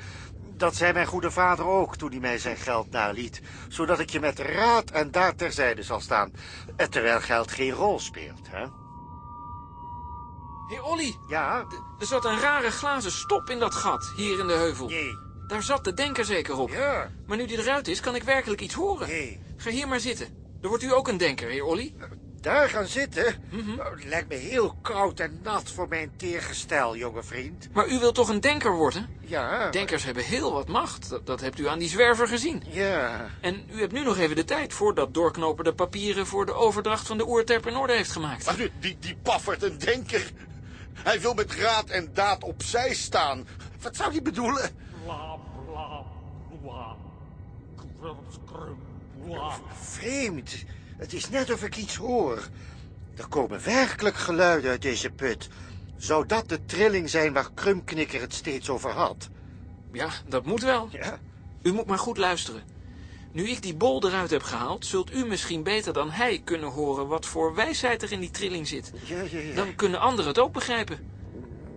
Dat zei mijn goede vader ook toen hij mij zijn geld naliet. Zodat ik je met raad en daad terzijde zal staan. eh, Terwijl geld geen rol speelt, hè? Heer Olly, Ja? er zat een rare glazen stop in dat gat, hier in de heuvel. Daar zat de denker zeker op. Ja. Maar nu die eruit is, kan ik werkelijk iets horen. Ga hier maar zitten. Dan wordt u ook een denker, heer Olly. daar gaan zitten? Nou, het lijkt me heel koud en nat voor mijn teergestel, jonge vriend. Maar u wilt toch een denker worden? Ja. Denkers hebben heel wat macht. Dat, dat hebt u aan die zwerver gezien. Ja. En u hebt nu nog even de tijd voordat doorknopen de papieren voor de overdracht van de oerterp in orde heeft gemaakt. Maar nu, die, die paffert een denker. Hij wil met raad en daad opzij staan. Wat zou hij bedoelen? Bla, bla, bla. Krum, krum, bla. Vreemd. Het is net of ik iets hoor. Er komen werkelijk geluiden uit deze put. Zou dat de trilling zijn waar Krumknikker het steeds over had? Ja, dat moet wel. Ja. U moet maar goed luisteren. Nu ik die bol eruit heb gehaald, zult u misschien beter dan hij kunnen horen wat voor wijsheid er in die trilling zit. Ja, ja, ja. Dan kunnen anderen het ook begrijpen.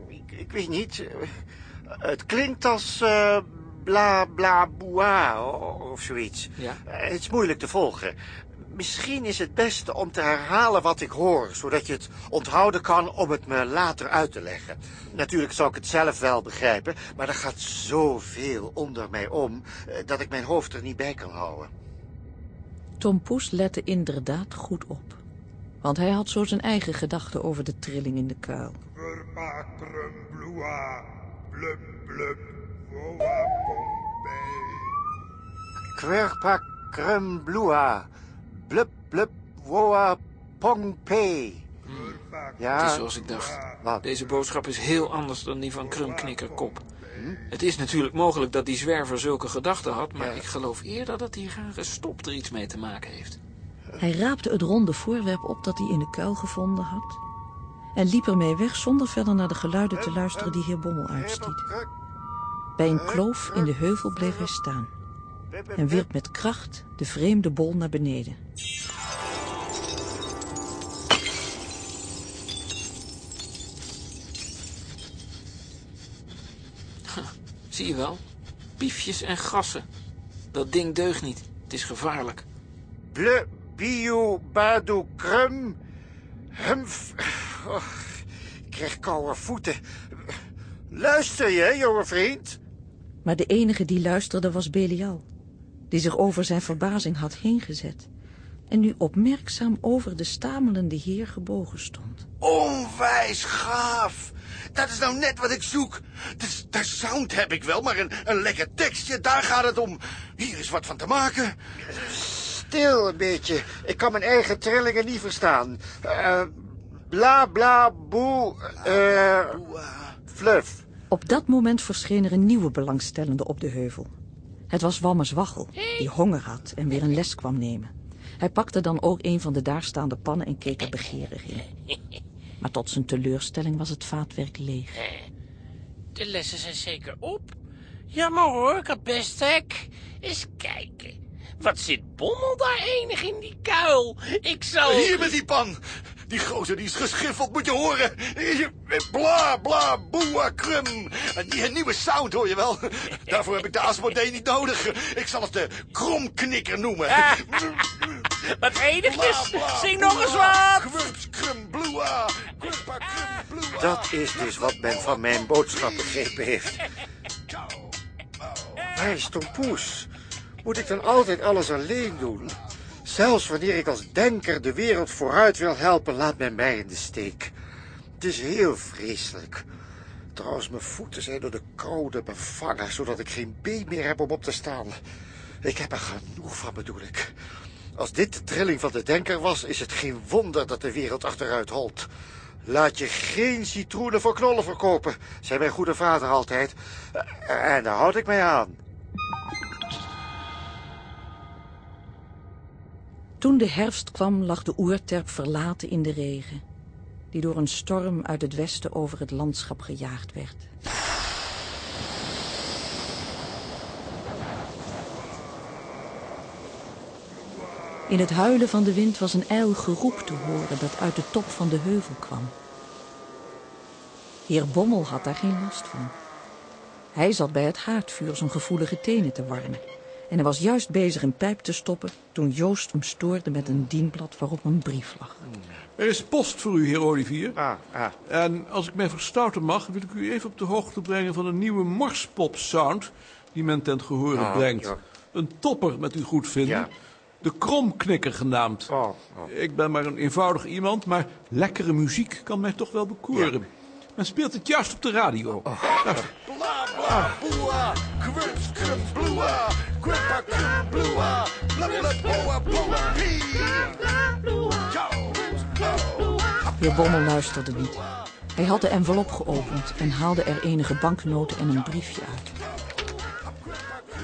Ik, ik weet niet. Het klinkt als eh, bla bla boa of zoiets. Ja. Eh, Het is moeilijk te volgen. Misschien is het beste om te herhalen wat ik hoor, zodat je het onthouden kan om het me later uit te leggen. Natuurlijk zou ik het zelf wel begrijpen, maar er gaat zoveel onder mij om eh, dat ik mijn hoofd er niet bij kan houden. Tom Poes lette inderdaad goed op. Want hij had zo zijn eigen gedachten over de trilling in de kuil. Blub blub, woa pompei. Blub blub woa pongpei. Ja, Het is zoals ik dacht. Deze boodschap is heel anders dan die van Krumknikkerkop. Het is natuurlijk mogelijk dat die zwerver zulke gedachten had, maar ik geloof eerder dat die rare stop er iets mee te maken heeft. Hij raapte het ronde voorwerp op dat hij in de kuil gevonden had... en liep ermee weg zonder verder naar de geluiden te luisteren die heer Bommel uitstiet. Bij een kloof in de heuvel bleef hij staan... en wierp met kracht de vreemde bol naar beneden. Zie je wel? Piefjes en gassen. Dat ding deugt niet. Het is gevaarlijk. Ble bio badu krum. Humf. Och, ik krijg koude voeten. Luister je, jonge vriend? Maar de enige die luisterde was Belial... die zich over zijn verbazing had heengezet... en nu opmerkzaam over de stamelende heer gebogen stond. Onwijs gaaf. Dat is nou net wat ik zoek. De, de sound heb ik wel, maar een, een lekker tekstje, daar gaat het om. Hier is wat van te maken. Stil een beetje. Ik kan mijn eigen trillingen niet verstaan. Eh, bla bla boe. eh fluff. Op dat moment verscheen er een nieuwe belangstellende op de heuvel. Het was Wammes Waggel, die honger had en weer een les kwam nemen. Hij pakte dan ook een van de daarstaande pannen en keek er begeerig in. Maar tot zijn teleurstelling was het vaatwerk leeg. De lessen zijn zeker op. Jammer hoor, kapestek. Eens kijken. Wat zit Bommel daar enig in die kuil? Ik zou... Hier met die pan. Die gozer die is geschiffeld, moet je horen. Bla, bla, boa, krum. Die nieuwe sound hoor je wel. Daarvoor heb ik de Asmodee niet nodig. Ik zal het de kromknikker noemen. Wat enig is. Zing nog eens boa, wat. Kwurps, krum, blua. Kwurpa, krum, blua. Dat is dus wat men van mijn boodschap begrepen heeft. Waar is Tom Poes? Moet ik dan altijd alles alleen doen? Zelfs wanneer ik als denker de wereld vooruit wil helpen, laat men mij in de steek. Het is heel vreselijk. Trouwens, mijn voeten zijn door de koude bevangen, zodat ik geen been meer heb om op te staan. Ik heb er genoeg van, bedoel ik. Als dit de trilling van de denker was, is het geen wonder dat de wereld achteruit holt. Laat je geen citroenen voor knollen verkopen, zei mijn goede vader altijd. Eh, En daar houd ik mij aan. Toen de herfst kwam, lag de oerterp verlaten in de regen... die door een storm uit het westen over het landschap gejaagd werd. In het huilen van de wind was een ijl geroep te horen dat uit de top van de heuvel kwam. Heer Bommel had daar geen last van. Hij zat bij het haardvuur zijn gevoelige tenen te warmen. En hij was juist bezig een pijp te stoppen toen Joost hem stoorde met een dienblad waarop een brief lag. Er is post voor u, heer Olivier. Ah, ah. En als ik mij verstouten mag, wil ik u even op de hoogte brengen van een nieuwe morspop-sound die men ten gehore Ah, brengt. ja. Een topper met uw goedvinden. Ja. de kromknikker genaamd. Oh, Ik ben maar een eenvoudig iemand, maar lekkere muziek kan mij toch wel bekoren. Men speelt het juist op de radio. Luister. Bla bla boa, krups krup bloa, kruppa krup bloa, bla bla boa boa pie. Heer Bommel luisterde niet. Hij had de envelop geopend en haalde er enige banknoten en een briefje uit.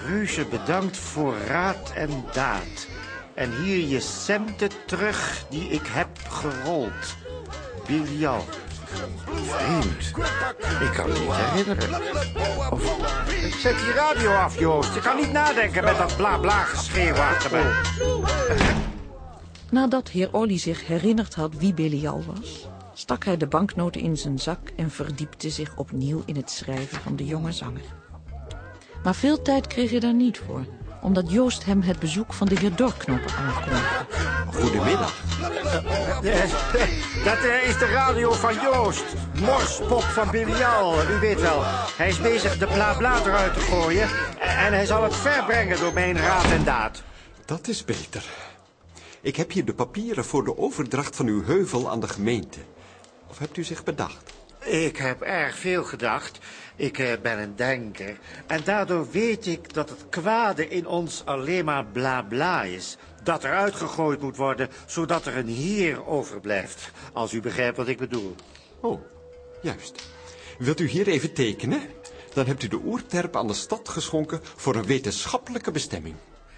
Reuze bedankt voor raad en daad. En hier je centen terug die ik heb gerold. Bilial. Vreemd. Ik kan me niet herinneren. Of... Zet die radio af, Joost. Ik kan niet nadenken met dat bla bla geschreeuw achter me. Nadat heer Olly zich herinnerd had wie Belial was... stak hij de banknoten in zijn zak en verdiepte zich opnieuw in het schrijven van de jonge zanger. Maar veel tijd kreeg hij daar niet voor, omdat Joost hem het bezoek van de heer Dorknoppen aankondigde. Goedemiddag. Dat eh, is de radio van Joost. Morspop van Bilial, u weet wel. Hij is bezig de bla bla eruit te gooien. En hij zal het ver brengen door mijn raad en daad. Dat is beter. Ik heb hier de papieren voor de overdracht van uw heuvel aan de gemeente. Of hebt u zich bedacht? Ik heb erg veel gedacht. Ik eh, ben een denker. En daardoor weet ik dat het kwade in ons alleen maar bla bla is. Dat er uitgegooid moet worden, zodat er een hier overblijft. Als u begrijpt wat ik bedoel. Oh, juist. Wilt u hier even tekenen? Dan hebt u de oerterp aan de stad geschonken voor een wetenschappelijke bestemming.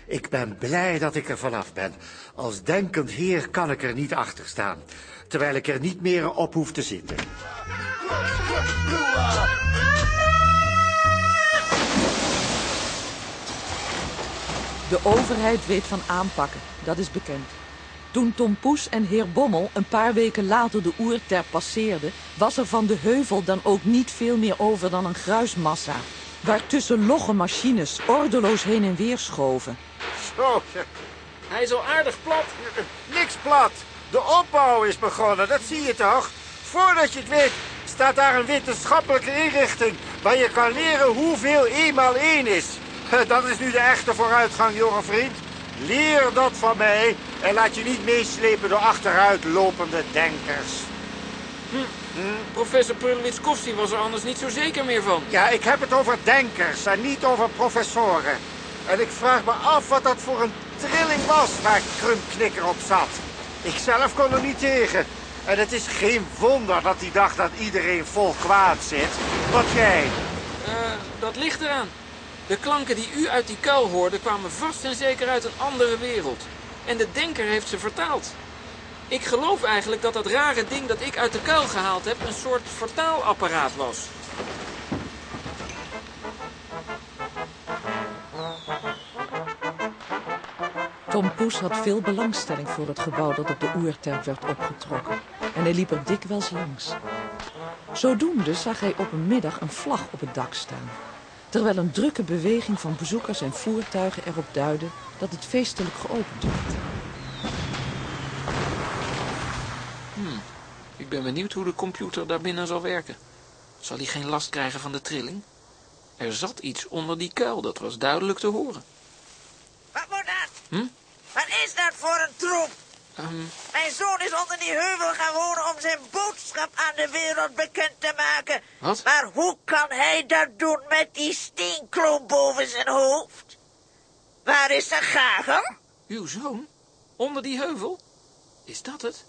Ik ben blij dat ik er vanaf ben. Als denkend heer kan ik er niet achter staan. Terwijl ik er niet meer op hoef te zitten. De overheid weet van aanpakken, dat is bekend. Toen Tom Poes en heer Bommel een paar weken later de oerter passeerden... was er van de heuvel dan ook niet veel meer over dan een gruismassa... waartussen logge machines ordeloos heen en weer schoven. Zo, Hij is al aardig plat. niks plat. De opbouw is begonnen, dat zie je toch? Voordat je het weet, staat daar een wetenschappelijke inrichting... waar je kan leren hoeveel 1 maal 1 is. Dat is nu de echte vooruitgang, jonge vriend. Leer dat van mij en laat je niet meeslepen door achteruitlopende denkers. Professor Prulwitskowski was er anders niet zo zeker meer van. Ja, ik heb het over denkers en niet over professoren. En ik vraag me af wat dat voor een trilling was waar Krumpknikker op zat. Ik zelf kon er niet tegen. En het is geen wonder dat hij dacht dat iedereen vol kwaad zit. Wat jij? Eh, dat ligt eraan. De klanken die u uit die kuil hoorde kwamen vast en zeker uit een andere wereld. En de denker heeft ze vertaald. Ik geloof eigenlijk dat dat rare ding dat ik uit de kuil gehaald heb een soort vertaalapparaat was. Tom Poes had veel belangstelling voor het gebouw dat op de oerterp werd opgetrokken. En hij liep er dikwijls langs. Zodoende zag hij op een middag een vlag op het dak staan. Terwijl een drukke beweging van bezoekers en voertuigen erop duidde dat het feestelijk geopend werd. Hmm. Ik ben benieuwd hoe de computer daar binnen zal werken. Zal hij geen last krijgen van de trilling? Er zat iets onder die kuil, dat was duidelijk te horen. Hm? Wat is dat voor een troep? Ehm, Mijn zoon is onder die heuvel gaan wonen om zijn boodschap aan de wereld bekend te maken. Wat? Maar hoe kan hij dat doen met die steenklomp boven zijn hoofd? Waar is zijn gagel? uw zoon? Onder die heuvel? Is dat het?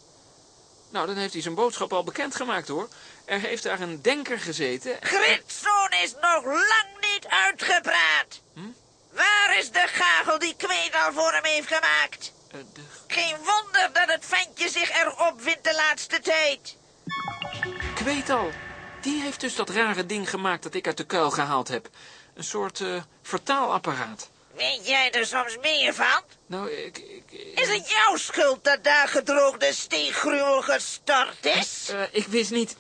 Nou, dan heeft hij zijn boodschap al bekendgemaakt, hoor. Er heeft daar een denker gezeten. Gritzoon is nog lang niet uitgepraat. Hm? Waar is de gagel die Kweedal voor hem heeft gemaakt? Eh, Geen wonder dat het ventje zich erop vindt de laatste tijd. Ik weet al. Die heeft dus dat rare ding gemaakt dat ik uit de kuil gehaald heb. Een soort eh, vertaalapparaat. Weet jij er soms meer van? Nou, ik... ik Is het jouw schuld dat daar gedroogde steengruwel gestort is? eh, ik wist niet...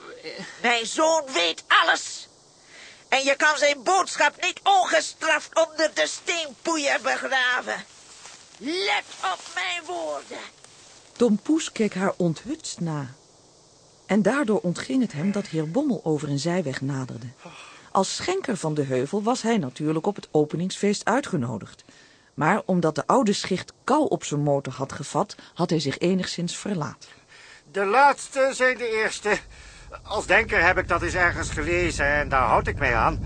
Mijn zoon weet alles. En je kan zijn boodschap niet ongestraft onder de steenpoeier begraven. Let op mijn woorden. Tom Poes keek haar onthutst na. En daardoor ontging het hem dat heer Bommel over een zijweg naderde. Als schenker van de heuvel was hij natuurlijk op het openingsfeest uitgenodigd. Maar omdat de oude schicht kou op zijn motor had gevat, had hij zich enigszins verlaat. De laatste zijn de eerste. Als denker heb ik dat eens ergens gelezen en daar houd ik mij aan.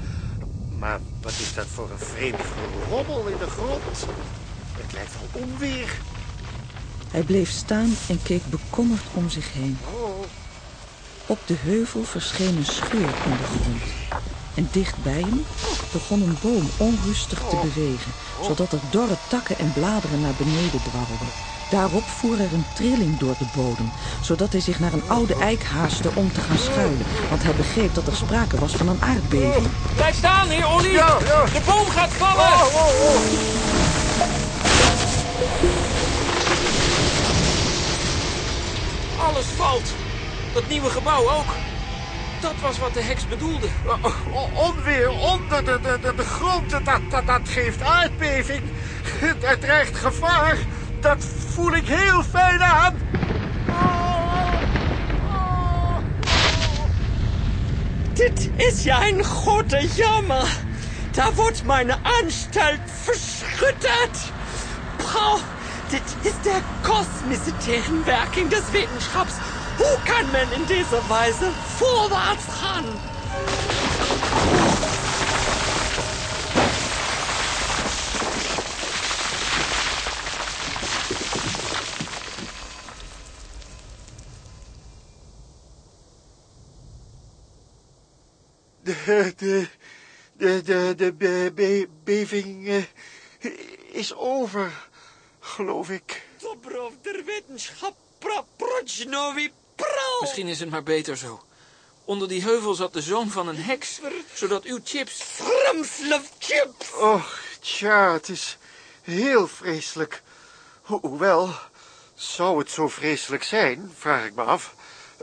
Maar wat is dat voor een vreemd gerommel in de grond? Het lijkt wel onweer. Hij bleef staan en keek bekommerd om zich heen. Op de heuvel verscheen een scheur in de grond. En dicht bij hem begon een boom onrustig te bewegen, zodat er dorre takken en bladeren naar beneden dwarrelden. Daarop voer er een trilling door de bodem, zodat hij zich naar een oude eik haastte om te gaan schuilen, want hij begreep dat er sprake was van een aardbeving. Blijf staan, heer Olly! De boom gaat vallen! Alles valt. Dat nieuwe gebouw ook. Dat was wat de heks bedoelde. Onweer onder de, de, de, de grond, dat, dat, dat geeft aardbeving. Er dreigt gevaar. Dat voel ik heel fijn aan. Dit is ja ein groter Jammer. Da wordt meine Anstalt verschüttet. Frau, dit is der kosmische Tegenwerking des Wissenschafts. Hoe kann man in dieser Weise vorwärts gaan? De, de, de, de, de be- be- beving eh, is over, geloof ik. Dobrov der Wetenschap, pra projnovi prau. Misschien is het maar beter zo. Onder die heuvel zat de zoon van een heks, zodat uw chips... chips! Och, tja, het is heel vreselijk. Ho- hoewel, zou het zo vreselijk zijn, vraag ik me af.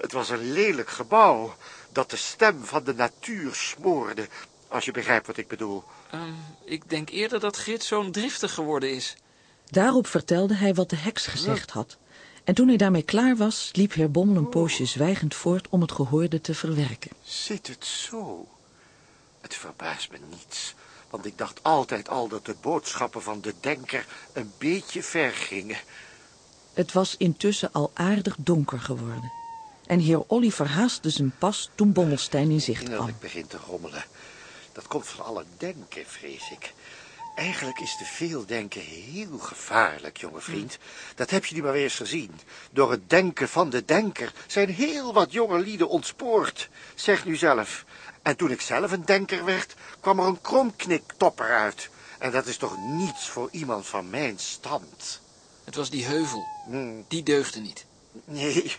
Het was een lelijk gebouw dat de stem van de natuur smoorde, als je begrijpt wat ik bedoel. Ehm, ik denk eerder dat Grit zo'n driftig geworden is. Daarop vertelde hij wat de heks gezegd had. En toen hij daarmee klaar was, liep heer Bommel een poosje zwijgend voort om het gehoorde te verwerken. Zit het zo? Het verbaast me niets, want ik dacht altijd al dat de boodschappen van de denker een beetje ver gingen. Het was intussen al aardig donker geworden. En heer Olly verhaastte zijn pas toen Bommelstein in zicht kwam. Innerlijk begint te rommelen. Dat komt van alle denken, vrees ik. Eigenlijk is te veel denken heel gevaarlijk, jonge vriend. Dat heb je nu maar weer eens gezien. Door het denken van de denker zijn heel wat jonge lieden ontspoord. Zeg nu zelf. En toen ik zelf een denker werd, kwam er een kromkniktopper uit. En dat is toch niets voor iemand van mijn stand. Het was die heuvel. Hmm. Die deugde niet. Nee,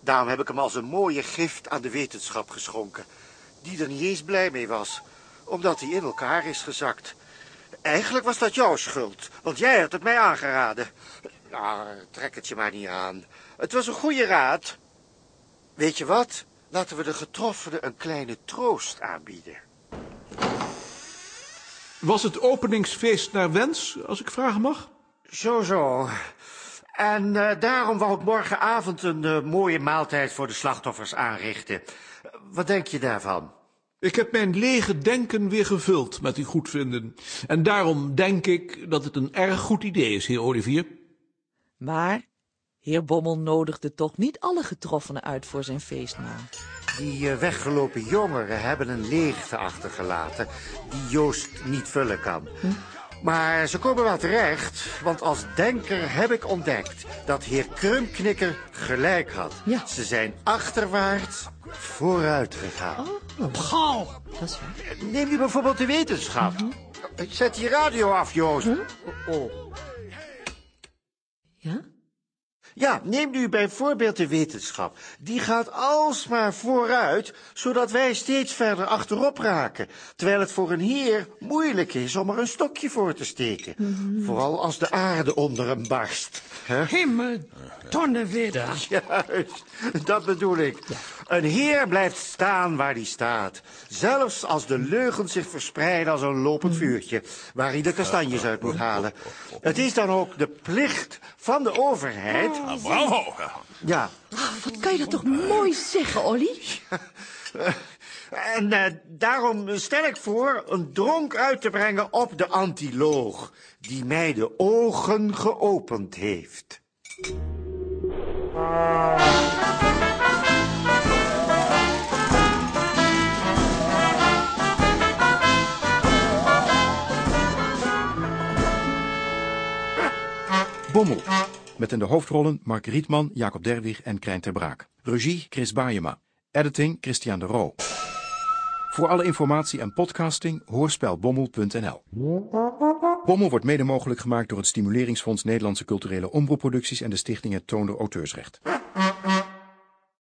daarom heb ik hem als een mooie gift aan de wetenschap geschonken. Die er niet eens blij mee was, omdat hij in elkaar is gezakt. Eigenlijk was dat jouw schuld, want jij had het mij aangeraden. Nou, trek het je maar niet aan. Het was een goede raad. Weet je wat? Laten we de getroffenen een kleine troost aanbieden. Was het openingsfeest naar wens, als ik vragen mag? Zo, zo. En eh, daarom wou ik morgenavond een eh, mooie maaltijd voor de slachtoffers aanrichten. Wat denk je daarvan? Ik heb mijn lege denken weer gevuld met uw goedvinden. En daarom denk ik dat het een erg goed idee is, heer Olivier. Maar heer Bommel nodigde toch niet alle getroffenen uit voor zijn feestmaal. Die eh, weggelopen jongeren hebben een leegte achtergelaten die Joost niet vullen kan. Maar ze komen wel terecht, want als denker heb ik ontdekt dat heer Krumknikker gelijk had. Ze zijn achterwaarts vooruit gegaan. Paul. Dat is waar. Neem nu bijvoorbeeld de wetenschap. Zet die radio af, Joost. Oh. Ja? Ja, neem nu bijvoorbeeld de wetenschap. Die gaat alsmaar vooruit, zodat wij steeds verder achterop raken. Terwijl het voor een heer moeilijk is om er een stokje voor te steken. Vooral als de aarde onder hem barst. hè? Himmel, Donnerwetter. Juist, dat bedoel ik. Een heer blijft staan waar hij staat. Zelfs als de leugens zich verspreiden als een lopend vuurtje... waar hij de kastanjes uit moet halen. Het is dan ook de plicht van de overheid... Ah, bravo. Ja, Wat kan je dat toch mooi zeggen, Olly? En eh, daarom stel ik voor een dronk uit te brengen op de antiloog, die mij de ogen geopend heeft. Bommel. Met in de hoofdrollen Mark Rietman, Jacob Derwig en Krijn ter Braak. Regie Chris Baayema. Editing Christian de Roo. Voor alle informatie en podcasting hoorspelbommel.nl. Bommel wordt mede mogelijk gemaakt door het Stimuleringsfonds Nederlandse Culturele Omroepproducties en de stichting Het Toonder Auteursrecht.